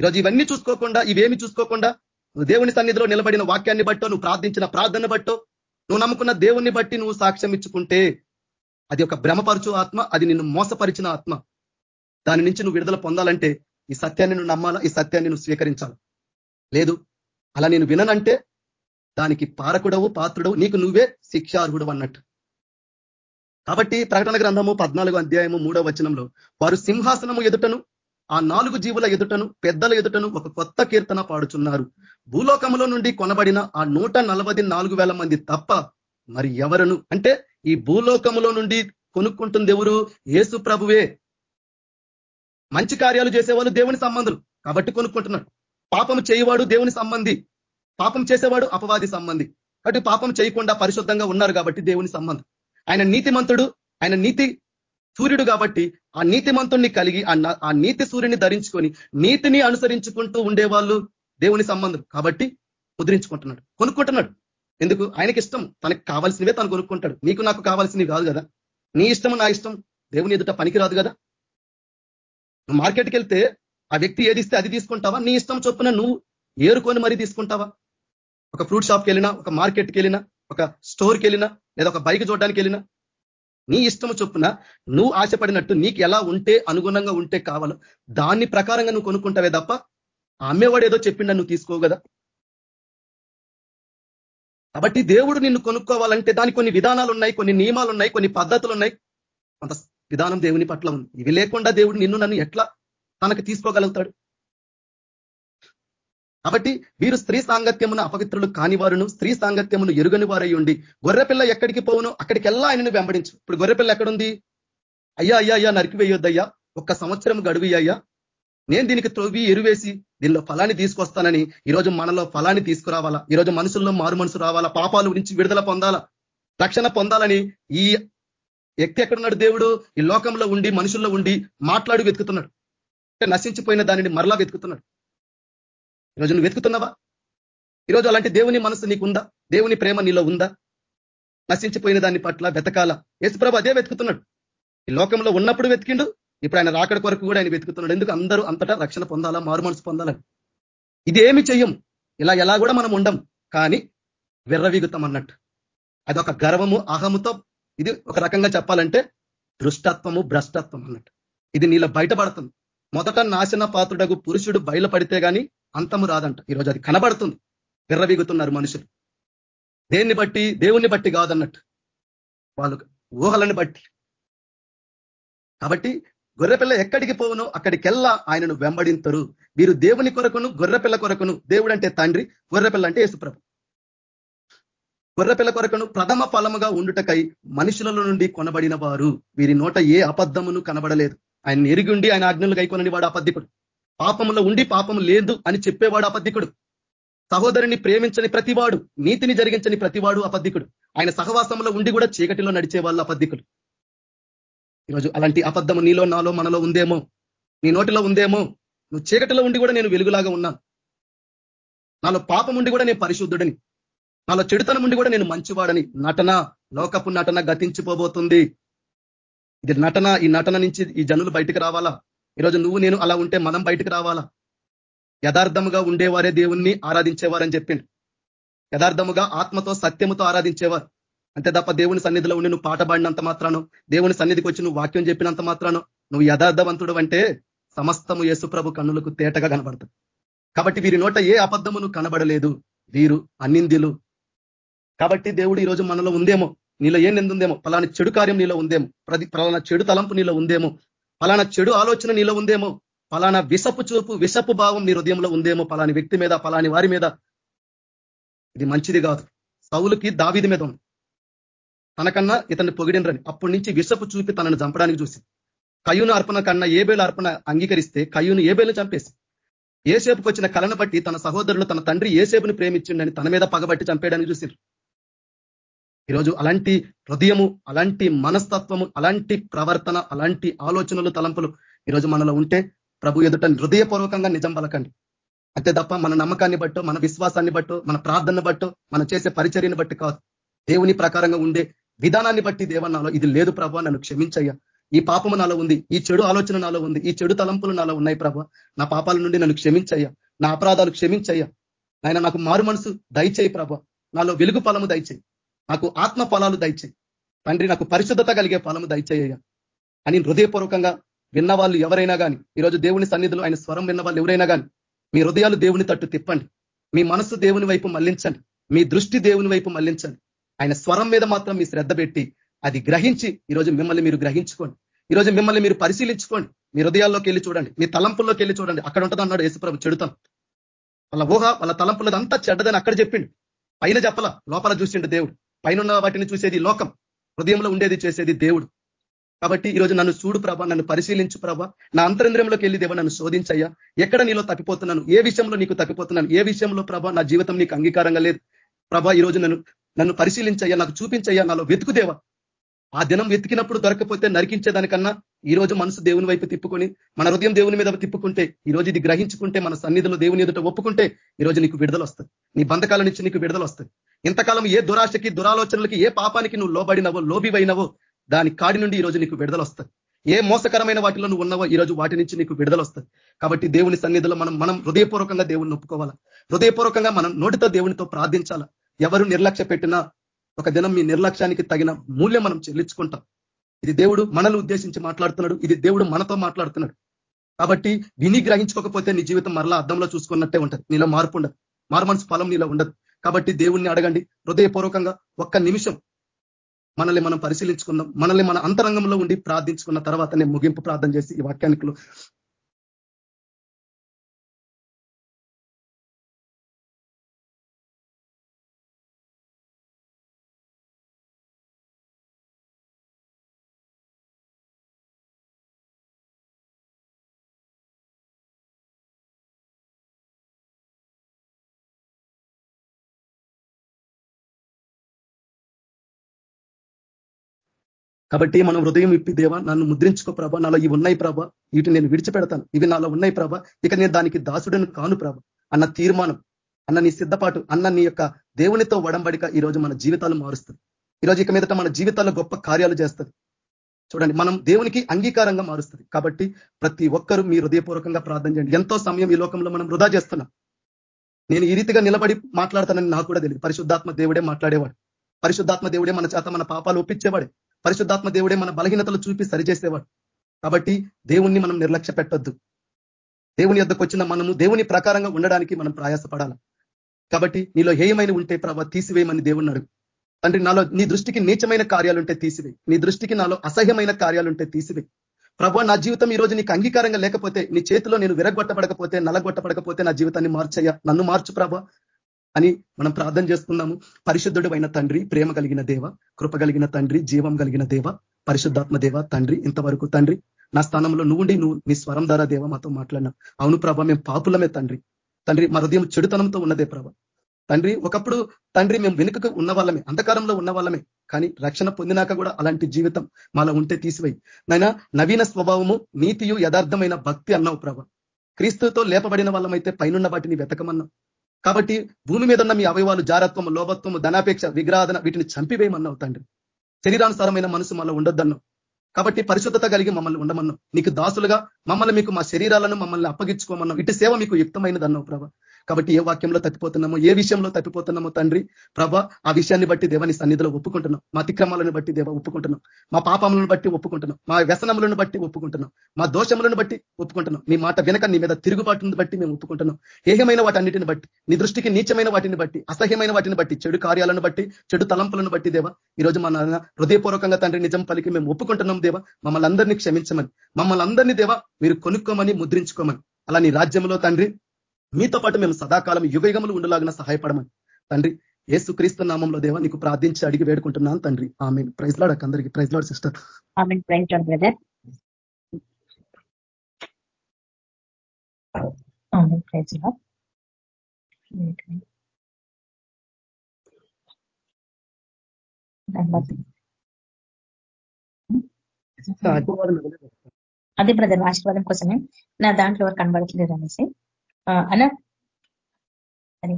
ఈరోజు ఇవన్నీ చూసుకోకుండా ఇవేమి చూసుకోకుండా దేవుని సన్నిధిలో నిలబడిన వాక్యాన్ని బట్టో నువ్వు ప్రార్థించిన ప్రార్థన బట్టో నువ్వు నమ్ముకున్న దేవుణ్ణి బట్టి నువ్వు సాక్ష్యం ఇచ్చుకుంటే అది ఒక భ్రమపరచు ఆత్మ అది నిన్ను మోసపరిచిన ఆత్మ. దాని నుంచి నువ్వు విడుదల పొందాలంటే ఈ సత్యాన్ని నువ్వు నమ్మాలా? ఈ సత్యాన్ని నువ్వు స్వీకరించాలి? లేదు. అలా నేను విననంటే దానికి పారకుడవు పాత్రుడవు నీకు నువ్వే శిక్షార్హుడు అన్నట్టు. కాబట్టి ప్రకటన గ్రంథము పద్నాలుగు అధ్యాయము మూడో వచనంలో వారు సింహాసనము ఎదుటను ఆ నాలుగు జీవుల ఎదుటను పెద్దల ఎదుటను ఒక కొత్త కీర్తన పాడుచున్నారు. భూలోకములో నుండి కొనబడిన ఆ నూట మంది తప్ప మరి ఎవరను? అంటే ఈ భూలోకములో నుండి కొనుక్కుంటుంది ఎవరు ఏసు ప్రభువే. మంచి కార్యాలు చేసేవాళ్ళు దేవుని సంబంధులు. కాబట్టి కొనుక్కుంటున్నాడు పాపం చేయవాడు దేవుని సంబంధి. పాపం చేసేవాడు అపవాది సంబంధి. కాబట్టి పాపం చేయకుండా పరిశుద్ధంగా ఉన్నారు కాబట్టి దేవుని సంబంధం. ఆయన నీతిమంతుడు ఆయన నీతి సూర్యుడు కాబట్టి ఆ నీతిమంతుణ్ణి కలిగి ఆ నీతి సూర్యుని ధరించుకొని నీతిని అనుసరించుకుంటూ ఉండేవాళ్ళు దేవుని సంబంధం కాబట్టి ముద్రించుకుంటున్నాడు కొనుక్కుంటున్నాడు. ఎందుకు? ఆయనకి ఇష్టం. తనకి కావాల్సినవే తను కొనుక్కుంటాడు. నీకు నాకు కావాల్సినవి కాదు కదా? నీ ఇష్టము నా ఇష్టం దేవుని ఎదుట పనికి రాదు కదా? నువ్వు మార్కెట్కి వెళ్తే ఆ వ్యక్తి ఏది ఇస్తే అది తీసుకుంటావా? నీ ఇష్టం చొప్పున నువ్వు ఏరుకొని మరీ తీసుకుంటావా? ఒక ఫ్రూట్ షాప్కి వెళ్ళినా ఒక మార్కెట్కి వెళ్ళినా ఒక స్టోర్కి వెళ్ళినా లేదా ఒక బైక్ చూడడానికి వెళ్ళినా నీ ఇష్టము చొప్పున నువ్వు ఆశపడినట్టు నీకు ఎలా ఉంటే అనుగుణంగా ఉంటే కావాలో దాన్ని ప్రకారంగా నువ్వు కొనుక్కుంటావే తప్ప అమ్మేవాడు ఏదో చెప్పిండా నువ్వు తీసుకోవు కదా. కాబట్టి దేవుడు నిన్ను కొనుక్కోవాలంటే దానికి కొన్ని విధానాలు ఉన్నాయి కొన్ని నియమాలు ఉన్నాయి కొన్ని పద్ధతులు ఉన్నాయి కొంత విధానం దేవుని పట్ల ఉంది. ఇవి లేకుండా దేవుడు నిన్ను నన్ను ఎట్లా తనకు తీసుకోగలుగుతాడు? కాబట్టి వీరు స్త్రీ సాంగత్యమును అపవిత్రులు కానివారును స్త్రీ సాంగత్యమును ఎరుగని వారై ఉండి గొర్రెపిల్ల ఎక్కడికి పోవును అక్కడికెల్లా ఆయనను వెంబడించు. ఇప్పుడు గొర్రెపిల్ల ఎక్కడుంది? అయ్యా అయ్యా అయ్యా నరికివేయొద్దయ్యా. ఒక్క సంవత్సరం గడువు అయ్యా నేను దీనికి త్రొవ్వి ఎరువేసి దీనిలో ఫలాన్ని తీసుకొస్తానని ఈరోజు మనలో ఫలాన్ని తీసుకురావాలా? ఈరోజు మనుషుల్లో మారు మనసు రావాలా? పాపాల గురించి విడుదల పొందాలా? రక్షణ పొందాలని ఈ వ్యక్తి ఎక్కడున్నాడు దేవుడు? ఈ లోకంలో ఉండి మనుషుల్లో ఉండి మాట్లాడి వెతుకుతున్నాడు. నశించిపోయిన దానిని మరలా వెతుకుతున్నాడు. ఈరోజు నువ్వు వెతుకుతున్నావా? ఈరోజు అలాంటి దేవుని మనసు నీకుందా? దేవుని ప్రేమ నీలో ఉందా? నశించిపోయిన దాని పట్ల వెతకాల. యేసుప్రభు అదే వెతుకుతున్నాడు. ఈ లోకంలో ఉన్నప్పుడు వెతికిండు ఇప్పుడు ఆయన రాకడ కొరకు కూడా ఆయన వెతుకుతున్నాడు. ఎందుకు? అందరూ అంతటా రక్షణ పొందాలా మారు మనసు పొందాలని. ఇది ఏమి చెయ్యం? ఇలా ఎలా కూడా మనం ఉండం. కానీ విర్రవీగుతాం అన్నట్టు అదొక గర్వము అహముతో ఇది ఒక రకంగా చెప్పాలంటే దృష్టత్వము భ్రష్టత్వం అన్నట్టు. ఇది నీళ్ళ బయటపడుతుంది. మొదట నాశన పాత్రుడకు పురుషుడు బయలుపడితే గాని అంతము రాదంట. ఈరోజు అది కనబడుతుంది. విర్రవీగుతున్నారు మనుషులు. దేన్ని బట్టి? దేవుణ్ణి బట్టి కాదన్నట్టు. వాళ్ళు ఊహలను బట్టి. కాబట్టి గొర్రెపిల్ల ఎక్కడికి పోవునో అక్కడికెల్లా ఆయనను వెంబడింతరు. వీరు దేవుని కొరకును గొర్రెపిల్ల కొరకును దేవుడు అంటే తండ్రి గొర్రెపిల్ల అంటే యేసుప్రభు. గొర్రెపిల్ల కొరకును ప్రథమ ఫలముగా ఉండుటకై మనుషులలో నుండి కొనబడిన వారు వీరి నోట ఏ అబద్ధమును కనబడలేదు. ఆయన ఎరిగుండి ఆయన ఆజ్ఞలు గైకొనని వాడు అబద్ధికుడు. పాపంలో ఉండి పాపం లేదు అని చెప్పేవాడు అబద్ధికుడు. సహోదరుని ప్రేమించని ప్రతివాడు నీతిని జరిగించని ప్రతివాడు అబద్ధికుడు. ఆయన సహవాసంలో ఉండి కూడా చీకటిలో నడిచే వాళ్ళు అబద్ధికుడు. ఈరోజు అలాంటి అబద్ధము నీలో నాలో మనలో ఉందేమో? నీ నోటిలో ఉందేమో? నువ్వు చీకటిలో ఉండి కూడా నేను వెలుగులాగా ఉన్నాను. నాలో పాపం ఉండి కూడా నేను పరిశుద్ధుడని. నాలో చెడుతనం ఉండి కూడా నేను మంచివాడని. నటన లోకపు నటన గతించిపోబోతుంది. ఇది నటన ఈ నటన నుంచి ఈ జనులు బయటికి రావాలా? ఈరోజు నువ్వు నేను అలా ఉంటే మనం బయటకు రావాలా? యథార్థముగా ఉండేవారే దేవుణ్ణి ఆరాధించేవారని చెప్పిండు. యథార్థముగా ఆత్మతో సత్యముతో ఆరాధించేవారు. అంతే తప్ప దేవుని సన్నిధిలో ఉండి నువ్వు పాట పాడినంత మాత్రాను దేవుని సన్నిధికి వచ్చి నువ్వు వాక్యం చెప్పినంత మాత్రాను నువ్వు యథార్థవంతుడు అంటే సమస్తము యేసుప్రభు కన్నులకు తేటగా కనబడుతుంది కాబట్టి వీరి నోట ఏ అబద్ధమును కనబడలేదు. వీరు అన్నిందిలు. కాబట్టి దేవుడు ఈరోజు మనలో ఉందేమో? నీలో ఏం నిందుందేమో? పలానా చెడు కార్యం నీలో ఉందేమో? ప్రతి పలానా చెడు తలంపు నీలో ఉందేమో? పలానా చెడు ఆలోచన నీలో ఉందేమో పలానా విషపు చూపు విషపు భావం నీ హృదయంలో ఉందేమో పలాని వ్యక్తి మీద ఫలాని వారి మీద. ఇది మంచిది కాదు. సౌలుకి దావిది మీద ఉంది. తనకన్నా ఇతన్ని పొగిడినరని. అప్పటి నుంచి విషపు చూపి తనను చంపడానికి చూసి. కయ్యూను అర్పణ కన్నా ఏబేలు అర్పణ అంగీకరిస్తే కయ్యూను ఏబేలు చంపేసి. ఏసేపుకి వచ్చిన కళను బట్టి తన సహోదరులు తన తండ్రి ఏసేపుని ప్రేమించిండని తన మీద పగబట్టి చంపేయడానికి చూసిండ్రు ఈరోజు అలాంటి హృదయము అలాంటి మనస్తత్వము అలాంటి ప్రవర్తన అలాంటి ఆలోచనలు తలంపులు ఈరోజు మనలో ఉంటే ప్రభు ఎదుట హృదయపూర్వకంగా నిజం పలకండి. అంతే తప్ప మన నమ్మకాన్ని బట్టో మన విశ్వాసాన్ని బట్టో మన ప్రార్థన బట్టో మనం చేసే పరిచర్యని బట్టి కాదు. దేవుని ప్రకారంగా ఉండే విధానాన్ని బట్టి దేవన్నాలో ఇది లేదు ప్రభు నన్ను క్షమించయ్యా. ఈ పాపము నాలో ఉంది ఈ చెడు ఆలోచన నాలో ఉంది ఈ చెడు తలంపులు నాలో ఉన్నాయి ప్రభు. నా పాపాల నుండి నన్ను క్షమించయ్యా. నా అపరాధాలు క్షమించయ్యా. ఆయన నాకు మారు మనసు దయచేయి ప్రభ. నాలో వెలుగు ఫలము దయచేయి. నాకు ఆత్మ ఫలాలు దయచేయి. తండ్రి నాకు పరిశుద్ధత కలిగే ఫలము దయచేయ్యా అని హృదయపూర్వకంగా విన్న వాళ్ళు ఎవరైనా కానీ ఈరోజు దేవుని సన్నిధిలో ఆయన స్వరం విన్న వాళ్ళు ఎవరైనా కానీ మీ హృదయాలు దేవుని తట్టు తిప్పండి. మీ మనసు దేవుని వైపు మళ్ళించండి. మీ దృష్టి దేవుని వైపు మళ్ళించండి. ఆయన స్వరం మీద మాత్రం మీ శ్రద్ధ పెట్టి అది గ్రహించి ఈరోజు మిమ్మల్ని మీరు గ్రహించుకోండి. ఈరోజు మిమ్మల్ని మీరు పరిశీలించుకోండి. మీ హృదయాల్లోకి వెళ్ళి చూడండి. మీ తలంపుల్లోకి వెళ్ళి చూడండి. అక్కడ ఉంటుంది అన్నాడు యేసుప్రభు. చెడుతాం. వాళ్ళ ఊహ వాళ్ళ తలంపులది అంతా చెడ్డదని అక్కడ చెప్పిండు. పైన చెప్పల. లోపల చూసిండు దేవుడు. పైన వాటిని చూసేది లోకం హృదయంలో ఉండేది చేసేది దేవుడు. కాబట్టి ఈరోజు నన్ను చూడు ప్రభ నన్ను పరిశీలించు ప్రభ. నా అంతరంద్రంలోకి వెళ్ళి దేవ నన్ను శోధించయ్యా. ఎక్కడ నీలో తప్పిపోతున్నాను? ఏ విషయంలో నీకు తప్పిపోతున్నాను? ఏ విషయంలో ప్రభ నా జీవితం నీకు అంగీకారంగా లేదు? ప్రభ ఈరోజు నన్ను నన్ను పరిశీలించయ్యా నాకు చూపించయ్యా నాలో వెతుకుదేవా. ఆ దినం వెతికినప్పుడు దొరకపోతే నరికించేదానికన్నా ఈ రోజు మనసు దేవుని వైపు తిప్పుకొని మన హృదయం దేవుని మీద తిప్పుకుంటే ఈ రోజు ఇది గ్రహించుకుంటే మన సన్నిధిలో దేవుని ఎదుట ఒప్పుకుంటే ఈ రోజు నీకు విడుదల వస్తుంది. నీ బంధకాల నుంచి నీకు విడుదల వస్తుంది. ఇంతకాలం ఏ దురాశకి దురాలోచనలకి ఏ పాపానికి నువ్వు లోబడినవో లోబివైనవో దాని కాడి నుండి ఈ రోజు నీకు విడుదల వస్తుంది ఏ మోసకరమైన వాటిలో నువ్వు ఉన్నావో ఈ రోజు వాటి నుంచి నీకు విడుదల వస్తుంది కాబట్టి దేవుని సన్నిధిలో మనం మనం హృదయపూర్వకంగా దేవుని ఒప్పుకోవాలా హృదయపూర్వకంగా మనం నోటితో దేవునితో ప్రార్థించాలా? ఎవరు నిర్లక్ష్య పెట్టినా ఒక దినం మీ నిర్లక్ష్యానికి తగిన మూల్యం మనం చెల్లించుకుంటాం. ఇది దేవుడు మనల్ని ఉద్దేశించి మాట్లాడుతున్నాడు ఇది దేవుడు మనతో మాట్లాడుతున్నాడు. కాబట్టి విని గ్రహించుకోకపోతే నీ జీవితం మరలా అర్థంలో చూసుకున్నట్టే ఉంటుంది. నీలో మార్పు ఉండదు. మారుమనసు ఫలం నీలో ఉండదు. కాబట్టి దేవుణ్ణి అడగండి. హృదయపూర్వకంగా ఒక్క నిమిషం మనల్ని మనం పరిశీలించుకుందాం. మనల్ని మన అంతరంగంలో ఉండి ప్రార్థించుకున్న తర్వాతనే ముగింపు ప్రార్థన చేసి ఈ వాక్యానికి కాబట్టి మనం హృదయం ఇప్పి దేవా నన్ను ముద్రించుకో ప్రభా నాలో ఇవి ఉన్నాయి ప్రభా వీటిని నేను విడిచిపెడతాను. ఇవి నాలో ఉన్నాయి ప్రభా ఇక నేను దానికి దాసుడని కాను ప్రభ. అన్న తీర్మానం అన్న నీ సిద్ధపాటు అన్న నీ యొక్క దేవునితో వడంబడిక ఈరోజు మన జీవితాలు మారుస్తుంది. ఈరోజు ఇక మీదట మన జీవితాల్లో గొప్ప కార్యాలు చేస్తుంది. చూడండి మనం దేవునికి అంగీకారంగా మారుస్తుంది. కాబట్టి ప్రతి ఒక్కరూ మీ హృదయపూర్వకంగా ప్రార్థన చేయండి. ఎంతో సమయం ఈ లోకంలో మనం వృధా చేస్తున్నాం. నేను ఈ రీతిగా నిలబడి మాట్లాడతానని నాకు కూడా తెలియదు. పరిశుద్ధాత్మ దేవుడే మాట్లాడేవాడు. పరిశుద్ధాత్మ దేవుడే మన చేత మన పాపాలు ఒప్పించేవాడే. పరిశుద్ధాత్మ దేవుడే మన బలహీనతలు చూపి సరిచేసేవాడు. కాబట్టి దేవుణ్ణి మనం నిర్లక్ష్య పెట్టొద్దు. దేవుని యొద్దకు వచ్చిన మనము దేవుని ప్రకారంగా ఉండడానికి మనం ప్రయాసపడాలి. కాబట్టి నీలో ఏయమైన ఉంటే ప్రభావ తీసివేయమని దేవుణ్ణి అడుగు. తండ్రి నాలో నీ దృష్టికి నీచమైన కార్యాలుంటే తీసివేయి. నీ దృష్టికి నాలో అసహ్యమైన కార్యాలుంటే తీసివేయి. ప్రభు నా జీవితం ఈ రోజు నీకు అంగీకారంగా లేకపోతే నీ చేతిలో నేను విరగొట్టబడకపోతే నలగొట్టబడకపోతే నా జీవితాన్ని మార్చయ్యా. నన్ను మార్చు ప్రభ. అని మనం ప్రార్థన చేస్తున్నాము పరిశుద్ధుడు అయిన తండ్రి ప్రేమ కలిగిన దేవ కృప కలిగిన తండ్రి జీవం కలిగిన దేవ పరిశుద్ధాత్మ దేవ తండ్రి ఇంతవరకు తండ్రి నా స్థానంలో నువ్వుండి నువ్వు నీ స్వరం ద్వారా దేవ మాతో మాట్లాడినా. అవును ప్రభ మేము పాపులమే తండ్రి. తండ్రి మా హృదయం చెడుతనంతో ఉన్నదే ప్రభ. తండ్రి ఒకప్పుడు తండ్రి మేము వెనుకకు ఉన్న వాళ్ళమే అంధకారంలో ఉన్న వాళ్ళమే కానీ రక్షణ పొందినాక కూడా అలాంటి జీవితం మాలో ఉంటే తీసివేయి. నైనా నవీన స్వభావము నీతియు యథార్థమైన భక్తి అన్నావు ప్రభ. క్రీస్తుతో లేపబడిన వాళ్ళమైతే పైనున్న వాటిని వెతకమన్నావు. కాబట్టి భూమి మీద ఉన్న మీ అవయవాలు జారత్వము లోభత్వము ధనాపేక్ష విగ్రహాధన వీటిని చంపివేయమన్నావు తండ్రి శరీరానుసారమైన మనసు మళ్ళీ ఉండొద్దన్నావు కాబట్టి పరిశుద్ధత కలిగి మమ్మల్ని ఉండమన్నాం. నీకు దాసులుగా మమ్మల్ని మీకు మా శరీరాలను మమ్మల్ని అప్పగించుకోమన్నాం. ఇటు సేవ మీకు యుక్తమైనది అన్నావు ప్రభ. కాబట్టి ఏ వాక్యంలో తప్పిపోతున్నామో ఏ విషయంలో తప్పిపోతున్నామో తండ్రి ప్రభ ఆ విషయాన్ని బట్టి దేవాని సన్నిధిలో ఒప్పుకుంటున్నాం. మా అతిక్రమాలను బట్టి దేవ ఒప్పుకుంటున్నాం. మా పాపములను బట్టి ఒప్పుకుంటున్నాం. మా వ్యసనములను బట్టి ఒప్పుకుంటున్నాం. మా దోషములను బట్టి ఒప్పుకుంటున్నాం. మీ మాట వెనక నీ మీద తిరుగుబాటును బట్టి మేము ఒప్పుకుంటున్నాం. ఏహమైన వాటన్నిటిని బట్టి నీ దృష్టికి నీచమైన వాటిని బట్టి అసహ్యమైన వాటిని బట్టి చెడు కార్యాలను బట్టి చెడు తలంపులను బట్టి దేవ మా నాన్న హృదయపూర్వకంగా తండ్రి నిజం పలికి మేము ఒప్పుకుంటున్నాం దేవ. మమ్మల్ని అందరినీ క్షమించమని. మమ్మల్ని అందరినీ దేవ మీరు కొనుక్కోమని ముద్రించుకోమని. అలా నీ రాజ్యంలో తండ్రి మీతో పాటు మేము సదాకాలం యుగయుగములు ఉండలాగిన సహాయపడమని. తండ్రి ఏసు క్రీస్తు నామంలో దేవ నీకు ప్రార్థించి అడిగి వేడుకుంటున్నాను తండ్రి. ఆమె ప్రైజ్ లాడక అందరికి. Praise Lord sister. బ్రదర్. అదే బ్రదర్ ఆశీర్వాదం కోసమే. నా దాంట్లో ఎవరు కనబడట్లేదు అనేసి. సరే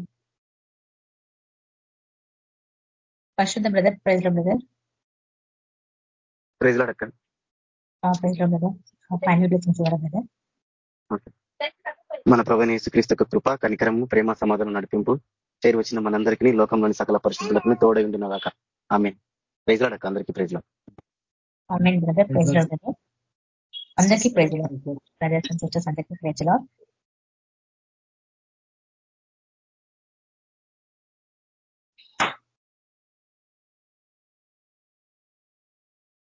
పరిశుద్ధ బ్రదర్ ప్రైజ్లో బ్రదర్. ప్రైజ్ ప్రైజ్లో బ్రదర్. ఫైనల్ బ్లెసింగ్స్ ఇవ్వడం బ్రదర్? మన ప్రభు యేసుక్రీస్తు కృప కనికరము ప్రేమ సమాధానం నడిపింపు చేరి వచ్చిన మనందరికీ లోకంలోని సకల పరిస్థితులకు తోడై ఉండినగాక. ఆమె ప్రైజ్ లాడక్క అందరికీ ప్రైజ్లో. ప్రైజ్ అందరికీ ప్రైజ్లో. బ్రదర్స్ అండ్ సిస్టర్స్ అందరికీ ప్రైజ్లో.